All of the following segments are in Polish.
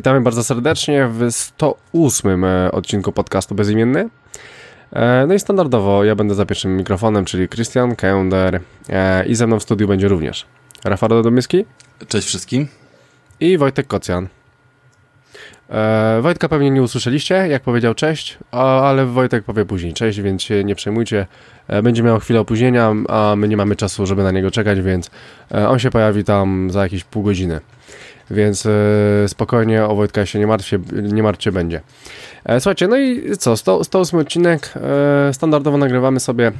Witamy bardzo serdecznie w 108 e, odcinku podcastu Bezimienny. E, no i standardowo ja będę za pierwszym mikrofonem, czyli Christian Kender e, i ze mną w studiu będzie również Rafał Radomyski. Cześć wszystkim. I Wojtek Kocjan. Wojtka pewnie nie usłyszeliście, jak powiedział cześć, ale Wojtek powie później cześć, więc się nie przejmujcie. Będzie miał chwilę opóźnienia, a my nie mamy czasu, żeby na niego czekać, więc on się pojawi tam za jakieś pół godziny więc e, spokojnie o Wojtka się nie martwcie, nie martwcie będzie. E, słuchajcie, no i co, 100, 108 odcinek, e, standardowo nagrywamy sobie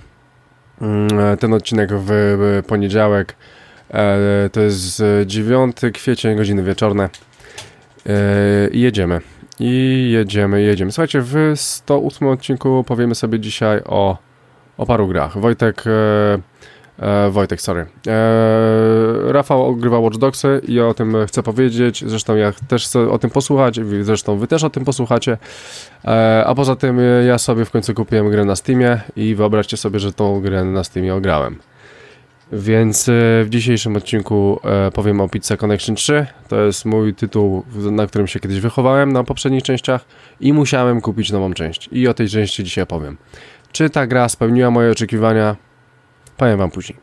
mm, ten odcinek w poniedziałek, to jest 9 kwiecień, godziny wieczorne i jedziemy. I jedziemy, jedziemy. Słuchajcie, w 108 odcinku powiemy sobie dzisiaj o, o paru grach. Wojtek E, Wojtek, sorry. E, Rafał ogrywa Watch Dogsy i o tym chcę powiedzieć. Zresztą ja też chcę o tym posłuchać, zresztą wy też o tym posłuchacie. E, a poza tym ja sobie w końcu kupiłem grę na Steamie i wyobraźcie sobie, że tą grę na Steamie ograłem. Więc e, w dzisiejszym odcinku e, powiem o Pizza Connection 3. To jest mój tytuł, na którym się kiedyś wychowałem na poprzednich częściach i musiałem kupić nową część. I o tej części dzisiaj powiem. Czy ta gra spełniła moje oczekiwania? Powiem wam później.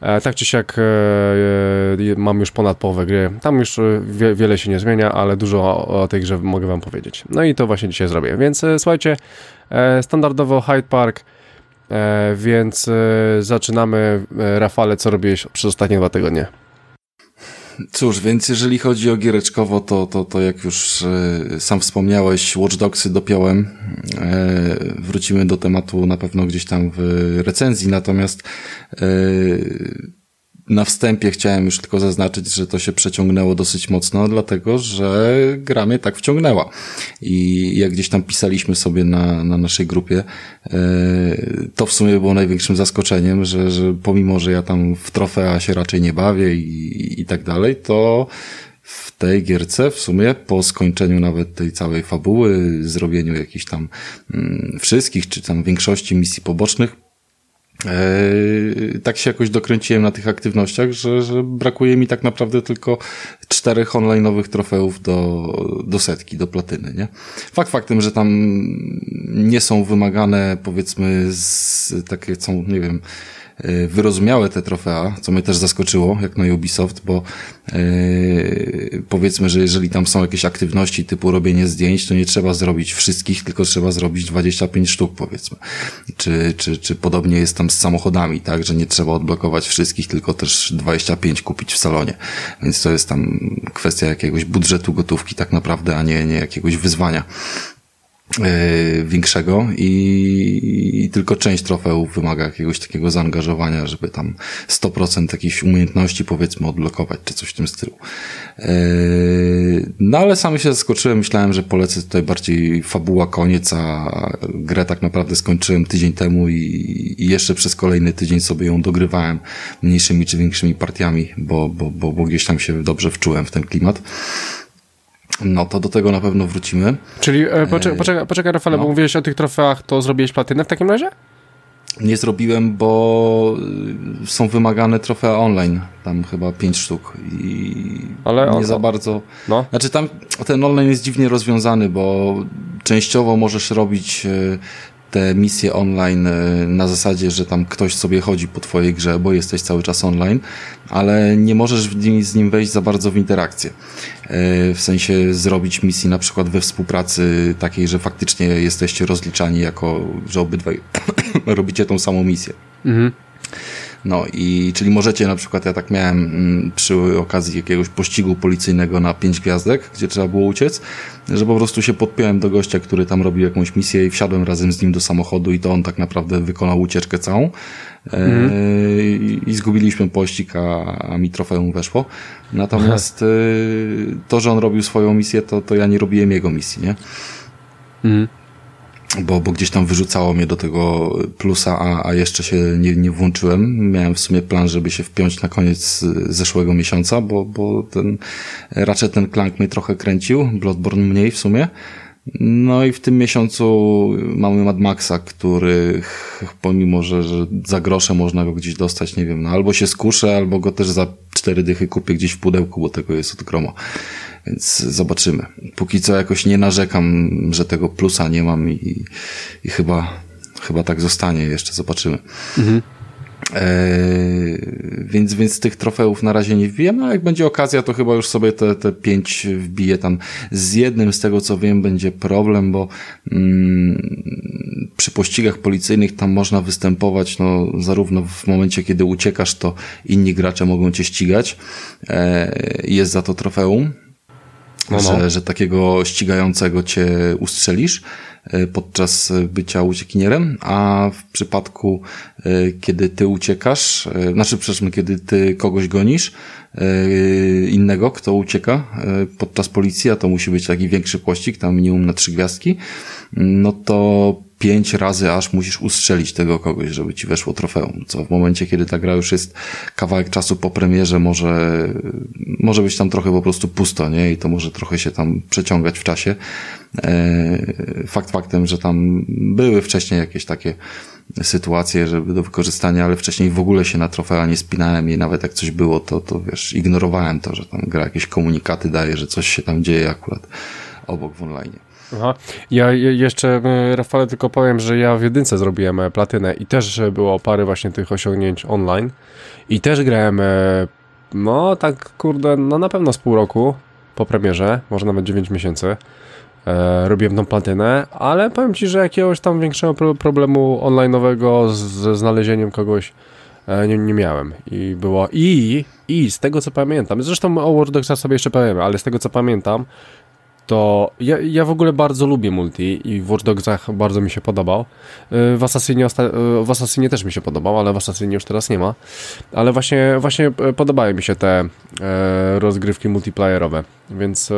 E, tak czy siak e, e, mam już ponad połowę gry. Tam już wie, wiele się nie zmienia, ale dużo o tej grze mogę wam powiedzieć. No i to właśnie dzisiaj zrobię. Więc słuchajcie, standardowo Hyde Park, więc zaczynamy. Rafale, co robiłeś przez ostatnie dwa tygodnie? Cóż, więc jeżeli chodzi o giereczkowo, to, to, to jak już e, sam wspomniałeś, Watch Dogsy dopiąłem. E, wrócimy do tematu na pewno gdzieś tam w recenzji, natomiast e, na wstępie chciałem już tylko zaznaczyć, że to się przeciągnęło dosyć mocno, dlatego że gra mnie tak wciągnęła. I jak gdzieś tam pisaliśmy sobie na, na naszej grupie, e, to w sumie było największym zaskoczeniem, że, że pomimo, że ja tam w trofea się raczej nie bawię i, i tak dalej, to w tej gierce w sumie po skończeniu nawet tej całej fabuły, zrobieniu jakichś tam mm, wszystkich, czy tam większości misji pobocznych, tak się jakoś dokręciłem na tych aktywnościach, że, że brakuje mi tak naprawdę tylko czterech online'owych trofeów do, do setki, do platyny, nie? Fakt faktem, że tam nie są wymagane, powiedzmy, z, takie są, nie wiem, E, wyrozumiałe te trofea, co mnie też zaskoczyło, jak na Ubisoft, bo yy, powiedzmy, że jeżeli tam są jakieś aktywności typu robienie zdjęć, to nie trzeba zrobić wszystkich, tylko trzeba zrobić 25 sztuk, powiedzmy. Czy, czy, czy podobnie jest tam z samochodami, tak, że nie trzeba odblokować wszystkich, tylko też 25 kupić w salonie. Więc to jest tam kwestia jakiegoś budżetu gotówki tak naprawdę, a nie, nie jakiegoś wyzwania. E, większego i, i, tylko część trofeów wymaga jakiegoś takiego zaangażowania, żeby tam 100% jakichś umiejętności powiedzmy odblokować, czy coś w tym stylu. E, no ale sam się zaskoczyłem, myślałem, że polecę tutaj bardziej fabuła koniec, a grę tak naprawdę skończyłem tydzień temu i, i jeszcze przez kolejny tydzień sobie ją dogrywałem mniejszymi czy większymi partiami, bo, bo, bo, bo gdzieś tam się dobrze wczułem w ten klimat. No to do tego na pewno wrócimy. Czyli e, poczekaj, poczekaj, poczekaj Rafale, no. bo mówiłeś o tych trofeach, to zrobiłeś platynę w takim razie? Nie zrobiłem, bo y, są wymagane trofea online. Tam chyba pięć sztuk. I Ale nie on, za bardzo. No. Znaczy tam ten online jest dziwnie rozwiązany, bo częściowo możesz robić y, te misje online e, na zasadzie, że tam ktoś sobie chodzi po twojej grze, bo jesteś cały czas online, ale nie możesz z nim wejść za bardzo w interakcję. E, w sensie zrobić misji na przykład we współpracy takiej, że faktycznie jesteście rozliczani jako, że obydwaj robicie tą samą misję. Mhm. No i czyli możecie na przykład, ja tak miałem mm, przy okazji jakiegoś pościgu policyjnego na pięć gwiazdek, gdzie trzeba było uciec, że po prostu się podpiąłem do gościa, który tam robił jakąś misję i wsiadłem razem z nim do samochodu i to on tak naprawdę wykonał ucieczkę całą. Mm. I, I zgubiliśmy pościg, a, a mi trofeum weszło. Natomiast e, to, że on robił swoją misję, to, to ja nie robiłem jego misji, nie? Mm. Bo, bo gdzieś tam wyrzucało mnie do tego plusa, a, a jeszcze się nie, nie włączyłem. Miałem w sumie plan, żeby się wpiąć na koniec zeszłego miesiąca, bo, bo ten, raczej ten Clank mnie trochę kręcił, Bloodborne mniej w sumie. No i w tym miesiącu mamy Mad Maxa, który pomimo, że, że za grosze można go gdzieś dostać, nie wiem, no albo się skuszę, albo go też za cztery dychy kupię gdzieś w pudełku, bo tego jest od groma. Więc zobaczymy. Póki co jakoś nie narzekam, że tego plusa nie mam i, i chyba, chyba tak zostanie. Jeszcze zobaczymy. Mhm. Eee, więc, więc tych trofeów na razie nie wbiję, no a jak będzie okazja, to chyba już sobie te, te pięć wbiję tam. Z jednym z tego co wiem będzie problem, bo mm, przy pościgach policyjnych tam można występować, no zarówno w momencie, kiedy uciekasz, to inni gracze mogą cię ścigać. Eee, jest za to trofeum, no, no. Że, że takiego ścigającego cię ustrzelisz e, podczas bycia uciekinierem, a w przypadku, e, kiedy ty uciekasz, e, znaczy przepraszam, kiedy ty kogoś gonisz, innego, kto ucieka podczas policji, a to musi być taki większy pościg, tam minimum na trzy gwiazdki, no to pięć razy aż musisz ustrzelić tego kogoś, żeby ci weszło trofeum, co w momencie, kiedy ta gra już jest kawałek czasu po premierze, może, może być tam trochę po prostu pusto, nie? I to może trochę się tam przeciągać w czasie. E, fakt faktem, że tam były wcześniej jakieś takie sytuacje, żeby do wykorzystania, ale wcześniej w ogóle się na trofea nie spinałem i nawet jak coś było, to, to wiesz, ignorowałem to, że tam gra jakieś komunikaty daje, że coś się tam dzieje akurat obok w online. Aha. Ja jeszcze, e, Rafale, tylko powiem, że ja w jedynce zrobiłem e, platynę i też było parę właśnie tych osiągnięć online i też grałem, e, no tak kurde, no na pewno z pół roku po premierze, może nawet 9 miesięcy. Robiłem tą platynę, ale powiem Ci, że jakiegoś tam większego pro problemu online'owego ze znalezieniem kogoś nie, nie miałem. I było i, i z tego co pamiętam, zresztą o Watch Dogsach sobie jeszcze powiemy, ale z tego co pamiętam, to ja, ja w ogóle bardzo lubię multi i w Watch Dogsach bardzo mi się podobał. Y, w Assassinie, y, w Assassinie też mi się podobał, ale w Assassinie już teraz nie ma. Ale właśnie, właśnie y, podobają mi się te rozgrywki multiplayerowe, więc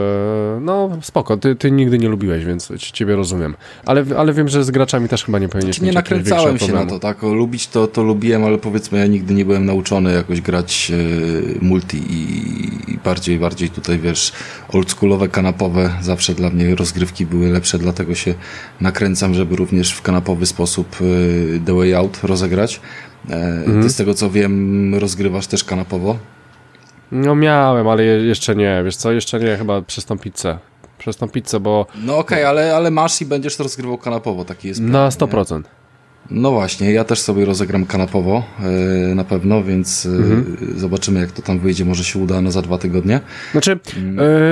no spoko, ty, ty nigdy nie lubiłeś, więc ciebie rozumiem. Ale, ale wiem, że z graczami też chyba nie powinieneś znaczy, Nie nakręcałem się na to, tak? O, lubić to, to lubiłem, ale powiedzmy ja nigdy nie byłem nauczony jakoś grać multi i bardziej, bardziej tutaj wiesz, oldschoolowe, kanapowe zawsze dla mnie rozgrywki były lepsze, dlatego się nakręcam, żeby również w kanapowy sposób y, The Way Out rozegrać. Mhm. Ty z tego co wiem, rozgrywasz też kanapowo? No miałem, ale jeszcze nie, wiesz co, jeszcze nie, chyba przez tą pizzę. Przez tą pizzę, bo... No okej, okay, ale, ale masz i będziesz rozgrywał kanapowo, taki jest Na 100%. Nie? No właśnie, ja też sobie rozegram kanapowo yy, na pewno, więc yy, mhm. zobaczymy jak to tam wyjdzie, może się uda na za dwa tygodnie. Znaczy,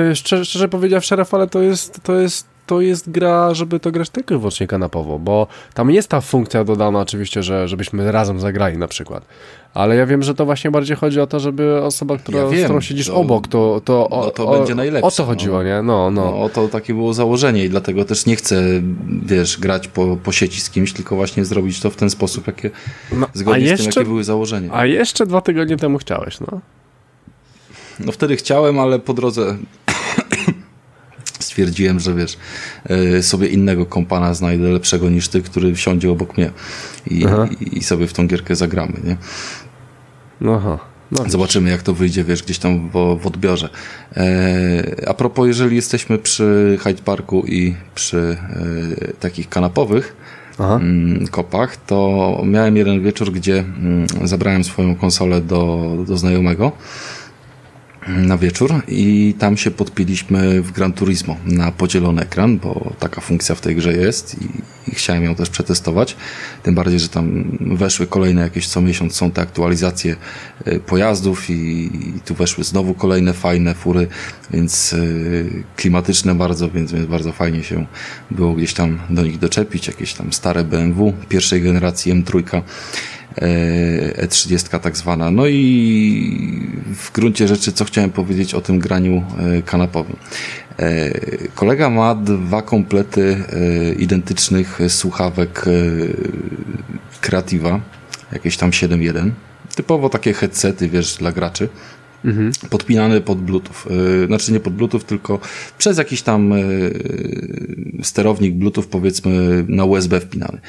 yy, szczerze, szczerze powiedziawszy, Rafale, to jest, to jest to jest gra, żeby to grać tylko i wyłącznie kanapowo, bo tam jest ta funkcja dodana oczywiście, że żebyśmy razem zagrali na przykład. Ale ja wiem, że to właśnie bardziej chodzi o to, żeby osoba, która, ja wiem, z którą siedzisz to, obok, to, to, o, no to o, będzie najlepsze. O to chodziło, no. nie? No, no. no, o to takie było założenie i dlatego też nie chcę, wiesz, grać po, po sieci z kimś, tylko właśnie zrobić to w ten sposób, jakie, no, zgodnie jeszcze, z tym, jakie były założenia. A jeszcze dwa tygodnie temu chciałeś, no. No wtedy chciałem, ale po drodze stwierdziłem, że wiesz, e, sobie innego kompana znajdę lepszego niż ty, który wsiądzie obok mnie i, i, sobie w tą gierkę zagramy, nie? Aha. No Zobaczymy, jak to wyjdzie, wiesz, gdzieś tam w, w odbiorze. E, a propos, jeżeli jesteśmy przy Hyde Parku i przy e, takich kanapowych Aha. Mm, kopach, to miałem jeden wieczór, gdzie mm, zabrałem swoją konsolę do, do znajomego na wieczór i tam się podpiliśmy w Gran Turismo na podzielony ekran, bo taka funkcja w tej grze jest i, i, chciałem ją też przetestować. Tym bardziej, że tam weszły kolejne jakieś co miesiąc są te aktualizacje y, pojazdów i, i tu weszły znowu kolejne fajne fury, więc y, klimatyczne bardzo, więc, więc bardzo fajnie się było gdzieś tam do nich doczepić. Jakieś tam stare BMW pierwszej generacji M3 E30 tak zwana. No i w gruncie rzeczy, co chciałem powiedzieć o tym graniu e, kanapowym. E, kolega ma dwa komplety identycznych słuchawek Creativa, jakieś tam 7.1. Typowo takie headsety, wiesz, dla graczy. mhm. podpinany pod Bluetooth. Znaczy nie pod Bluetooth, tylko przez jakiś tam sterownik Bluetooth, powiedzmy, na USB wpinany.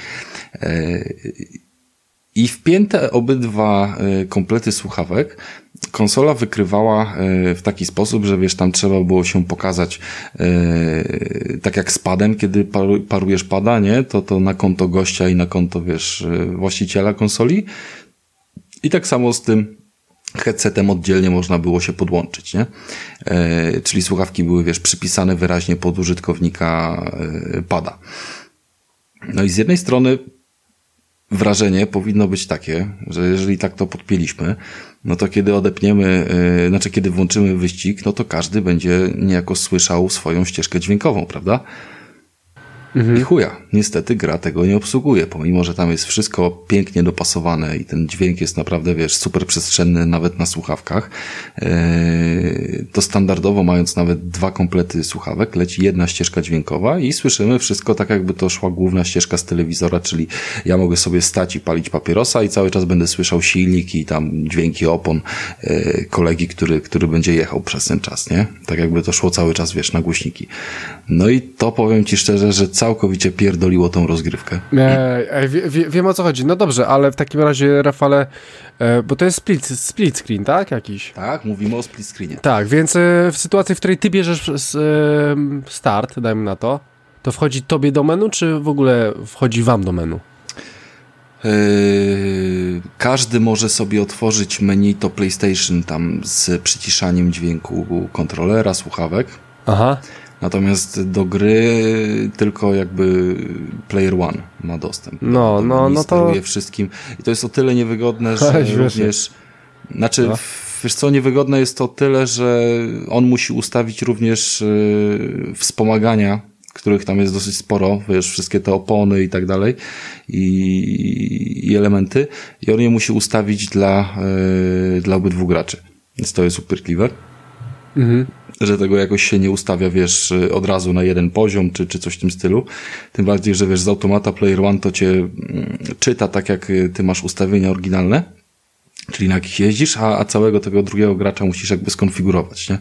I wpięte obydwa e, komplety słuchawek konsola wykrywała e, w taki sposób, że wiesz, tam trzeba było się pokazać e, tak jak z padem, kiedy parujesz pada, nie? To, to na konto gościa i na konto, wiesz, właściciela konsoli. I tak samo z tym headsetem oddzielnie można było się podłączyć, nie? Czyli słuchawki były, wiesz, przypisane wyraźnie pod użytkownika pada. No i z jednej strony wrażenie powinno być takie, że jeżeli tak to podpięliśmy, no to kiedy odepniemy, yy, znaczy kiedy włączymy wyścig, no to każdy będzie niejako słyszał swoją ścieżkę dźwiękową, prawda? Mhm. I chuja, niestety gra tego nie obsługuje, pomimo, że tam jest wszystko pięknie dopasowane i ten dźwięk jest naprawdę, wiesz, super przestrzenny nawet na słuchawkach, yy, to standardowo mając nawet dwa komplety słuchawek, leci jedna ścieżka dźwiękowa i słyszymy wszystko tak jakby to szła główna ścieżka z telewizora, czyli ja mogę sobie stać i palić papierosa i cały czas będę słyszał silniki i tam dźwięki opon yy, kolegi, który, który będzie jechał przez ten czas, nie? Tak jakby to szło cały czas, wiesz, na głośniki. No i to powiem Ci szczerze, że cały całkowicie pierdoliło tą rozgrywkę. E, e, wie, wie, wiem o co chodzi. No dobrze, ale w takim razie, Rafale, e, bo to jest split, split screen, tak? Jakiś. Tak, mówimy o split screenie. Tak, więc e, w sytuacji, w której ty bierzesz e, start, dajmy na to, to wchodzi tobie do menu, czy w ogóle wchodzi wam do menu? Yy, każdy może sobie otworzyć menu to PlayStation tam z przyciszaniem dźwięku kontrolera, słuchawek. Aha. Natomiast do gry tylko jakby Player One ma dostęp. No, no, no to. wszystkim. I to jest o tyle niewygodne, że również. Znaczy, no. wiesz co, niewygodne jest to tyle, że on musi ustawić również y, wspomagania, których tam jest dosyć sporo, wiesz, wszystkie te opony i tak dalej i, i elementy. I on je musi ustawić dla, y, dla obydwu graczy. Więc to jest upierdliwe. Mhm że tego jakoś się nie ustawia, wiesz, od razu na jeden poziom, czy, czy coś w tym stylu. Tym bardziej, że wiesz, z automata Player One to cię mm, czyta tak, jak ty masz ustawienia oryginalne, czyli na jakich jeździsz, a, a całego tego drugiego gracza musisz jakby skonfigurować, nie?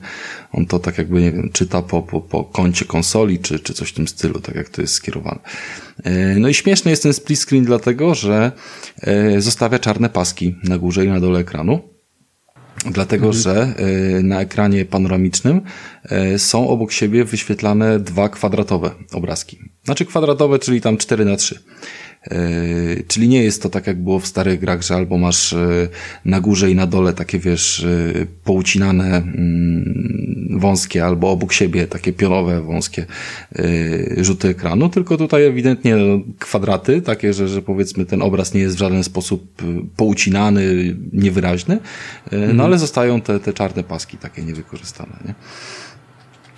On to tak jakby, nie wiem, czyta po, po, po koncie konsoli, czy, czy coś w tym stylu, tak jak to jest skierowane. E, no i śmieszny jest ten split screen dlatego, że e, zostawia czarne paski na górze i na dole ekranu Dlatego, mhm. że e, na ekranie panoramicznym e, są obok siebie wyświetlane dwa kwadratowe obrazki. Znaczy kwadratowe, czyli tam 4 na 3 E, czyli nie jest to tak, jak było w starych grach, że albo masz e, na górze i na dole takie, wiesz, e, poucinane mm, wąskie, albo obok siebie takie pionowe, wąskie rzuty ekranu, tylko tutaj ewidentnie kwadraty, takie, że, że powiedzmy ten obraz nie jest w żaden sposób poucinany, niewyraźny, no mhm. ale zostają te, te czarne paski takie niewykorzystane, nie?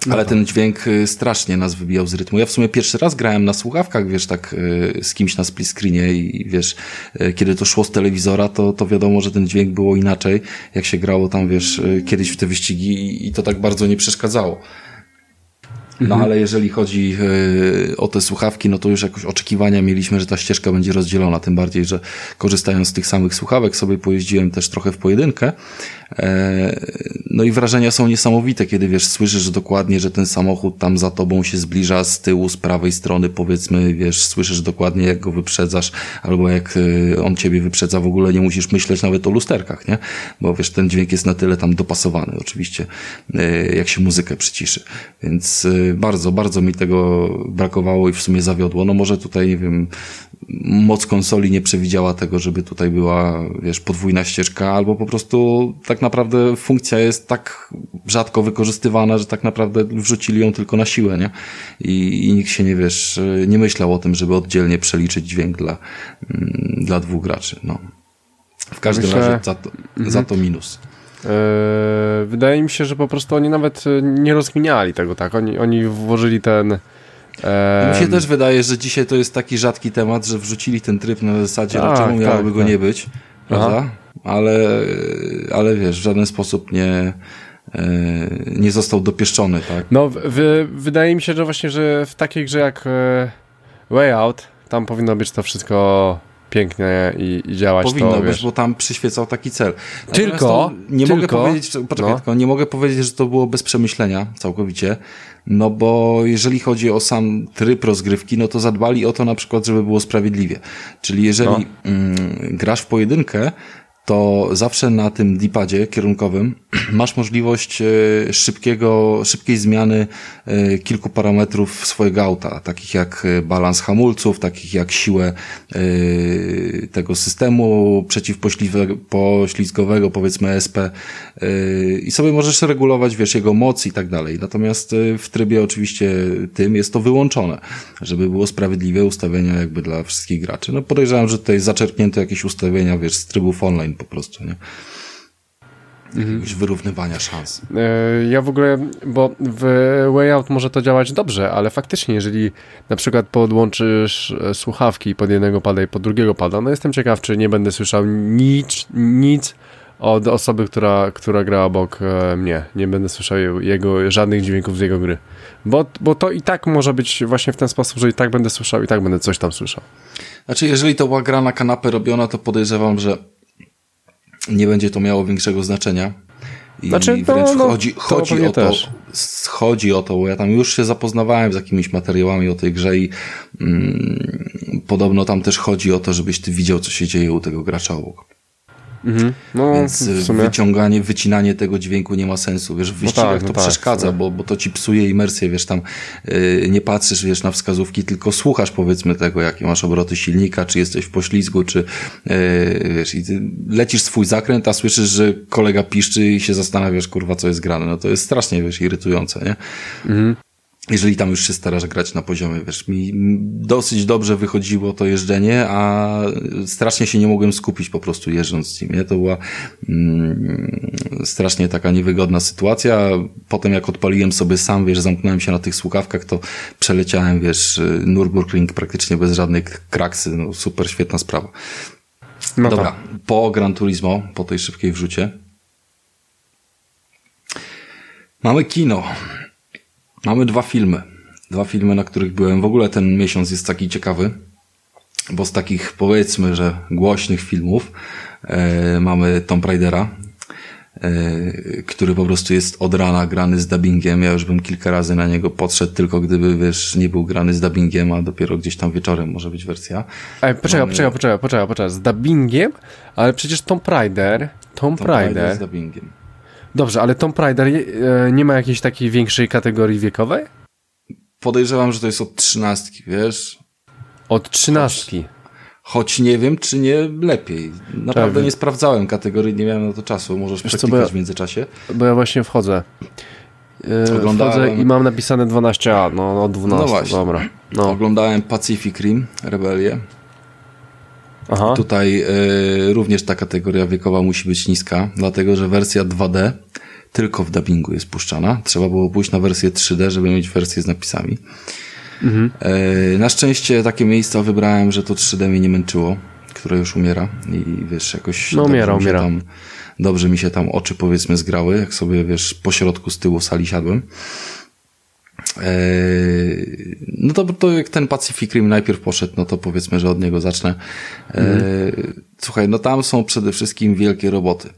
No Ale ten dźwięk y, strasznie nas wybijał z rytmu. Ja w sumie pierwszy raz grałem na słuchawkach, wiesz, tak y, z kimś na split screenie i wiesz, y, kiedy to szło z telewizora, to, to wiadomo, że ten dźwięk było inaczej, jak się grało tam, wiesz, kiedyś w te wyścigi i to tak bardzo nie przeszkadzało. No mhm. ale jeżeli chodzi e, o te słuchawki, no to już jakoś oczekiwania mieliśmy, że ta ścieżka będzie rozdzielona, tym bardziej, że korzystając z tych samych słuchawek sobie pojeździłem też trochę w pojedynkę. E, no i wrażenia są niesamowite, kiedy wiesz, słyszysz dokładnie, że ten samochód tam za tobą się zbliża z tyłu, z prawej strony, powiedzmy, wiesz, słyszysz dokładnie jak go wyprzedzasz, albo jak e, on ciebie wyprzedza, w ogóle nie musisz myśleć nawet o lusterkach, nie? Bo wiesz, ten dźwięk jest na tyle tam dopasowany, oczywiście, jak się muzykę przyciszy. Więc bardzo, bardzo mi tego brakowało i w sumie zawiodło. No może tutaj, nie wiem, moc konsoli nie przewidziała tego, żeby tutaj była, wiesz, podwójna ścieżka, albo po prostu tak naprawdę funkcja jest tak rzadko wykorzystywana, że tak naprawdę wrzucili ją tylko na siłę, nie? I, i nikt się nie, wiesz, nie myślał o tym, żeby oddzielnie przeliczyć dźwięk dla, mm, dla dwóch graczy, no. W każdym Myślę... razie za to, mhm. za to minus. Yy, wydaje mi się, że po prostu oni nawet e, nie rozkminiali tego, tak? Oni, oni włożyli ten. Mi się też wydaje, że dzisiaj to jest taki rzadki temat, że wrzucili ten tryb na zasadzie, tak, czemu miałoby tak, go tak. nie być, prawda? Ale, ale wiesz, w żaden sposób nie, e, nie został dopieszczony, tak? No, w, wydaje mi się, że właśnie, że w takiej grze jak Way Out, tam powinno być to wszystko pięknie i, i działać Powinno to, być, wiesz. bo tam przyświecał taki cel. Natomiast Tylko- nie mogę tylko- powiedzieć, że- poczekaj, no. tylko nie mogę powiedzieć, że to było bez przemyślenia całkowicie, no bo jeżeli chodzi o sam tryb rozgrywki, no to zadbali o to na przykład, żeby było sprawiedliwie. Czyli jeżeli No. mm, grasz w pojedynkę, to zawsze na tym dipadzie kierunkowym masz możliwość e, szybkiego, szybkiej zmiany e, kilku parametrów swojego auta, takich jak e, balans hamulców, takich jak siłę tego systemu przeciwpoślizgowego, powiedzmy SP i sobie możesz regulować, wiesz, jego moc i tak dalej. Natomiast e, w trybie oczywiście tym jest to wyłączone, żeby było sprawiedliwe ustawienia jakby dla wszystkich graczy. No podejrzewam, że tutaj zaczerpnięto jakieś ustawienia, wiesz, z trybów online po prostu, nie? Jakiegoś wyrównywania szans. E, Ja w ogóle, bo w Way Out może to działać dobrze, ale faktycznie, jeżeli na przykład podłączysz e, słuchawki pod jednego pada i pod drugiego pada, no jestem ciekaw, czy nie będę słyszał nic, nic od osoby, która, która gra obok e, mnie. Nie będę słyszał jego, żadnych dźwięków z jego gry. Bo, bo to i tak może być właśnie w ten sposób, że i tak będę słyszał, i tak będę coś tam słyszał. Znaczy, jeżeli to była gra na kanapę robiona, to podejrzewam, że nie będzie to miało większego znaczenia. I Znaczy, to, wręcz no, chodzi, to chodzi pewnie o to, też. chodzi o to, bo ja tam już się zapoznawałem z jakimiś materiałami o tej grze i mm, podobno tam też chodzi o to, żebyś ty widział, co się dzieje u tego gracza obok. Mhm. No, Więc y, wyciąganie, wycinanie tego dźwięku nie ma sensu. Wiesz, w wyścigach tak, no to tak, przeszkadza, no. bo, bo to ci psuje imersję, wiesz, tam yy, nie patrzysz, wiesz, na wskazówki, tylko słuchasz, powiedzmy, tego, jakie masz obroty silnika, czy jesteś w poślizgu, czy yy, wiesz, i ty lecisz swój zakręt, a słyszysz, że kolega piszczy i się zastanawiasz, kurwa, co jest grane. No to jest strasznie, wiesz, irytujące, nie? Jeżeli tam już się starasz grać na poziomie, wiesz, mi dosyć dobrze wychodziło to jeżdżenie, a strasznie się nie mogłem skupić po prostu jeżdżąc z nim, nie? To była mm, strasznie taka niewygodna sytuacja. Potem jak odpaliłem sobie sam, wiesz, zamknąłem się na tych słuchawkach, to przeleciałem, wiesz, Nürburgring praktycznie bez żadnej kraksy, no super, świetna sprawa. No Dobra, tak. po Gran Turismo, po tej szybkiej wrzucie. Mamy kino. Mamy dwa filmy. Dwa filmy, na których byłem. W ogóle ten miesiąc jest taki ciekawy, bo z takich powiedzmy, że głośnych filmów e, mamy Tomb Raidera, e, który po prostu jest od rana grany z dubbingiem. Ja już bym kilka razy na niego podszedł, tylko gdyby, wiesz, nie był grany z dubbingiem, a dopiero gdzieś tam wieczorem może być wersja. Ej, poczekaj, Mamy- poczekaj, poczekaj, poczekaj, poczekaj, z dubbingiem, ale przecież Tomb Raider, Tomb Tomb Raider Raider, z dubbingiem. Dobrze, ale Tomb Raider e, nie ma jakiejś takiej większej kategorii wiekowej? Podejrzewam, że to jest od trzynastki, wiesz? Od trzynastki. Choć nie wiem, czy nie lepiej. Naprawdę Czekaj. nie sprawdzałem kategorii, nie miałem na to czasu. Możesz Wiesz przeklikać ja- w międzyczasie. Bo ja właśnie wchodzę. E, Oglądałem- Wchodzę i mam napisane 12A, no, no 12, No właśnie. dobra. No, Oglądałem Pacific Rim, Rebelię. Aha. Tutaj y, również ta kategoria wiekowa musi być niska, dlatego że wersja 2D tylko w dubbingu jest puszczana. Trzeba było pójść na wersję 3D, żeby mieć wersję z napisami. Mhm. E, na szczęście takie miejsca wybrałem, że to 3D mnie nie męczyło, które już umiera i wiesz, jakoś No, dobrze umiera, mi umiera. Tam, dobrze mi się tam oczy powiedzmy zgrały, jak sobie wiesz, po środku z tyłu sali siadłem. E, no to, to jak ten Pacific Rim najpierw poszedł, no to powiedzmy, że od niego zacznę. E, Słuchaj, no tam są przede wszystkim wielkie roboty.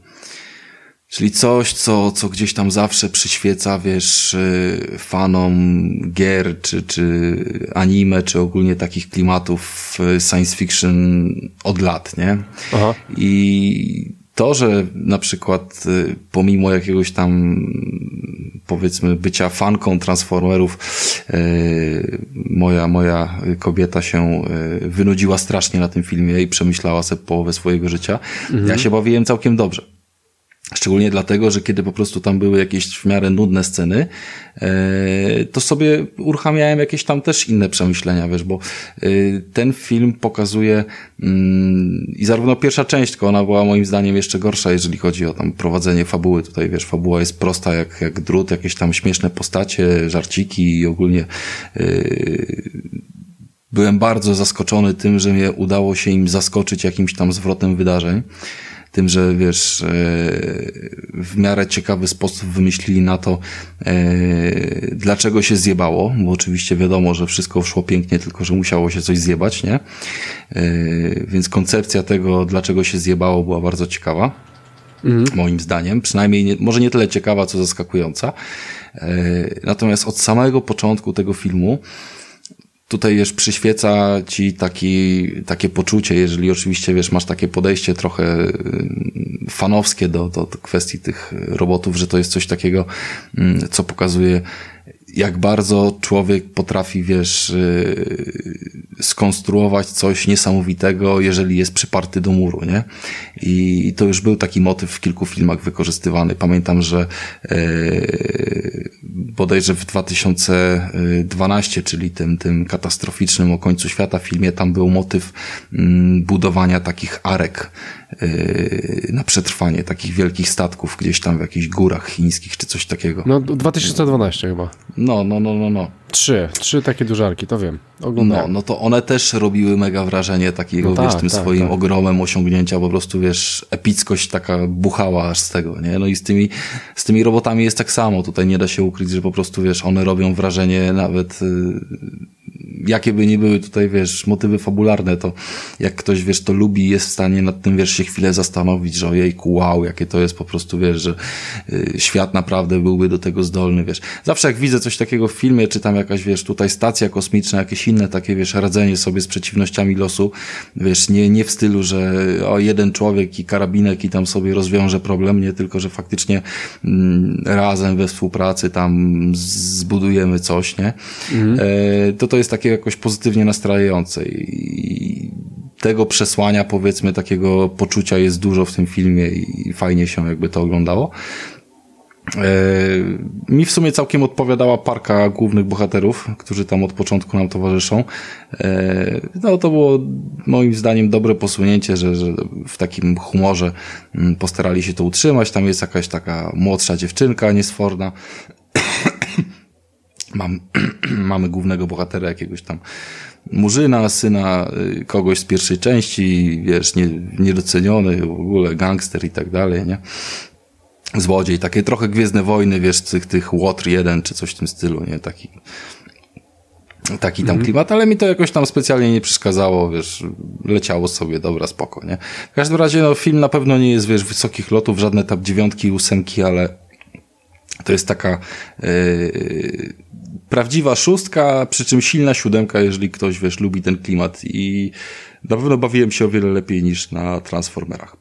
Czyli coś, co, co gdzieś tam zawsze przyświeca, wiesz, y, fanom gier, czy, czy anime, czy ogólnie takich klimatów y, science fiction od lat, nie? Aha. I to, że na przykład y, pomimo jakiegoś tam powiedzmy bycia fanką Transformerów y, moja, moja kobieta się y, wynudziła strasznie na tym filmie i przemyślała sobie połowę swojego życia. Ja się bawiłem całkiem dobrze. Szczególnie dlatego, że kiedy po prostu tam były jakieś w miarę nudne sceny, e, to sobie uruchamiałem jakieś tam też inne przemyślenia, wiesz, bo e, ten film pokazuje mm, i zarówno pierwsza część, tylko ona była moim zdaniem jeszcze gorsza, jeżeli chodzi o tam prowadzenie fabuły. Tutaj, wiesz, fabuła jest prosta jak, jak drut, jakieś tam śmieszne postacie, żarciki i ogólnie e, byłem bardzo zaskoczony tym, że mnie udało się im zaskoczyć jakimś tam zwrotem wydarzeń. Tym, że wiesz, e, w miarę ciekawy sposób wymyślili na to, e, dlaczego się zjebało, bo oczywiście wiadomo, że wszystko szło pięknie, tylko że musiało się coś zjebać, nie? Więc koncepcja tego, dlaczego się zjebało, była bardzo ciekawa. Mhm. Moim zdaniem, przynajmniej nie, może nie tyle ciekawa, co zaskakująca. Natomiast od samego początku tego filmu tutaj wiesz, przyświeca ci taki, takie poczucie, jeżeli oczywiście wiesz, masz takie podejście trochę y, fanowskie do, do, do kwestii tych robotów, że to jest coś takiego, mm, co pokazuje jak bardzo człowiek potrafi, wiesz, yy, skonstruować coś niesamowitego, jeżeli jest przyparty do muru, nie? I to już był taki motyw w kilku filmach wykorzystywany. Pamiętam, że yy, bodajże w 2012, czyli tym, tym katastroficznym o końcu świata filmie, tam był motyw yy, budowania takich arek yy, na przetrwanie, takich wielkich statków gdzieś tam w jakichś górach chińskich, czy coś takiego. No, 2012 chyba. No, no, no, no, no. Trzy, trzy takie dużarki, to wiem. Oglądałem. No, no to one też robiły mega wrażenie takiego, no wiesz, tak, tym tak, swoim tak. ogromem osiągnięcia, po prostu, wiesz, epickość taka buchała aż z tego, nie? No i z tymi, z tymi robotami jest tak samo. Tutaj nie da się ukryć, że po prostu, wiesz, one robią wrażenie nawet, y, jakie by nie były tutaj, wiesz, motywy fabularne, to jak ktoś, wiesz, to lubi, jest w stanie nad tym, wiesz, się chwilę zastanowić, że ojejku, wow, jakie to jest po prostu, wiesz, że y, świat naprawdę byłby do tego zdolny, wiesz. Zawsze jak widzę coś takiego w filmie, czy tam jakaś, wiesz, tutaj stacja kosmiczna, jakieś inne takie, wiesz, radzenie sobie z przeciwnościami losu, wiesz, nie, nie w stylu, że o, jeden człowiek i karabinek i tam sobie rozwiąże problem, nie, tylko, że faktycznie mm, razem we współpracy tam zbudujemy coś, nie, mhm. e, to to jest takie jakoś pozytywnie nastrajające i tego przesłania, powiedzmy, takiego poczucia jest dużo w tym filmie i fajnie się jakby to oglądało. E, mi w sumie całkiem odpowiadała parka głównych bohaterów, którzy tam od początku nam towarzyszą. E, no to było moim zdaniem dobre posunięcie, że, że w takim humorze mm, postarali się to utrzymać. Tam jest jakaś taka młodsza dziewczynka niesforna. Mam, mamy głównego bohatera jakiegoś tam murzyna, syna y, kogoś z pierwszej części, wiesz, nie, niedoceniony, w ogóle gangster i tak dalej, nie? złodziej, takie trochę Gwiezdne Wojny, wiesz, tych, tych Łotr 1 czy coś w tym stylu, nie? Taki, taki tam mhm. klimat, ale mi to jakoś tam specjalnie nie przeszkadzało, wiesz, leciało sobie, dobra, spoko, nie? W każdym razie, no, film na pewno nie jest, wiesz, wysokich lotów, żadne tam dziewiątki, ósemki, ale to jest taka yy, prawdziwa szóstka, przy czym silna siódemka, jeżeli ktoś, wiesz, lubi ten klimat i na pewno bawiłem się o wiele lepiej niż na Transformerach.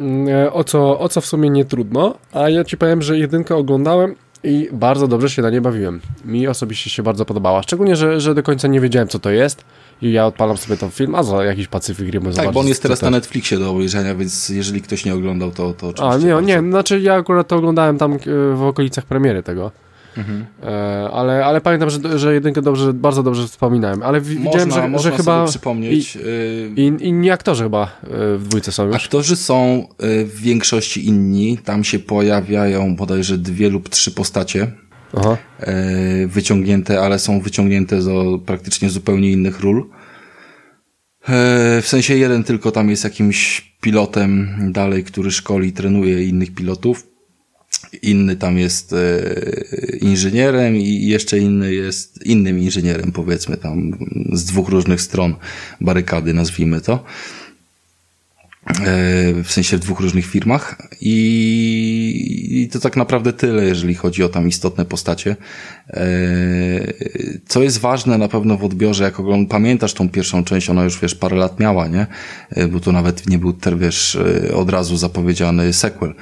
Mm, e, o co, o co w sumie nie trudno, a ja ci powiem, że jedynkę oglądałem i bardzo dobrze się na nie bawiłem. Mi osobiście się bardzo podobała, szczególnie, że, że do końca nie wiedziałem, co to jest i ja odpalam sobie ten film, a za jakiś Pacyfik Rim Tak, bo on jest teraz na Netflixie do obejrzenia, więc jeżeli ktoś nie oglądał, to, to oczywiście... A, nie, nie, znaczy ja akurat to oglądałem tam e, w okolicach premiery tego. Mhm. E, ale, ale pamiętam, że, że jedynkę dobrze, bardzo dobrze wspominałem, ale można, widziałem, że, można że chyba przypomnieć. I, y, i, inni aktorzy chyba y, w dwójce są już. Aktorzy są y, w większości inni, tam się pojawiają bodajże dwie lub trzy postacie. Aha. wyciągnięte, ale są wyciągnięte z praktycznie zupełnie innych ról. W sensie jeden tylko tam jest jakimś pilotem dalej, który szkoli, trenuje innych pilotów inny tam jest e, inżynierem i jeszcze inny jest innym inżynierem, powiedzmy tam z dwóch różnych stron barykady, nazwijmy to. E, w sensie w dwóch różnych firmach i, i to tak naprawdę tyle, jeżeli chodzi o tam istotne postacie. E, co jest ważne na pewno w odbiorze, jak ogląd pamiętasz tą pierwszą część, ona już wiesz parę lat miała, nie? Bo to nawet nie był, wiesz, od razu zapowiedziany sequel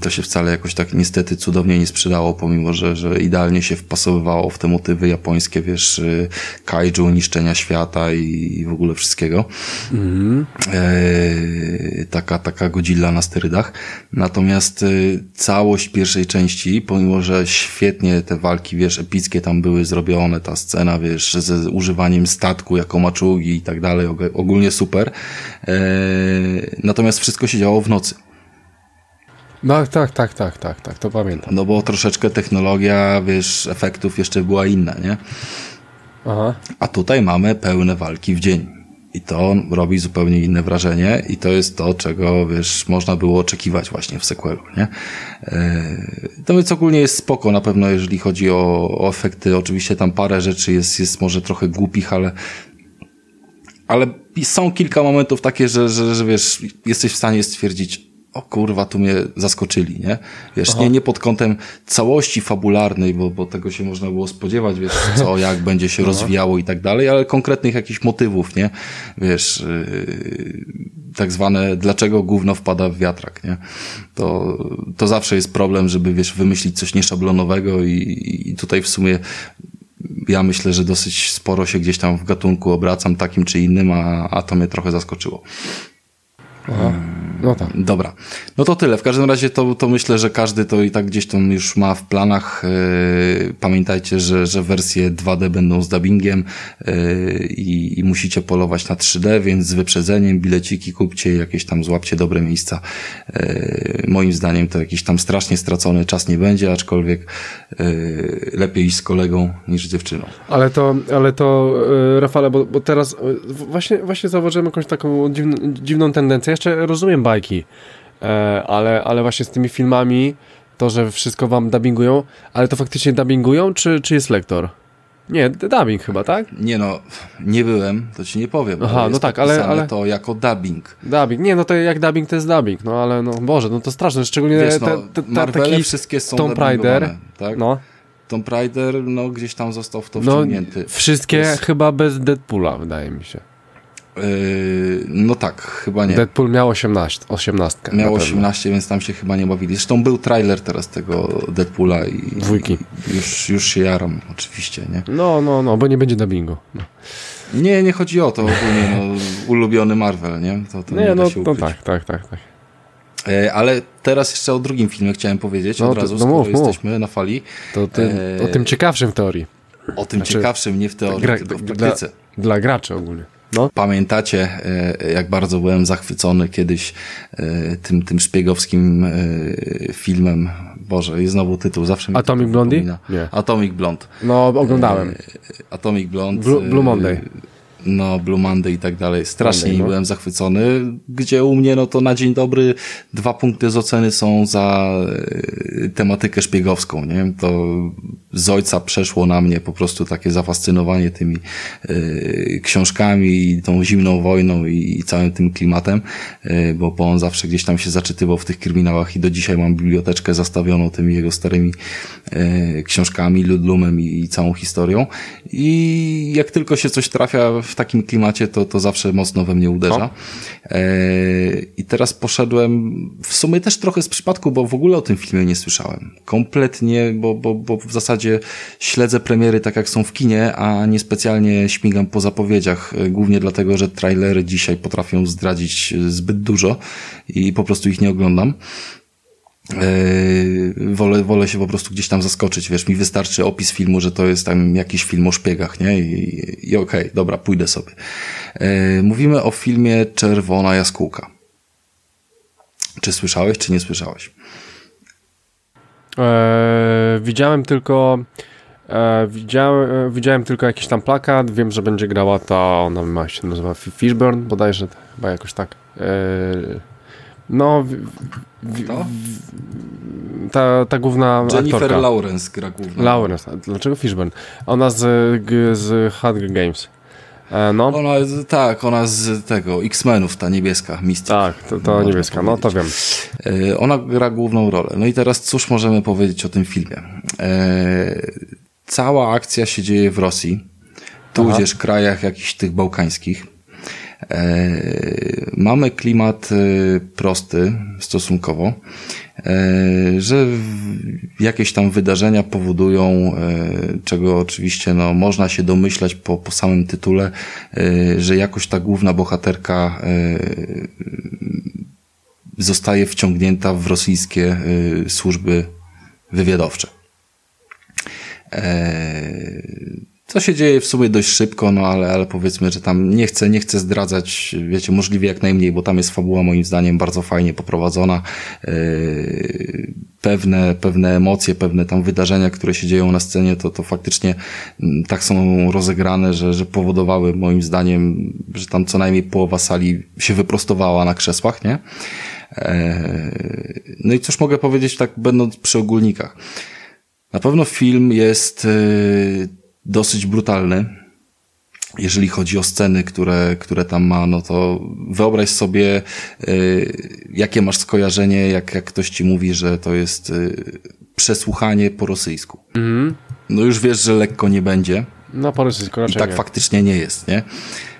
to się wcale jakoś tak niestety cudownie nie sprzedało, pomimo, że, że idealnie się wpasowywało w te motywy japońskie, wiesz, y, kaiju, niszczenia świata i w ogóle wszystkiego. Mm. E, taka, taka Godzilla na sterydach. Natomiast y, całość pierwszej części, pomimo, że świetnie te walki, wiesz, epickie tam były zrobione, ta scena, wiesz, ze używaniem statku jako maczugi i tak dalej, ogólnie super. E, natomiast wszystko się działo w nocy. No tak, tak, tak, tak, tak, to pamiętam. No bo troszeczkę technologia, wiesz, efektów jeszcze była inna, nie? Aha. A tutaj mamy pełne walki w dzień. I to robi zupełnie inne wrażenie i to jest to, czego, wiesz, można było oczekiwać właśnie w sequelu, nie? To więc ogólnie jest spoko, na pewno jeżeli chodzi o, o efekty. Oczywiście tam parę rzeczy jest, jest może trochę głupich, ale ale są kilka momentów takie, że, że, że wiesz, jesteś w stanie stwierdzić, o kurwa, tu mnie zaskoczyli, nie? Wiesz, nie, nie pod kątem całości fabularnej, bo, bo tego się można było spodziewać, wiesz, co, jak będzie się rozwijało i tak dalej, ale konkretnych jakichś motywów, nie? Wiesz, yy, tak zwane, dlaczego gówno wpada w wiatrak, nie? To, to zawsze jest problem, żeby, wiesz, wymyślić coś nieszablonowego i, i tutaj w sumie ja myślę, że dosyć sporo się gdzieś tam w gatunku obracam takim czy innym, a, a to mnie trochę zaskoczyło. Aha. No tak. Dobra. No to tyle. W każdym razie to, to myślę, że każdy to i tak gdzieś tam już ma w planach. Yy, pamiętajcie, że, że wersje 2D będą z dubbingiem yy, i, i musicie polować na 3D, więc z wyprzedzeniem bileciki kupcie jakieś tam złapcie dobre miejsca. Yy, moim zdaniem to jakiś tam strasznie stracony czas nie będzie, aczkolwiek lepiej z kolegą niż z dziewczyną. Ale to, ale to Rafale, bo, bo teraz właśnie, właśnie zauważyłem jakąś taką dziwną, dziwną tendencję. Jeszcze rozumiem bajki, e, ale, ale właśnie z tymi filmami, to, że wszystko wam dubbingują, ale to faktycznie dubbingują, czy, czy jest lektor? Nie, dubbing chyba, tak? Nie no, nie byłem, to ci nie powiem. Aha, no tak, ale, ale to jako dubbing. Dubbing, nie, no to jak dubbing to jest dubbing, no ale no Boże, no to straszne, szczególnie Wiesz, no, te, te, Marvele taki wszystkie są Tomb Raider, tak? No. Tomb Raider, no gdzieś tam został w to no, wciągnięty. Wszystkie jest... chyba bez Deadpoola, wydaje mi się. Yy, no tak, chyba nie. Deadpool miał 18. 18 miał 18, więc tam się chyba nie bawili. Zresztą był trailer teraz tego Deadpoola i. Dwójki. Już, już się jaram, oczywiście, nie? No, no, no, bo nie będzie dubbingu. No. Nie, nie chodzi o to ogólnie, no, ulubiony Marvel, nie? To, to nie, nie no, no tak, tak, tak, tak. E, ale teraz jeszcze o drugim filmie chciałem powiedzieć no, od razu, to, no, skoro mów, jesteśmy mów. na fali. To ty, e... o tym ciekawszym w teorii. O tym znaczy, ciekawszym, nie w teorii, gra, tylko w praktyce. Dla, dla graczy ogólnie. No. Pamiętacie, e, jak bardzo byłem zachwycony kiedyś e, tym, tym szpiegowskim e, filmem. Boże, jest znowu tytuł, zawsze mi Atomic Blondie? Nie. Atomic Blonde. No, oglądałem. Atomic Blonde. Blue, Blue Monday no, Blue Monday i tak dalej. Strasznie Monday, no. byłem zachwycony, gdzie u mnie, no to na dzień dobry dwa punkty z oceny są za e, tematykę szpiegowską, nie? To z ojca przeszło na mnie po prostu takie zafascynowanie tymi y, książkami i tą zimną wojną i, i całym tym klimatem, y, bo, bo on zawsze gdzieś tam się zaczytywał w tych kryminałach i do dzisiaj mam biblioteczkę zastawioną tymi jego starymi y, książkami, Ludlumem i, i całą historią. I jak tylko się coś trafia w takim klimacie, to, to zawsze mocno we mnie uderza. I teraz poszedłem w sumie też trochę z przypadku, bo w ogóle o tym filmie nie słyszałem. Kompletnie, bo, bo, bo w zasadzie śledzę premiery tak jak są w kinie, a nie specjalnie śmigam po zapowiedziach, e, głównie dlatego, że trailery dzisiaj potrafią zdradzić e, zbyt dużo i po prostu ich nie oglądam. Yy, wolę, wolę się po prostu gdzieś tam zaskoczyć, wiesz, mi wystarczy opis filmu, że to jest tam jakiś film o szpiegach, nie? I, i okej, okay, dobra, pójdę sobie. Yy, mówimy o filmie Czerwona Jaskółka. Czy słyszałeś, czy nie słyszałeś? E, widziałem tylko e, widziałem, widziałem tylko jakiś tam plakat, wiem, że będzie grała ta, ona ma się nazywa Fishburne bodajże, chyba jakoś tak. E, no, w, w, ta, ta główna Jennifer aktorka. Lawrence gra główna. Lawrence, dlaczego Fishburne? Ona z, z Hunger Games. E, no. Ona, tak, ona z tego, X-Menów, ta niebieska, Mystic. Tak, to, to niebieska, no to wiem. E, ona gra główną rolę. No i teraz cóż możemy powiedzieć o tym filmie? E, cała akcja się dzieje w Rosji, tudzież krajach jakichś tych bałkańskich. Mamy klimat prosty stosunkowo. E, że jakieś tam wydarzenia powodują, e, czego oczywiście no, można się domyślać po, po samym tytule, e, że jakoś ta główna bohaterka zostaje wciągnięta w rosyjskie służby wywiadowcze. To się dzieje w sumie dość szybko, no ale, ale powiedzmy, że tam nie chcę, nie chcę zdradzać, wiecie, możliwie jak najmniej, bo tam jest fabuła moim zdaniem bardzo fajnie poprowadzona. Yy, pewne, pewne emocje, pewne tam wydarzenia, które się dzieją na scenie, to, to faktycznie mm, tak są rozegrane, że, że powodowały moim zdaniem, że tam co najmniej połowa sali się wyprostowała na krzesłach, nie? Yy, no i cóż mogę powiedzieć tak będąc przy ogólnikach. Na pewno film jest yy, dosyć brutalny. Jeżeli chodzi o sceny, które, które tam ma, no to wyobraź sobie, yy, jakie masz skojarzenie, jak, jak ktoś ci mówi, że to jest przesłuchanie po rosyjsku. Mm. No już wiesz, że lekko nie będzie. No po rosyjsku raczej I tak nie. faktycznie nie jest, nie?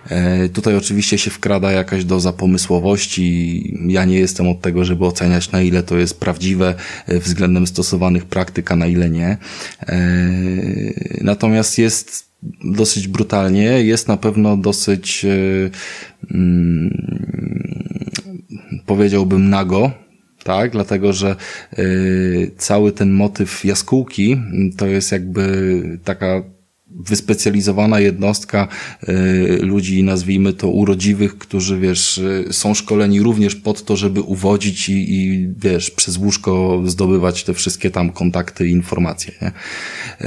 E, tutaj oczywiście się wkrada jakaś doza pomysłowości. Ja nie jestem od tego, żeby oceniać na ile to jest prawdziwe e, względem stosowanych praktyk, a na ile nie. E, natomiast jest dosyć brutalnie, jest na pewno dosyć hmm, powiedziałbym nago, tak? Dlatego, że y, cały ten motyw jaskółki to jest jakby taka wyspecjalizowana jednostka y, ludzi, nazwijmy to urodziwych, którzy, wiesz, y, są szkoleni również pod to, żeby uwodzić i, i wiesz, przez łóżko zdobywać te wszystkie tam kontakty i informacje, nie?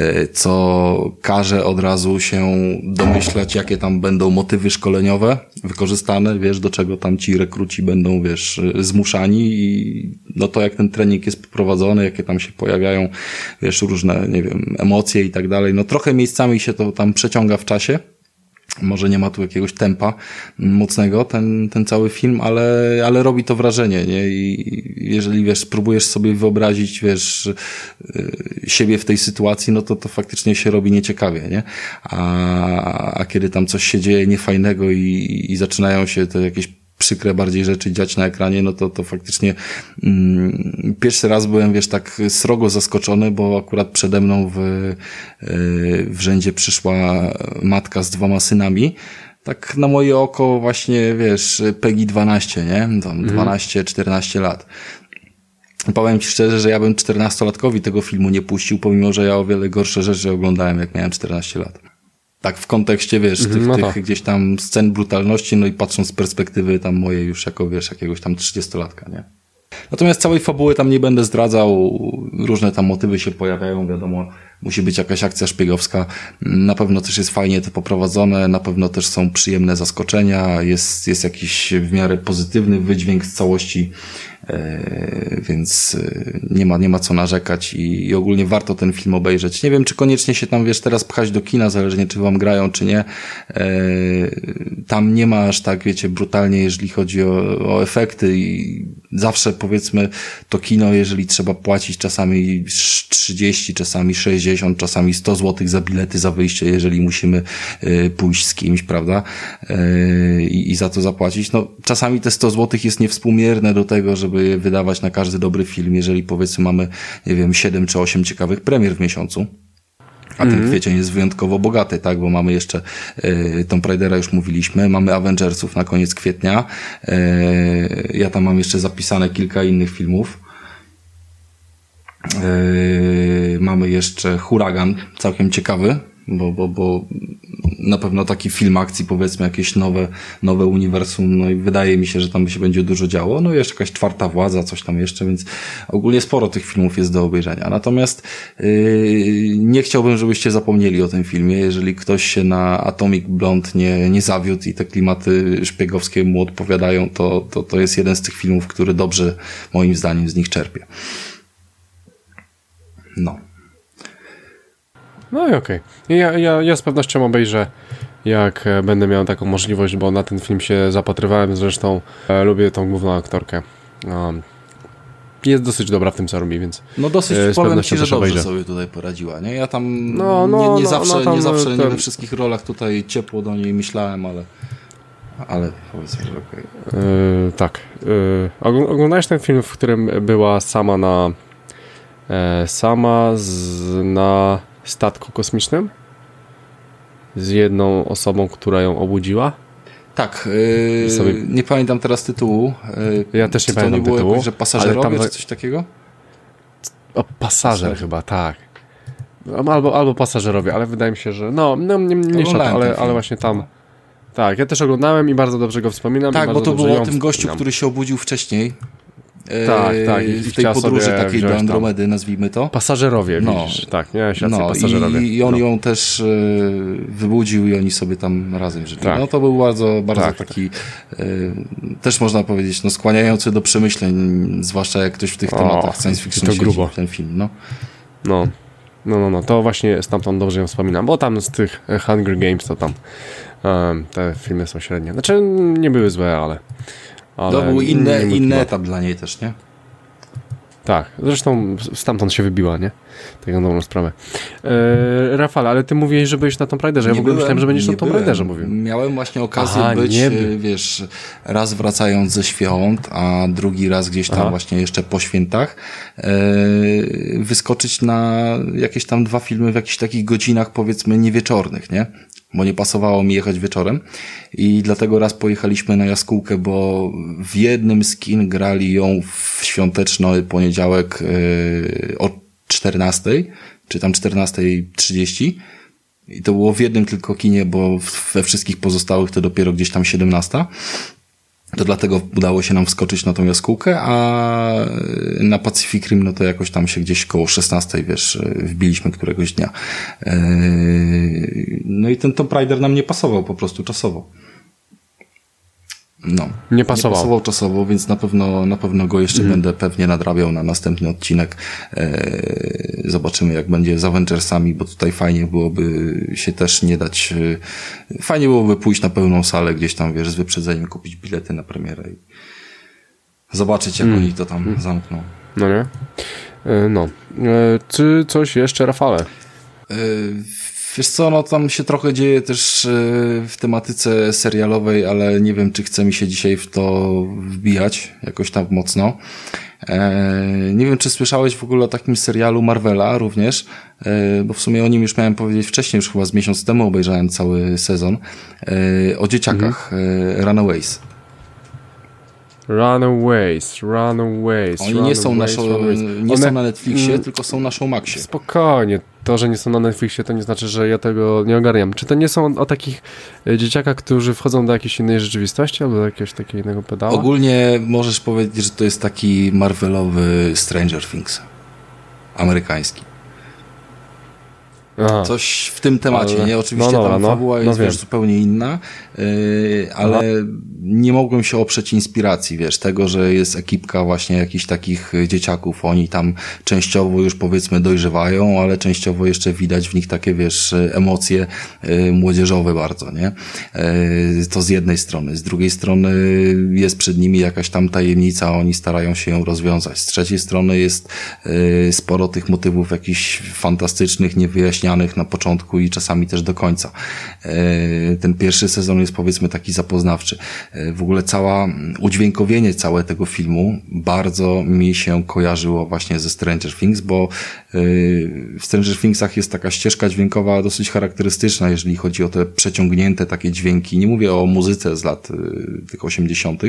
Y, co każe od razu się domyślać, jakie tam będą motywy szkoleniowe wykorzystane, wiesz, do czego tam ci rekruci będą, wiesz, zmuszani i no to jak ten trening jest poprowadzony, jakie tam się pojawiają, wiesz, różne, nie wiem, emocje i tak dalej, no trochę miejscami czasami się to tam przeciąga w czasie. Może nie ma tu jakiegoś tempa mocnego ten, ten cały film, ale, ale robi to wrażenie, nie? I jeżeli, wiesz, spróbujesz sobie wyobrazić, wiesz, y, siebie w tej sytuacji, no to to faktycznie się robi nieciekawie, nie? A, a kiedy tam coś się dzieje niefajnego i, i zaczynają się te jakieś przykre bardziej rzeczy dziać na ekranie, no to, to faktycznie mm, pierwszy raz byłem, wiesz, tak srogo zaskoczony, bo akurat przede mną w, y, w rzędzie przyszła matka z dwoma synami, tak na moje oko właśnie, wiesz, PEGI 12, nie? Tam mhm. 12-14 lat. Powiem Ci szczerze, że ja bym 14-latkowi tego filmu nie puścił, pomimo, że ja o wiele gorsze rzeczy oglądałem, jak miałem 14 lat. Tak w kontekście, wiesz, tych, no tych gdzieś tam scen brutalności, no i patrząc z perspektywy tam mojej już jako, wiesz, jakiegoś tam 30-latka, nie? Natomiast całej fabuły tam nie będę zdradzał, różne tam motywy się pojawiają, wiadomo, musi być jakaś akcja szpiegowska. Na pewno też jest fajnie to poprowadzone, na pewno też są przyjemne zaskoczenia, jest, jest jakiś w miarę pozytywny wydźwięk z całości więc e, nie ma, nie ma co narzekać i, i, ogólnie warto ten film obejrzeć. Nie wiem, czy koniecznie się tam, wiesz, teraz pchać do kina, zależnie czy wam grają, czy nie. E, tam nie ma aż tak, wiecie, brutalnie, jeżeli chodzi o, o efekty i zawsze powiedzmy to kino, jeżeli trzeba płacić czasami 30, czasami 60, czasami 100 zł za bilety, za wyjście, jeżeli musimy pójść z kimś, prawda? I, i za to zapłacić. No, czasami te 100 zł jest niewspółmierne do tego, żeby wydawać na każdy dobry film, jeżeli powiedzmy mamy, nie wiem, 7 czy 8 ciekawych premier w miesiącu. A ten mm -hmm. kwiecień jest wyjątkowo bogaty, tak, bo mamy jeszcze y, Tomb Raidera już mówiliśmy, mamy Avengersów na koniec kwietnia. Y, ja tam mam jeszcze zapisane kilka innych filmów. Y, mamy jeszcze Huragan, całkiem ciekawy, bo, bo, bo na pewno taki film akcji, powiedzmy jakieś nowe, nowe uniwersum, no i wydaje mi się, że tam się będzie dużo działo. No i jeszcze jakaś czwarta władza, coś tam jeszcze, więc ogólnie sporo tych filmów jest do obejrzenia. Natomiast yy, nie chciałbym, żebyście zapomnieli o tym filmie. Jeżeli ktoś się na Atomic Blonde nie, nie zawiódł i te klimaty szpiegowskie mu odpowiadają, to, to, to jest jeden z tych filmów, który dobrze moim zdaniem z nich czerpie. No. No i okej. Okay. Ja, ja, ja z pewnością obejrzę, jak e, będę miał taką możliwość, bo na ten film się zapatrywałem. Zresztą e, lubię tą główną aktorkę. Um, jest dosyć dobra w tym, co robi, więc. No dosyć e, z powiem ci, że dobrze obejrzę. sobie tutaj poradziła, nie? Ja tam no, no, nie, nie no, zawsze, no, nie, zawsze ten... nie we wszystkich rolach tutaj ciepło do niej myślałem, ale. Ale powiedzmy, że okej. Okay. Yy, tak. Yy, oglądałeś ten film, w którym była sama na. E, sama z, na statku kosmicznym z jedną osobą, która ją obudziła. Tak, yy, sobie... nie pamiętam teraz tytułu. Yy, ja też nie pamiętam nie było tytułu. Że pasażerowie tam... coś takiego? O, pasażer chyba, tak. Albo, albo pasażerowie, ale wydaje mi się, że no, no nie, nie szat, ale, ale właśnie tam. Tak, ja też oglądałem i bardzo dobrze go wspominam. Tak, bo to było o tym gościu, wspominam. który się obudził wcześniej. Tak, tak. I w tej podróży takiej do Andromedy, tam. nazwijmy to. Pasażerowie, no. widzisz, tak, miałeś rację, no, pasażerowie. I, i on no. ją też y, wybudził i oni sobie tam razem żyli. Tak. No to był bardzo, bardzo tak, taki, tak. Y, też można powiedzieć, no skłaniający do przemyśleń, zwłaszcza jak ktoś w tych o, tematach science fiction to grubo. ten film, no. No. No, no, no, to właśnie stamtąd dobrze ją wspominam, bo tam z tych Hunger Games to tam um, te filmy są średnie. Znaczy, nie były złe, ale... ale to był inny, inny etap dla niej też, nie? Tak, zresztą stamtąd się wybiła, nie? Taką dobrą sprawę. E, Rafał, ale ty mówiłeś, że byłeś na Tomb Raiderze. Ja nie w ogóle byłem, myślałem, że będziesz na Tomb Raiderze mówił. Miałem właśnie okazję Aha, być, e, wiesz, raz wracając ze świąt, a drugi raz gdzieś tam Aha. właśnie jeszcze po świętach, e, wyskoczyć na jakieś tam dwa filmy w jakichś takich godzinach, powiedzmy, niewieczornych, nie? Bo nie pasowało mi jechać wieczorem i dlatego raz pojechaliśmy na jaskółkę, bo w jednym z kin grali ją w świąteczny poniedziałek yy, o 14, czy tam 14.30 i to było w jednym tylko kinie, bo we wszystkich pozostałych to dopiero gdzieś tam 17. To dlatego udało się nam wskoczyć na tą jaskółkę, a na Pacific Rim no to jakoś tam się gdzieś koło 16, wiesz, wbiliśmy któregoś dnia. Eee, no i ten Tomb Raider nam nie pasował po prostu czasowo. No. Nie pasował. Nie pasował czasowo, więc na pewno, na pewno go jeszcze mm. będę pewnie nadrabiał na następny odcinek. Zobaczymy, jak będzie z Avengersami, bo tutaj fajnie byłoby się też nie dać. E, fajnie byłoby pójść na pełną salę gdzieś tam, wiesz, z wyprzedzeniem, kupić bilety na premierę i zobaczyć, jak mm. oni to tam mm. zamkną. No nie? E, no. E, czy coś jeszcze, Rafale? Wiesz co, no tam się trochę dzieje też e, w tematyce serialowej, ale nie wiem, czy chce mi się dzisiaj w to wbijać jakoś tam mocno. E, nie wiem, czy słyszałeś w ogóle o takim serialu Marvela również, e, bo w sumie o nim już miałem powiedzieć wcześniej, już chyba z miesiąc temu obejrzałem cały sezon, o dzieciakach, mhm. Runaways. Runaways, Runaways. Oni nie są, naszą, nie One... są na Netflixie, mm, tylko są na Showmaxie. Spokojnie. To, że nie są na Netflixie, to nie znaczy, że ja tego nie ogarniam. Czy to nie są o takich e, dzieciakach, którzy wchodzą do jakiejś innej rzeczywistości albo do jakiegoś takiego innego pedału? Ogólnie możesz powiedzieć, że to jest taki Marvelowy Stranger Things. Amerykański. Aha. Coś w tym temacie, ale... nie? Oczywiście no, tam no, fabuła jest no, wiesz, zupełnie inna, ale nie mogłem się oprzeć inspiracji, wiesz, tego, że jest ekipka właśnie jakichś takich dzieciaków, oni tam częściowo już powiedzmy dojrzewają, ale częściowo jeszcze widać w nich takie, wiesz, emocje yy, młodzieżowe bardzo, nie? Yy, to z jednej strony. Z drugiej strony jest przed nimi jakaś tam tajemnica, oni starają się ją rozwiązać. Z trzeciej strony jest yy, sporo tych motywów jakichś fantastycznych, niewyjaśnionych na początku i czasami też do końca. Ten pierwszy sezon jest powiedzmy taki zapoznawczy. E, w ogóle cała udźwiękowienie całe tego filmu bardzo mi się kojarzyło właśnie ze Stranger Things, bo e, w Stranger Thingsach jest taka ścieżka dźwiękowa dosyć charakterystyczna, jeżeli chodzi o te przeciągnięte takie dźwięki. Nie mówię o muzyce z lat tych 80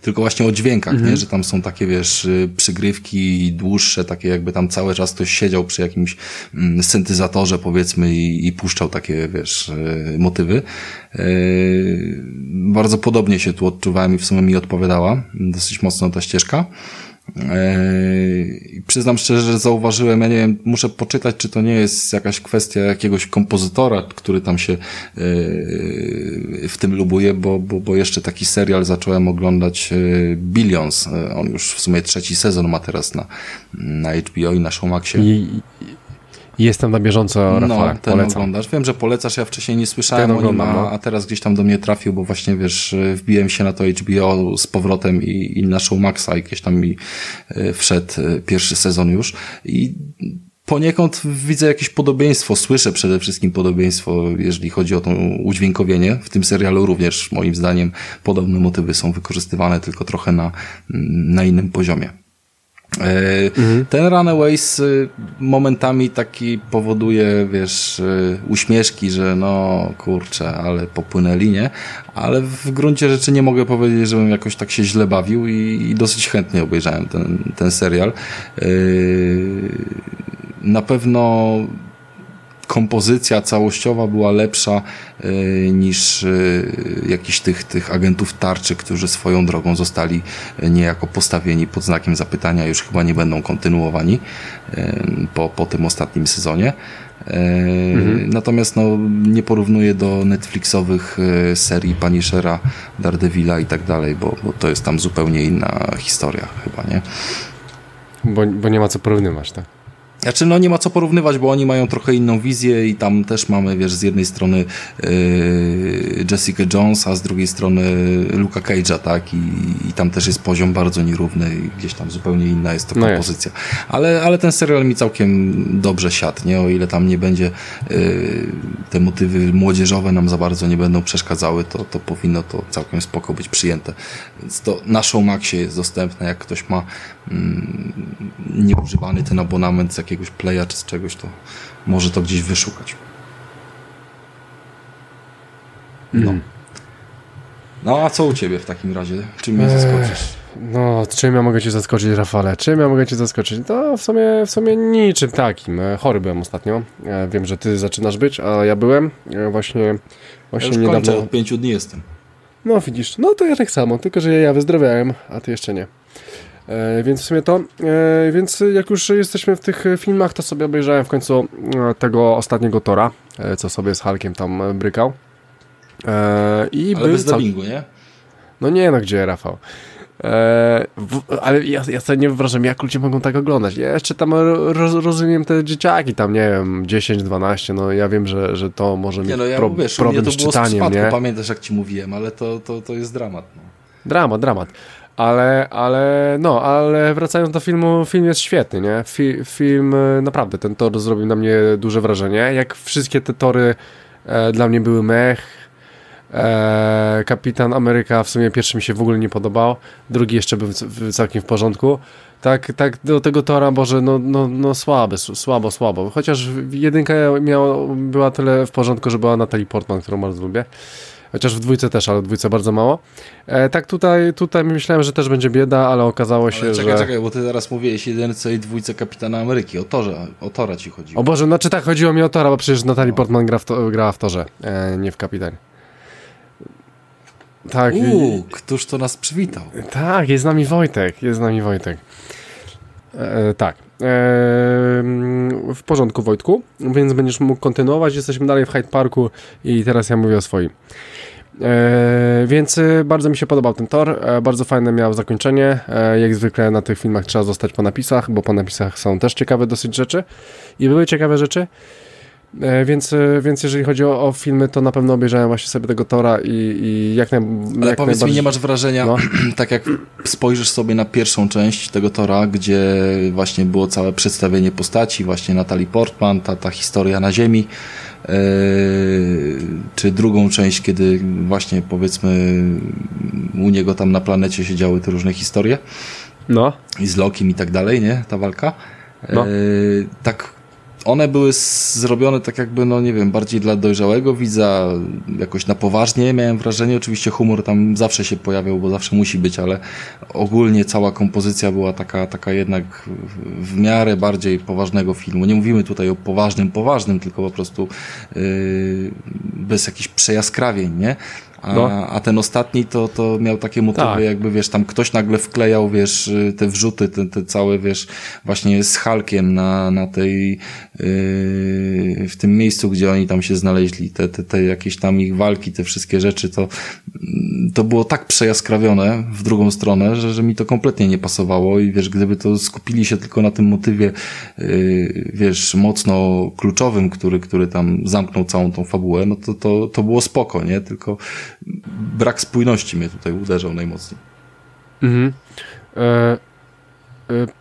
tylko właśnie o dźwiękach, mhm. nie? że tam są takie, wiesz, y, przygrywki dłuższe, takie jakby tam cały czas ktoś siedział przy jakimś mm, syntezatorze, powiedzmy, i, i puszczał takie, wiesz, y, motywy. Yy, bardzo podobnie się tu odczuwałem i w sumie mi odpowiadała dosyć mocno ta ścieżka. Yy, przyznam szczerze, że zauważyłem, ja nie wiem, muszę poczytać, czy to nie jest jakaś kwestia jakiegoś kompozytora, który tam się yy, w tym lubuje, bo, bo, bo jeszcze taki serial zacząłem oglądać yy, Billions. On już w sumie trzeci sezon ma teraz na, na HBO i na Showmaxie. I, Jestem na bieżąco, Rafał, no, ten polecam. oglądasz. Wiem, że polecasz, ja wcześniej nie słyszałem ten o nim, a, no. a teraz gdzieś tam do mnie trafił, bo właśnie, wiesz, wbiłem się na to HBO z powrotem i, i na Show Maxa i gdzieś tam mi e, wszedł e, pierwszy sezon już i poniekąd widzę jakieś podobieństwo, słyszę przede wszystkim podobieństwo, jeżeli chodzi o to udźwiękowienie. W tym serialu również, moim zdaniem, podobne motywy są wykorzystywane, tylko trochę na, na innym poziomie. E, mhm. Ten Runaways y, momentami taki powoduje, wiesz, y, uśmieszki, że no kurczę, ale popłynęli, nie? Ale w gruncie rzeczy nie mogę powiedzieć, żebym jakoś tak się źle bawił i, i dosyć chętnie obejrzałem ten, ten serial. Yy na pewno kompozycja całościowa była lepsza y, niż y, jakiś tych, tych agentów tarczy, którzy swoją drogą zostali niejako postawieni pod znakiem zapytania, już chyba nie będą kontynuowani y, po, po tym ostatnim sezonie. Mhm. Natomiast no, nie porównuję do Netflixowych serii Punishera, Daredevila i tak dalej, bo, bo to jest tam zupełnie inna historia chyba, nie? Bo, bo nie ma co porównywać, tak? Znaczy, no nie ma co porównywać, bo oni mają trochę inną wizję i tam też mamy, wiesz, z jednej strony yy, Jessica Jones, a z drugiej strony Luka Cage'a, tak? I, I, tam też jest poziom bardzo nierówny i gdzieś tam zupełnie inna jest to kompozycja. No ale, ale ten serial mi całkiem dobrze siadł, nie? O ile tam nie będzie yy, te motywy młodzieżowe nam za bardzo nie będą przeszkadzały, to, to powinno to całkiem spoko być przyjęte. Więc to na Showmaxie jest dostępne, jak ktoś ma mm, nieużywany ten abonament z jakiegoś playa czy z czegoś, to może to gdzieś wyszukać. No. Mm. No a co u ciebie w takim razie? Czym mnie zaskoczysz? No, czym ja mogę cię zaskoczyć, Rafale? Czym ja mogę cię zaskoczyć? To w sumie, w sumie niczym takim. E, chory byłem ostatnio. E, wiem, że ty zaczynasz być, a ja byłem właśnie, właśnie ja już niedawno. Kończę, od pięciu dni jestem. No widzisz, no to ja tak samo, tylko że ja wyzdrowiałem, a ty jeszcze nie. E, więc w sumie to, e, więc jak już jesteśmy w tych filmach, to sobie obejrzałem w końcu e, tego ostatniego Tora, co sobie z Hulkiem tam brykał. I ale bez dubbingu, nie? No nie, no gdzie, Rafał? W, ale ja, ja sobie nie wyobrażam, jak ludzie mogą tak oglądać. Ja jeszcze tam roz, rozumiem te dzieciaki, tam nie wiem, 10, 12, no ja wiem, że, że to może mieć no, ja pro, wiesz, problem z czytaniem, nie? Pamiętasz, jak ci mówiłem, ale to, to, to jest dramat. No. Dramat, dramat. Ale, ale, no, ale wracając do filmu, film jest świetny, nie? Fi, film, e, naprawdę, ten tor zrobił na mnie duże wrażenie. Jak wszystkie te tory e, dla mnie były mech, E, Kapitan Ameryka w sumie pierwszy mi się w ogóle nie podobał, drugi jeszcze był całkiem w porządku. Tak, tak do tego Tora, Boże, no, no, no słaby, słabo, słabo. Chociaż jedynka miała, była tyle w porządku, że była Natalie Portman, którą bardzo lubię. Chociaż w dwójce też, ale w dwójce bardzo mało. E, tak tutaj, tutaj myślałem, że też będzie bieda, ale okazało się, ale czekaj, że... Czekaj, bo ty teraz mówiłeś jedynce i dwójce Kapitana Ameryki. O, torze, o Tora ci chodziło. O Boże, znaczy tak, chodziło mi o Tora, bo przecież Natalie no. Portman gra w, to, gra w Torze, e, nie w Kapitanie. Tak. Uuu, któż to nas przywitał? Tak, jest z nami Wojtek, jest z nami Wojtek. E, tak. E, w porządku, Wojtku, więc będziesz mógł kontynuować. Jesteśmy dalej w Hyde Parku i teraz ja mówię o swoim. E, więc e, bardzo mi się podobał ten tor, e, bardzo fajne miał zakończenie. Jak zwykle na tych filmach trzeba zostać po napisach, bo po napisach są też ciekawe dosyć rzeczy i były ciekawe rzeczy. Więc, więc jeżeli chodzi o, o, filmy, to na pewno obejrzałem właśnie sobie tego Tora i, i jak, naj, Ale jak powiedz mi, nie masz wrażenia, no. tak jak spojrzysz sobie na pierwszą część tego Tora, gdzie właśnie było całe przedstawienie postaci, właśnie Natalie Portman, ta, ta historia na ziemi, czy drugą część, kiedy właśnie powiedzmy u niego tam na planecie się działy te różne historie. No. I z Lokim i tak dalej, nie? Ta walka. No. Yy, tak one były zrobione tak jakby, no nie wiem, bardziej dla dojrzałego widza, jakoś na poważnie, miałem wrażenie, oczywiście humor tam zawsze się pojawiał, bo zawsze musi być, ale ogólnie cała kompozycja była taka, taka jednak w miarę bardziej poważnego filmu. Nie mówimy tutaj o poważnym, poważnym, tylko po prostu yy, bez jakichś przejaskrawień, nie? A, no. a ten ostatni to, to miał takie motywy, tak. jakby wiesz, tam ktoś nagle wklejał, wiesz, te wrzuty, te, te całe, wiesz, właśnie z Halkiem na, na tej, w tym miejscu, gdzie oni tam się znaleźli, te, te, te jakieś tam ich walki, te wszystkie rzeczy, to, to było tak przejaskrawione w drugą stronę, że, że mi to kompletnie nie pasowało i wiesz, gdyby to skupili się tylko na tym motywie, yy, wiesz, mocno kluczowym, który, który tam zamknął całą tą fabułę, no to, to, to było spoko, nie? Tylko brak spójności mnie tutaj uderzał najmocniej. Mhm. E,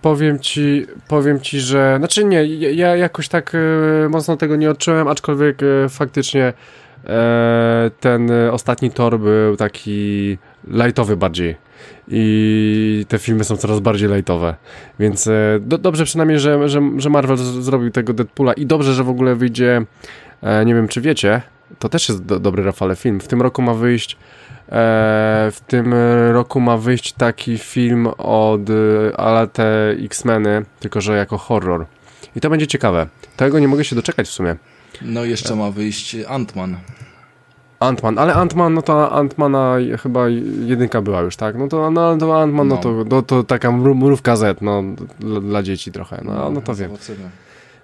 powiem ci, powiem ci, że, znaczy nie, ja jakoś tak e, mocno tego nie odczułem, aczkolwiek e, faktycznie e, ten ostatni tor był taki lightowy bardziej. I te filmy są coraz bardziej lightowe, więc e, do, dobrze przynajmniej, że, że, że Marvel zrobił tego Deadpoola i dobrze, że w ogóle wyjdzie, nie wiem czy wiecie, to też jest do, dobry Rafale film. W tym roku ma wyjść e, w tym roku ma wyjść taki film od e, ale te X-Meny, tylko że jako horror. I to będzie ciekawe. Tego nie mogę się doczekać w sumie. No jeszcze ma wyjść Ant-Man. Antman, ale Antman, no to Antmana chyba jedynka była już, tak? No to, no, to Antman, no, No. to, to, to taka mró- mrówka Z, no, dla, dla dzieci trochę, no, no to wiem. Zobaczymy.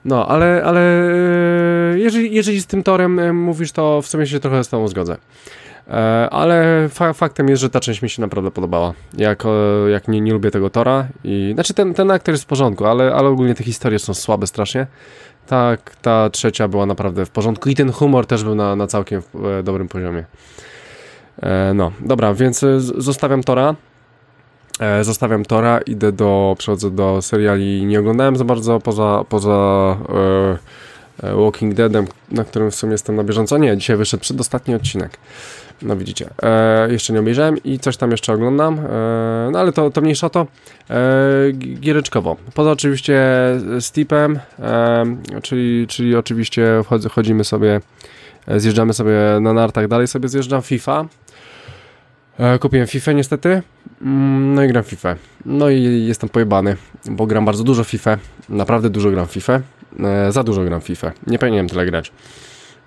No, ale, ale e, jeżeli, jeżeli z tym torem e, mówisz, to w sumie się trochę z tobą zgodzę. E, Ale fa faktem jest, że ta część mi się naprawdę podobała. Jak, jak nie, nie lubię tego tora i... Znaczy ten, ten aktor jest w porządku, ale, ale ogólnie te historie są słabe strasznie. Tak, ta trzecia była naprawdę w porządku i ten humor też był na, na całkiem dobrym poziomie. No, dobra, więc zostawiam Tora. E, Zostawiam Tora, idę do, przechodzę do seriali. Nie oglądałem za bardzo poza, poza e, e, Walking Deadem, na którym w sumie jestem na bieżąco. Nie, dzisiaj wyszedł przedostatni odcinek. No widzicie, e, jeszcze nie obejrzałem i coś tam jeszcze oglądam, e, no ale to, to mniejsza to. E, gi- giereczkowo. Poza oczywiście Steepem, e, czyli, czyli oczywiście wchodzę, chodzimy sobie, zjeżdżamy sobie na nartach, dalej sobie zjeżdżam FIFA. E, kupiłem FIFA niestety, Mm, no i gram FIFA. No i jestem pojebany, bo gram bardzo dużo FIFA, naprawdę dużo gram FIFA, e, za dużo gram FIFA, nie powinienem tyle grać.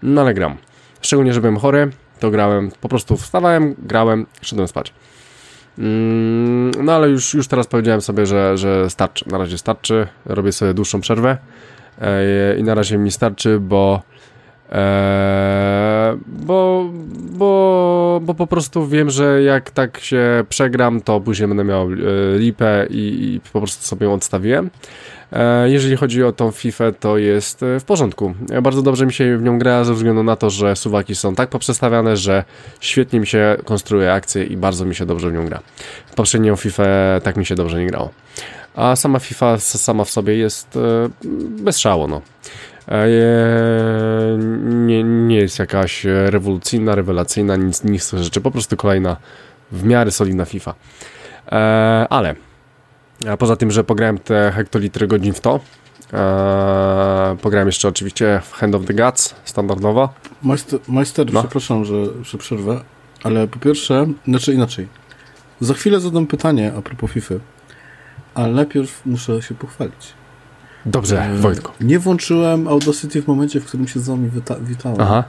No ale gram. Szczególnie, że byłem chory, to grałem, po prostu wstawałem, grałem, szedłem spać. Mm, No ale już, już teraz powiedziałem sobie, że, że starczy. Na razie starczy. Robię sobie dłuższą przerwę e, i na razie mi starczy, bo e, bo, bo, bo po prostu wiem, że jak tak się przegram, to później będę miał e, lipę i, i po prostu sobie ją odstawiłem. E, Jeżeli chodzi o tą FIFA, to jest e, w porządku. E, Bardzo dobrze mi się w nią gra ze względu na to, że suwaki są tak poprzestawiane, że świetnie mi się konstruuje akcje i bardzo mi się dobrze w nią gra. W poprzednią FIFA tak mi się dobrze nie grało. A sama FIFA sama w sobie jest bez szału, no. Nie, nie jest jakaś rewolucyjna, rewelacyjna, nic, nic z tych rzeczy. Po prostu kolejna w miarę solidna FIFA. E, Ale a poza tym, że pograłem te hektolitry godzin w to, e, pograłem jeszcze oczywiście w Hand of the Gods standardowo. Majster, majster No. przepraszam, że, że przerwę, ale po pierwsze, znaczy inaczej. Za chwilę zadam pytanie a propos FIFA, ale najpierw muszę się pochwalić. Dobrze, E, Wojtku. Nie włączyłem Audacity w momencie, w którym się z wami wita witałem. Aha.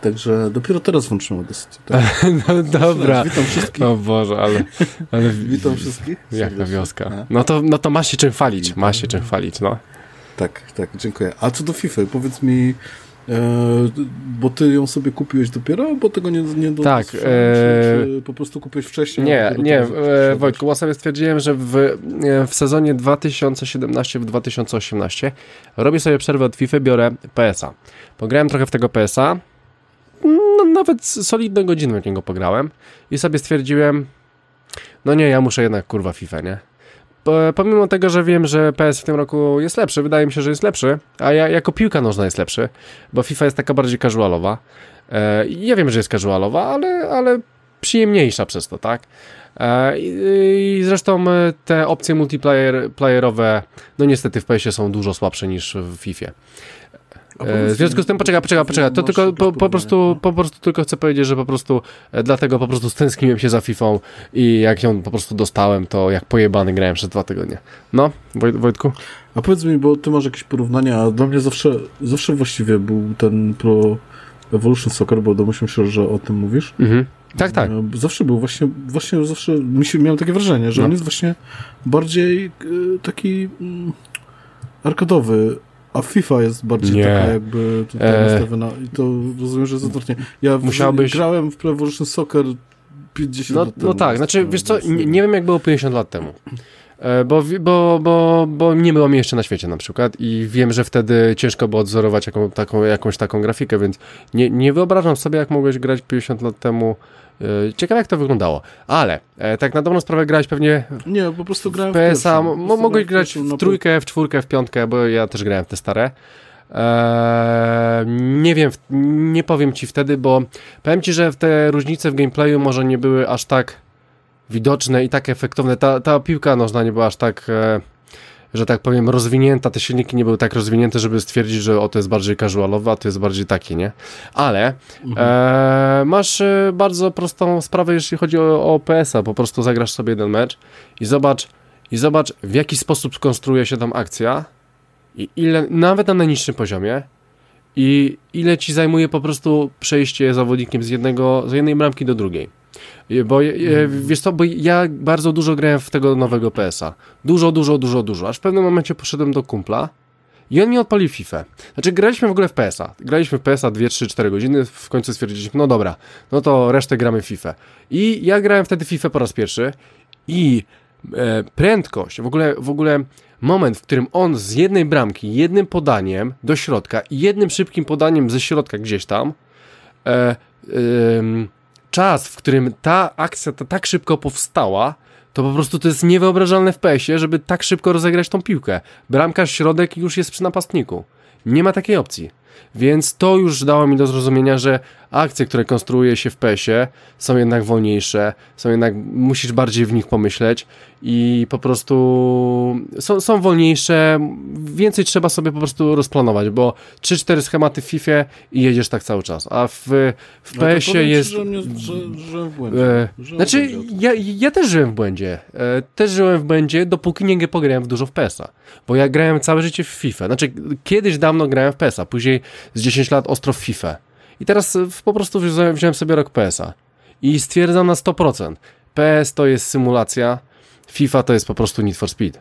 Także dopiero teraz włączyłem Audacity. Tak? No dobra. Witam wszystkich. O Boże, ale... ale Witam wszystkich. Jaka serdecznie. wioska. A, No to, no to ma się czym chwalić, ma się czym chwalić, no. Tak, tak, dziękuję. A co do FIFA, powiedz mi, bo ty ją sobie kupiłeś dopiero, bo tego nie, nie do Tak, czy, e, czy po prostu kupiłeś wcześniej? Nie, nie, e? Wojtku, ja sobie stwierdziłem, że w, e, w sezonie 2017-2018 robię sobie przerwę od FIFA, biorę PS-a. Pograłem trochę w tego PS-a, no, nawet solidne godziny w niego pograłem i sobie stwierdziłem, no nie, ja muszę jednak kurwa FIFA, nie? Po- Pomimo tego, że wiem, że PS w tym roku jest lepszy, wydaje mi się, że jest lepszy, a ja jako piłka nożna jest lepszy, bo FIFA jest taka bardziej casualowa. E, ja wiem, że jest casualowa, ale, ale przyjemniejsza przez to, tak? E, I, i zresztą e, te opcje multiplayer playerowe, no niestety w PS-ie są dużo słabsze niż w FIFA. E, W związku z tym, poczekaj, poczekaj, poczekaj, to tylko po, po, prostu, po prostu tylko chcę powiedzieć, że po prostu e, dlatego po prostu stęskniłem się za FIFA i jak ją po prostu dostałem, to jak pojebany grałem przez dwa tygodnie. No, Woj, Wojtku? A powiedz mi, bo ty masz jakieś porównania, a dla mnie zawsze, zawsze właściwie był ten Pro Evolution Soccer, bo domyślam się, że o tym mówisz. Mhm. Tak, tak. E, Zawsze był właśnie, właśnie zawsze, mi się, miałem takie wrażenie, że No. on jest właśnie bardziej taki mm, arkadowy, a FIFA jest bardziej Nie. taka jakby tutaj E. nastawiona i to rozumiem, że jest odwrotnie. Ja Musiałbyś- grałem w Pro Evolution Soccer 50 No, lat temu. no tak, znaczy No, wiesz co, nie, wiem. nie wiem jak było 50 lat temu. E, Bo, bo, bo, bo nie było mnie jeszcze na świecie na przykład i wiem, że wtedy ciężko było odzorować jaką, taką, jakąś taką grafikę, więc nie, nie wyobrażam sobie jak mogłeś grać 50 lat temu. E, Ciekawe jak to wyglądało, ale e, tak na dobrą sprawę grałeś pewnie Nie, po prostu grałem w PSA, mo- mogłeś grać w na trójkę, w czwórkę, w piątkę, bo ja też grałem w te stare. Eee, nie wiem, nie powiem ci wtedy, bo powiem ci, że te różnice w gameplayu może nie były aż tak widoczne i tak efektowne. Ta, ta piłka nożna nie była aż tak, e, że tak powiem, rozwinięta. Te silniki nie były tak rozwinięte, żeby stwierdzić, że o to jest bardziej casualowe, a to jest bardziej takie, nie? Ale Mhm. e, masz e, bardzo prostą sprawę, jeśli chodzi o, o PS-a. Po prostu zagrasz sobie jeden mecz i zobacz, i zobacz w jaki sposób skonstruuje się tam akcja i ile, nawet na najniższym poziomie, i ile ci zajmuje po prostu przejście zawodnikiem z, jednego, z jednej bramki do drugiej. Bo wiesz co, bo ja bardzo dużo grałem w tego nowego PS-a. Dużo, dużo, dużo, dużo. Aż w pewnym momencie poszedłem do kumpla i on mi odpalił FIFA. Znaczy, graliśmy w ogóle w PS-a. Graliśmy w PS-a 2, 3, 4 godziny. W końcu stwierdziliśmy, no dobra, no to resztę gramy w FIFA. I ja grałem wtedy FIFA po raz pierwszy i e, prędkość, w ogóle, w ogóle moment, w którym on z jednej bramki, jednym podaniem do środka i jednym szybkim podaniem ze środka gdzieś tam, e, e, czas, w którym ta akcja ta, tak szybko powstała, to po prostu to jest niewyobrażalne w PS-ie, żeby tak szybko rozegrać tą piłkę. Bramkarz środek już jest przy napastniku. Nie ma takiej opcji. Więc to już dało mi do zrozumienia, że akcje, które konstruuje się w PES-ie są jednak wolniejsze, są jednak, musisz bardziej w nich pomyśleć i po prostu są, są wolniejsze, więcej trzeba sobie po prostu rozplanować, bo 3-4 schematy w FIFA i jedziesz tak cały czas, a w, w no PS-ie jest... Że mnie, że, że w błędzie. E, znaczy, w błędzie ja, ja też żyłem w błędzie. E, też żyłem w błędzie, dopóki nie pograłem w dużo w PS-a, bo ja grałem całe życie w FIFA. Znaczy, kiedyś dawno grałem w PS-a, później z 10 lat ostro w FIFA. I teraz e, po prostu wziąłem sobie rok PS-a i stwierdzam na 100%. PS to jest symulacja, FIFA to jest po prostu Need for Speed.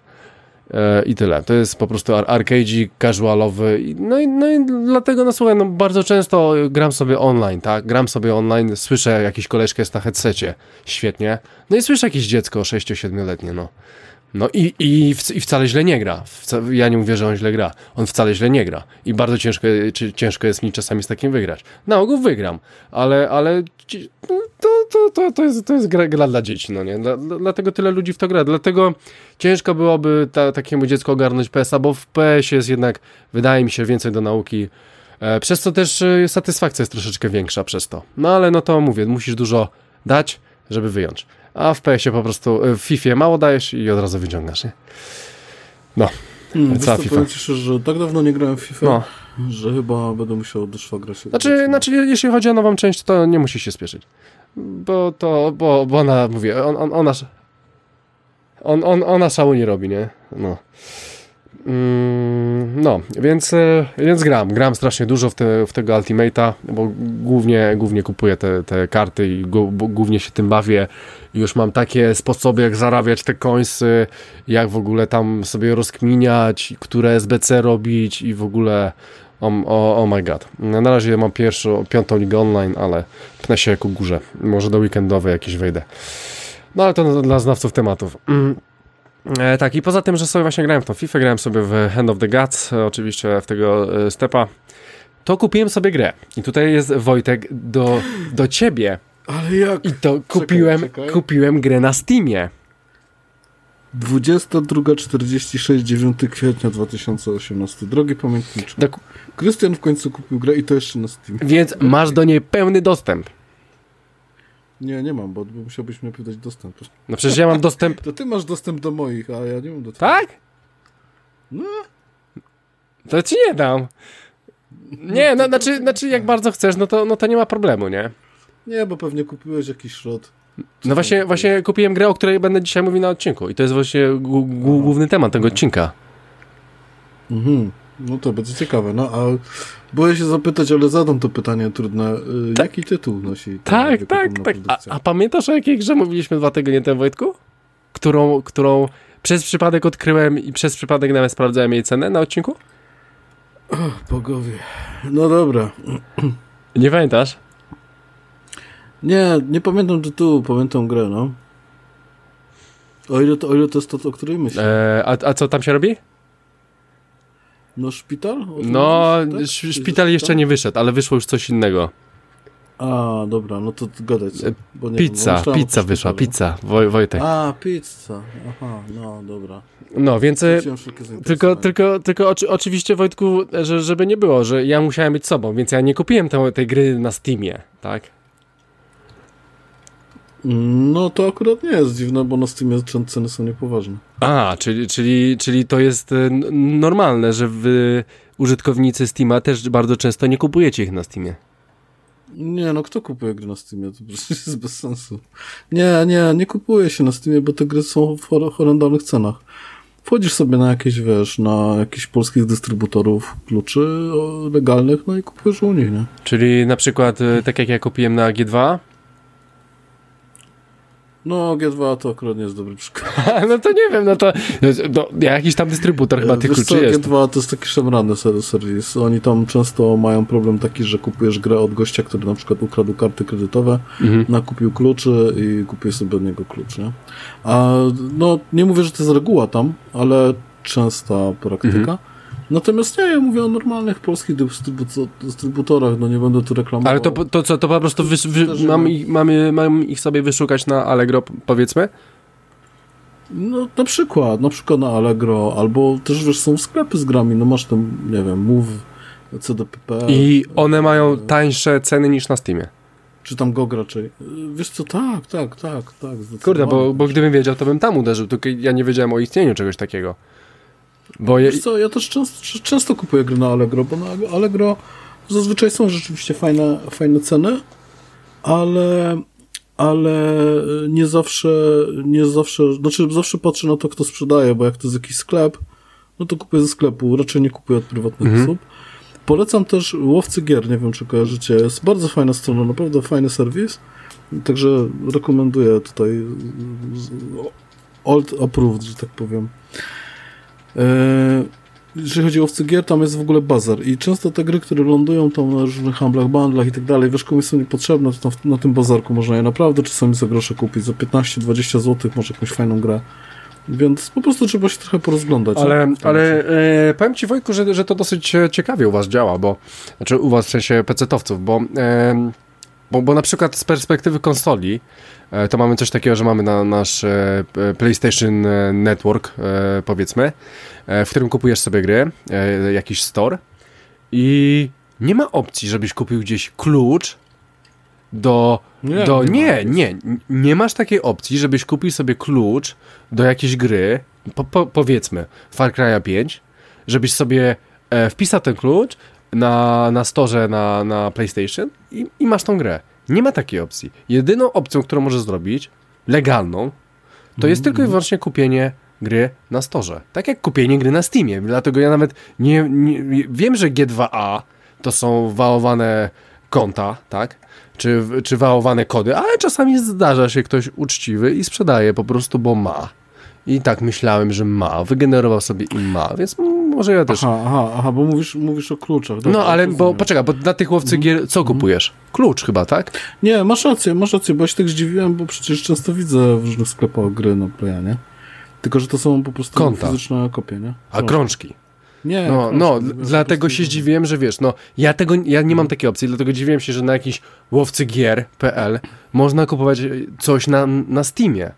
E, I tyle. To jest po prostu arcade casualowy. No i, no i dlatego, no słuchaj, no bardzo często gram sobie online, tak? Gram sobie online, słyszę jakiś koleżkę jest na headsetie. Świetnie. No i słyszę jakieś dziecko 6-7-letnie, no. No i, i, i wcale źle nie gra. Ja nie mówię, że on źle gra. On wcale źle nie gra. I bardzo ciężko, ciężko jest mi czasami z takim wygrać. Na ogół wygram, ale, ale no, to, to, to, to, jest, to jest gra, gra dla dzieci, no nie? Dla, dlatego tyle ludzi w to gra. Dlatego ciężko byłoby ta, takiemu dziecku ogarnąć PS-a, bo w PS jest jednak, wydaje mi się, więcej do nauki. E, przez co też e, satysfakcja jest troszeczkę większa przez to. No ale no to mówię, musisz dużo dać, żeby wyjąć a w PS-ie po prostu, y, w FIFA mało dajesz i od razu wyciągasz, nie? No, hmm, cała FIFA. Powiem ci szczerze, że tak dawno nie grałem w FIFA, no. że chyba będę musiał do szwagra się... Znaczy, znaczy, jeśli chodzi o nową część, to nie musisz się spieszyć. Bo to, bo, bo ona, mówię, on, on, ona... On, on, ona szału nie robi, nie? No. Mm, no, więc, e, więc gram. Gram strasznie dużo w, te, w tego Ultimate'a, bo głównie, głównie kupuję te, te karty i głównie się tym bawię. Już mam takie sposoby, jak zarabiać te końsy, jak w ogóle tam sobie rozkminiać, które SBC robić i w ogóle Oh, oh, oh, my god. Na razie mam pierwszą, piątą ligę online, ale pnę się ku górze. Może do weekendowej jakieś wejdę. No ale to dla znawców tematów. E, tak, i poza tym, że sobie właśnie grałem w tą FIFA, grałem sobie w Hand of the Gods, e, oczywiście w tego e, stepa, to kupiłem sobie grę. I tutaj jest Wojtek do, do ciebie. Ale jak? I to kupiłem, czekaj, czekaj. kupiłem grę na Steamie. 22.46, 9 kwietnia 2018. Drogi pamiętniczy. Tak. Krystian w końcu kupił grę i to jeszcze na Steam. Więc masz do niej pełny dostęp. Nie, nie mam, bo musiałbyś mi dać dostęp. No przecież ja mam dostęp... To ty masz dostęp do moich, a ja nie mam do Tak? No. To ci nie dam. Nie, no, znaczy, znaczy jak bardzo chcesz, no to, no to nie ma problemu, nie? Nie, bo pewnie kupiłeś jakiś szrot. No właśnie, właśnie kupiłem grę, o której będę dzisiaj mówił na odcinku i to jest właśnie główny temat tego odcinka. Mhm. No to będzie ciekawe. No, a boję się zapytać, ale zadam to pytanie trudne. Y, tak? Jaki tytuł nosi Tak, tak, tak. A, a, pamiętasz o jakiej grze mówiliśmy dwa tygodnie temu, Wojtku? Którą, którą przez przypadek odkryłem i przez przypadek nawet sprawdzałem jej cenę na odcinku? O, bogowie. No dobra. Nie pamiętasz? Nie, nie pamiętam tytułu, pamiętam grę, no. O ile to, o ile to jest to, o której myślę. Eee, a, a co tam się robi? No szpital? No, tak? szpital jeszcze nie wyszedł, ale wyszło już coś innego. A, dobra, no to gadać. Bo nie pizza, wiem, pizza wyszła, pizza, Woj, Wojtek. A, pizza, aha, no dobra. No, więc e, tylko, tylko, tylko oczy, oczywiście Wojtku, że, żeby nie było, że ja musiałem być sobą, więc ja nie kupiłem te, tej gry na Steamie, tak? No to akurat nie jest dziwne, bo na Steamie ceny są niepoważne. A, czyli, czyli, czyli to jest e, normalne, że wy użytkownicy Steama też bardzo często nie kupujecie ich na Steamie. Nie, no kto kupuje gry na Steamie? To przecież jest bez sensu. Nie, nie, nie kupuje się na Steamie, bo te gry są w horrendalnych cenach. wchodzisz sobie na jakieś, wiesz, na jakichś polskich dystrybutorów kluczy legalnych, no i kupujesz u nich, nie? Czyli na przykład, y, tak jak ja kupiłem na G2, No, G2 to akurat nie jest dobry przykład. no to nie wiem, no to no, jakiś tam dystrybutor chyba tych Wiesz co, kluczy jest. G2 to jest taki szemrany ser- serwis. Oni tam często mają problem taki, że kupujesz grę od gościa, który na przykład ukradł karty kredytowe, Mhm. nakupił kluczy i kupuje sobie od niego klucz, nie? A no, nie mówię, że to jest reguła tam, ale częsta praktyka. Mhm. Natomiast nie, ja mówię o normalnych polskich dystrybu- dystrybutorach, no nie będę tu reklamował. Ale to, to co, to po prostu wy, wy, mam, ich, mamy, mam ich sobie wyszukać na Allegro, powiedzmy? No na przykład, na przykład na Allegro, albo też wiesz, są sklepy z grami, no masz tam, nie wiem, Move, CDPP, I one mają tańsze ceny niż na Steamie. czy tam GOG raczej. Y, Wiesz co, tak, tak, tak, tak. Kurde, bo, bo gdybym wiedział, to bym tam uderzył, tylko ja nie wiedziałem o istnieniu czegoś takiego. Bo je, co, ja też często, często kupuję gry na Allegro, bo na Allegro zazwyczaj są rzeczywiście fajne, fajne ceny, ale, ale nie zawsze, nie zawsze, znaczy zawsze patrzę na to, kto sprzedaje, bo jak to jest jakiś sklep, no to kupuję ze sklepu, raczej nie kupuję od prywatnych Mhm. osób. Polecam też Łowcy Gier, nie wiem czy kojarzycie, jest bardzo fajna strona, naprawdę fajny serwis, także rekomenduję tutaj old approved, że tak powiem. Eee, jeżeli chodzi o owce gier, tam jest w ogóle bazar i często te gry, które lądują tam na różnych handlach, bandlach i tak dalej, wiesz, komuś są niepotrzebne, to tam na tym bazarku można je naprawdę czasami za grosze kupić, za 15-20 zł może jakąś fajną grę. Więc po prostu trzeba się trochę porozglądać. ale, nie? ale e, powiem ci Wojku, że, że to dosyć e, ciekawie u was działa, bo, znaczy u was w sensie pecetowców, bo, e, bo, bo na przykład z perspektywy konsoli, e, to mamy coś takiego, że mamy na nasz e, PlayStation e, Network, powiedzmy, w którym kupujesz sobie gry, jakiś store i nie ma opcji, żebyś kupił gdzieś klucz do Nie, do, nie nie, nie masz takiej opcji, żebyś kupił sobie klucz do jakiejś gry, po, po, powiedzmy Far Cry 5, żebyś sobie e, wpisał ten klucz na, na storze na, na PlayStation i, i masz tą grę. Nie ma takiej opcji. Jedyną opcją, którą możesz zrobić, legalną, to jest tylko i wyłącznie kupienie gry na storze. Tak jak kupienie gry na Steamie. Dlatego ja nawet nie, nie wiem, że G2A to są wałowane konta, tak? Czy, czy wałowane kody, ale czasami zdarza się ktoś uczciwy i sprzedaje po prostu, bo ma. I tak myślałem, że ma. Wygenerował sobie i ma, więc może ja też. Aha, aha, aha, bo mówisz, mówisz o kluczach. Dobra, No ale bo poczekaj, bo na tych łowcy gier co kupujesz? Klucz chyba, tak? Nie, masz rację, masz rację, bo ja się tak zdziwiłem, bo przecież często widzę w różnych sklepach gry na Playa, nie? Tylko, że to są po prostu Konta. fizyczne kopie, nie? A krążki. Nie, No, krążki, no, prostu- dlatego się zdziwiłem, że wiesz, no, ja tego, ja nie mam takiej opcji, dlatego dziwiłem się, że na jakiś łowcy gier.pl można kupować coś na, na Steamie.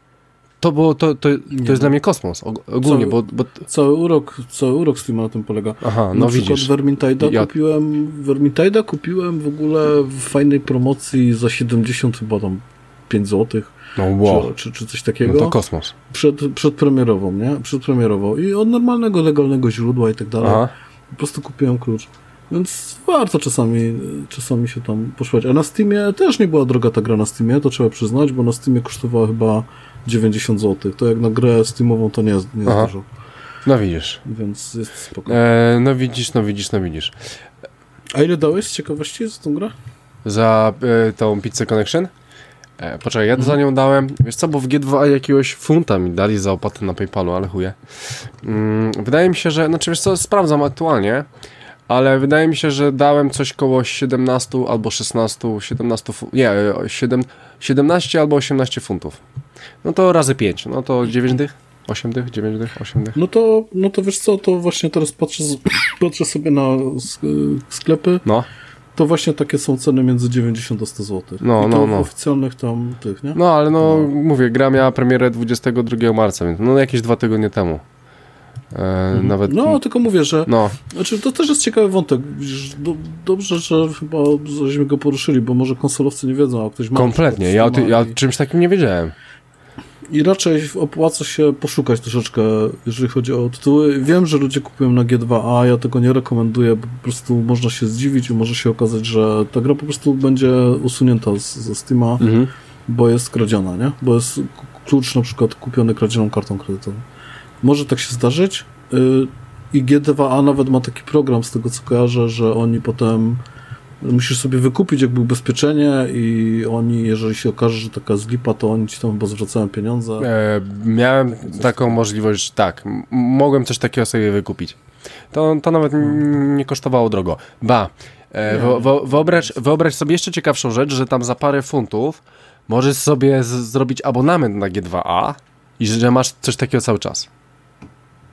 To było, to, to, to jest no. dla mnie kosmos, og- ogólnie, Co- bo, bo, Cały urok, cały urok Steama na tym polega. aha, na no przykład widzisz. Vermintide'a Ja- kupiłem, Vermintide'a kupiłem w ogóle w fajnej promocji za 70 chyba tam 5 zł, No wow, czy, czy, czy coś no takiego. to kosmos. przed, przedpremierową, nie? Przedpremierową. I od normalnego, legalnego źródła i tak dalej. Aha, Po prostu kupiłem klucz. Więc warto czasami, czasami się tam poszukać. A na Steamie też nie była droga ta gra na Steamie, to trzeba przyznać, bo na Steamie kosztowała chyba 90 zł. To jak na grę Steamową to nie jest, nie jest dużo. no widzisz. Więc jest spoko. E, no widzisz, no widzisz, no widzisz. A ile dałeś z ciekawości za tą grę? Za e, tą Pizzę Connection? E, poczekaj, ja Mhm. za nią dałem, wiesz co, bo w G2 jakiegoś funta mi dali za opłatę na Paypalu, ale chuje. Mm, wydaje mi się, że, znaczy wiesz co, sprawdzam aktualnie, ale wydaje mi się, że dałem coś koło 17 albo 16, 17, fu- nie, e, 7, 17 albo 18 funtów. No to razy 5, no to 9 dych? 8 dych, 9 dych, 8 dych. No to, no to wiesz co, to właśnie teraz patrzę, patrzę sobie na sk- sklepy, No, to właśnie takie są ceny między 90 a 100 zł. No, I to no, w no. oficjalnych tam tych, nie? no ale no, No. mówię, gra miała premierę 22 marca, więc no jakieś dwa tygodnie temu. E, Nawet, No, tylko mówię, że no, Znaczy, to też jest ciekawy wątek. Do, dobrze, że chyba żeśmy go poruszyli, bo może konsolowcy nie wiedzą, a ktoś ma. kompletnie, ja, ty, ja czymś takim nie wiedziałem. i, raczej opłaca się poszukać troszeczkę, jeżeli chodzi o tytuły. Wiem, że ludzie kupują na G2A, ja tego nie rekomenduję, bo po prostu można się zdziwić i może się okazać, że ta gra po prostu będzie usunięta z, ze Steama, bo jest kradziona, nie? Bo jest klucz na przykład kupiony kradzioną kartą kredytową. Może tak się zdarzyć. Y, I G2A nawet ma taki program, z tego co kojarzę, że oni potem musisz sobie wykupić jakby ubezpieczenie i oni, jeżeli się okaże, że taka zlipa, to oni ci tam chyba zwracają pieniądze. E, miałem taką możliwość, tak, mogłem coś takiego sobie wykupić. To, to nawet nie kosztowało drogo. Ba, e, wyobraź, wyobraź sobie jeszcze ciekawszą rzecz, że tam za parę funtów możesz sobie zrobić abonament na G2A i że masz coś takiego cały czas.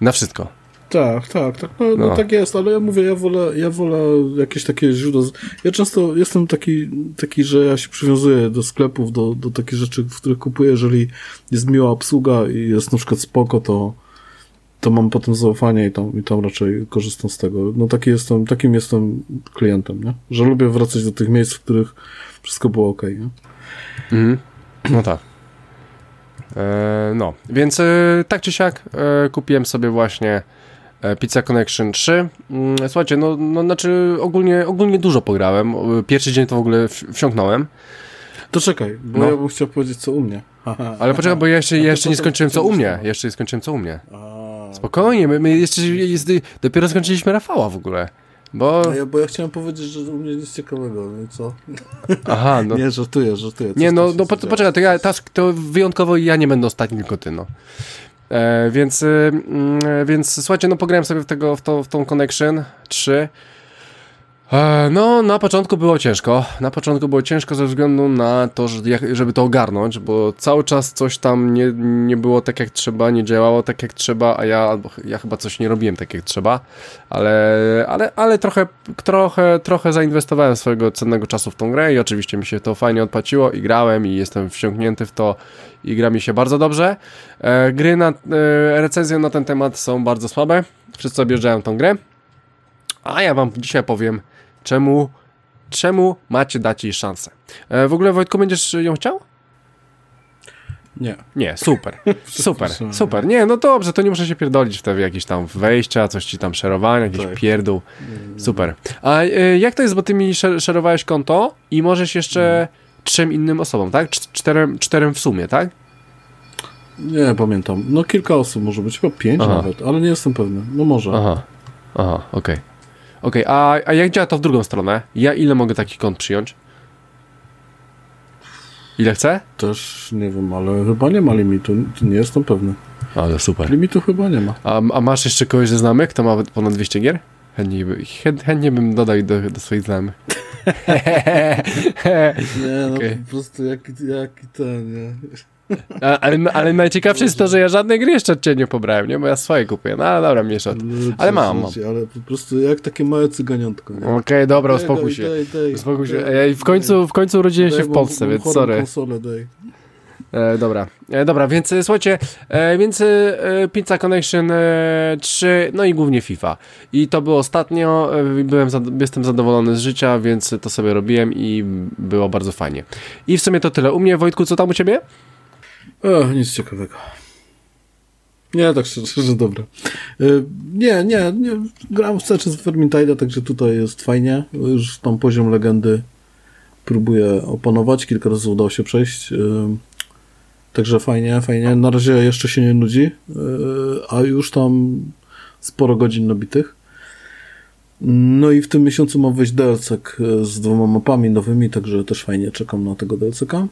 Na wszystko. Tak, tak, tak, no, no. No. tak jest, ale ja mówię, ja wolę, ja wolę jakieś takie źródło. Ja często jestem taki, taki że ja się przywiązuję do sklepów, do, do takich rzeczy, w których kupuję, jeżeli jest miła obsługa i jest na przykład spoko, to, to mam potem zaufanie i tam, i tam raczej korzystam z tego. No taki jestem, takim jestem klientem, nie? Że lubię wracać do tych miejsc, w których wszystko było ok, nie? Mhm. No tak. E, no, więc e, tak czy siak e, kupiłem sobie właśnie Pizza Connection 3. Mm, Słuchajcie, no, no znaczy ogólnie, ogólnie dużo pograłem. Pierwszy dzień to w ogóle wsiąknąłem. To czekaj, bo No. ja bym chciał powiedzieć, co u mnie. Ale poczekaj, bo ja jeszcze, ja jeszcze nie skończyłem co u mnie. Jeszcze nie skończyłem co u mnie. Spokojnie, my, my jeszcze jest, dopiero skończyliśmy Rafała w ogóle. Bo. a ja, bo ja chciałem powiedzieć, że u mnie nic ciekawego, no i co? Aha, no. Nie, żartuję, żartuję. Nie, no, no po, poczekaj, to, ja, to, wyjątkowo ja nie będę ostatni, tylko ty, no. E, więc, mm, więc słuchajcie, no pograłem sobie w, tego, w, to, w tą Connection 3. E, no, na początku było ciężko. Na początku było ciężko ze względu na to, żeby to ogarnąć, bo cały czas coś tam nie, nie było tak jak trzeba, nie działało tak jak trzeba, a ja, albo ja chyba coś nie robiłem tak jak trzeba, ale, ale, ale trochę, trochę, trochę zainwestowałem swojego cennego czasu w tą grę i oczywiście mi się to fajnie odpłaciło i grałem i jestem wciągnięty w to i gra mi się bardzo dobrze. E, gry na, e, recenzje na ten temat są bardzo słabe, wszyscy objeżdżają tą grę, a ja wam dzisiaj powiem, czemu, czemu macie dać jej szansę. E, w ogóle Wojtku, będziesz ją chciał? Nie. Nie, super, super, super. Nie, no dobrze, to nie muszę się pierdolić w te jakieś tam wejścia, coś ci tam szerowania, jakiś Tak. pierdół. Super. A e, jak to jest, bo ty mi sze- szerowałeś konto i możesz jeszcze trzem innym osobom, tak? Cz- Czterem, czterem w sumie, tak? Nie pamiętam. No kilka osób może być, chyba pięć Aha. nawet, ale nie jestem pewny. No może. Aha, aha, okej. Okej, a, a jak działa to w drugą stronę? Ja ile mogę takich kont przyjąć? Ile chcę? Też nie wiem, ale chyba nie ma limitu. Nie jestem pewny. Ale super. Limitu chyba nie ma. A, a masz jeszcze kogoś ze kto ma ponad 200 gier? Chętnie, by- chę- chętnie bym dodał do, do swoich znajomych. Nie, no Okej. po prostu jaki, jaki ten, nie. A, ale, ale najciekawsze jest to, że ja żadnej gry jeszcze od ciebie nie pobrałem, nie? Bo ja swoje kupuję. No ale dobra, mniejsza. od- Ale mam, mam. Ale po prostu jak takie małe cyganiątko. Okej, dobra, Daj, uspokój daj, się. daj, Uspokój się. Ej, w końcu, w końcu urodziłem się w Polsce, mam więc sorry. Konsolę, daj. E, dobra, e, dobra, więc e, słuchajcie, e, więc e, Pizza Connection e, 3, no i głównie FIFA. I to było ostatnio, e, byłem zad- jestem zadowolony z życia, więc to sobie robiłem i było bardzo fajnie. I w sumie to tyle. U mnie, Wojtku, co tam u ciebie? Ech, nic ciekawego. Nie, tak szczerze, szczerze dobra. Y, Nie, nie, nie. Gram w cały czas w Vermintide'a, także tutaj jest fajnie. Już tam poziom legendy próbuję opanować. Kilka razy udało się przejść. y, Także fajnie, fajnie. Na razie jeszcze się nie nudzi, y, a już tam sporo godzin nabitych. No i w tym miesiącu mam wejść DLC z dwoma mapami nowymi, także też fajnie czekam na tego DLC-ka.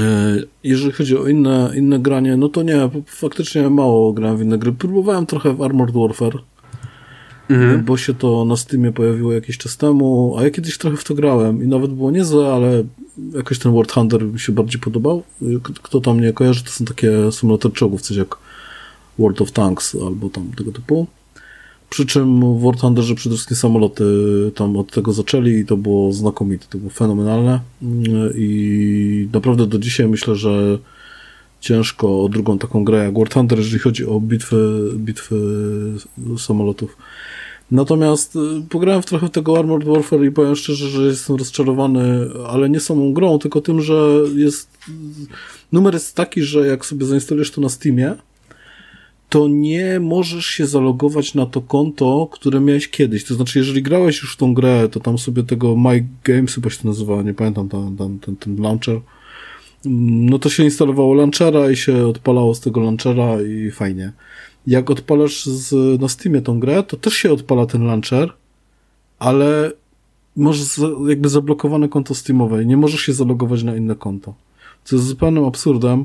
E, Jeżeli chodzi o inne, inne granie, no to nie, faktycznie mało grałem w inne gry. Próbowałem trochę w Armored Warfare, bo się to na Steamie pojawiło jakiś czas temu, a ja kiedyś trochę w to grałem i nawet było niezłe, ale jakoś ten World Hunter mi się bardziej podobał. K- Kto tam nie kojarzy, to są takie symulator czołgów, coś jak World of Tanks albo tam tego typu. Przy czym War Thunderze przede wszystkim samoloty tam od tego zaczęli i to było znakomite, to było fenomenalne Mm, i naprawdę do dzisiaj myślę, że ciężko o drugą taką grę jak War Thunder, jeżeli chodzi o bitwy, bitwy samolotów. Natomiast y, pograłem w trochę tego Armored Warfare i powiem szczerze, że jestem rozczarowany, ale nie samą grą, tylko tym, że jest numer jest taki, że jak sobie zainstalujesz to na Steamie, to nie możesz się zalogować na to konto, które miałeś kiedyś. To znaczy, jeżeli grałeś już w tą grę, to tam sobie tego My Games chyba się to nazywa, nie pamiętam, ten, ten, ten, ten launcher, no to się instalowało launchera i się odpalało z tego launchera i fajnie. Jak odpalasz z, na Steamie tą grę, to też się odpala ten launcher, ale masz jakby zablokowane konto Steamowe i nie możesz się zalogować na inne konto. Co jest zupełnym absurdem,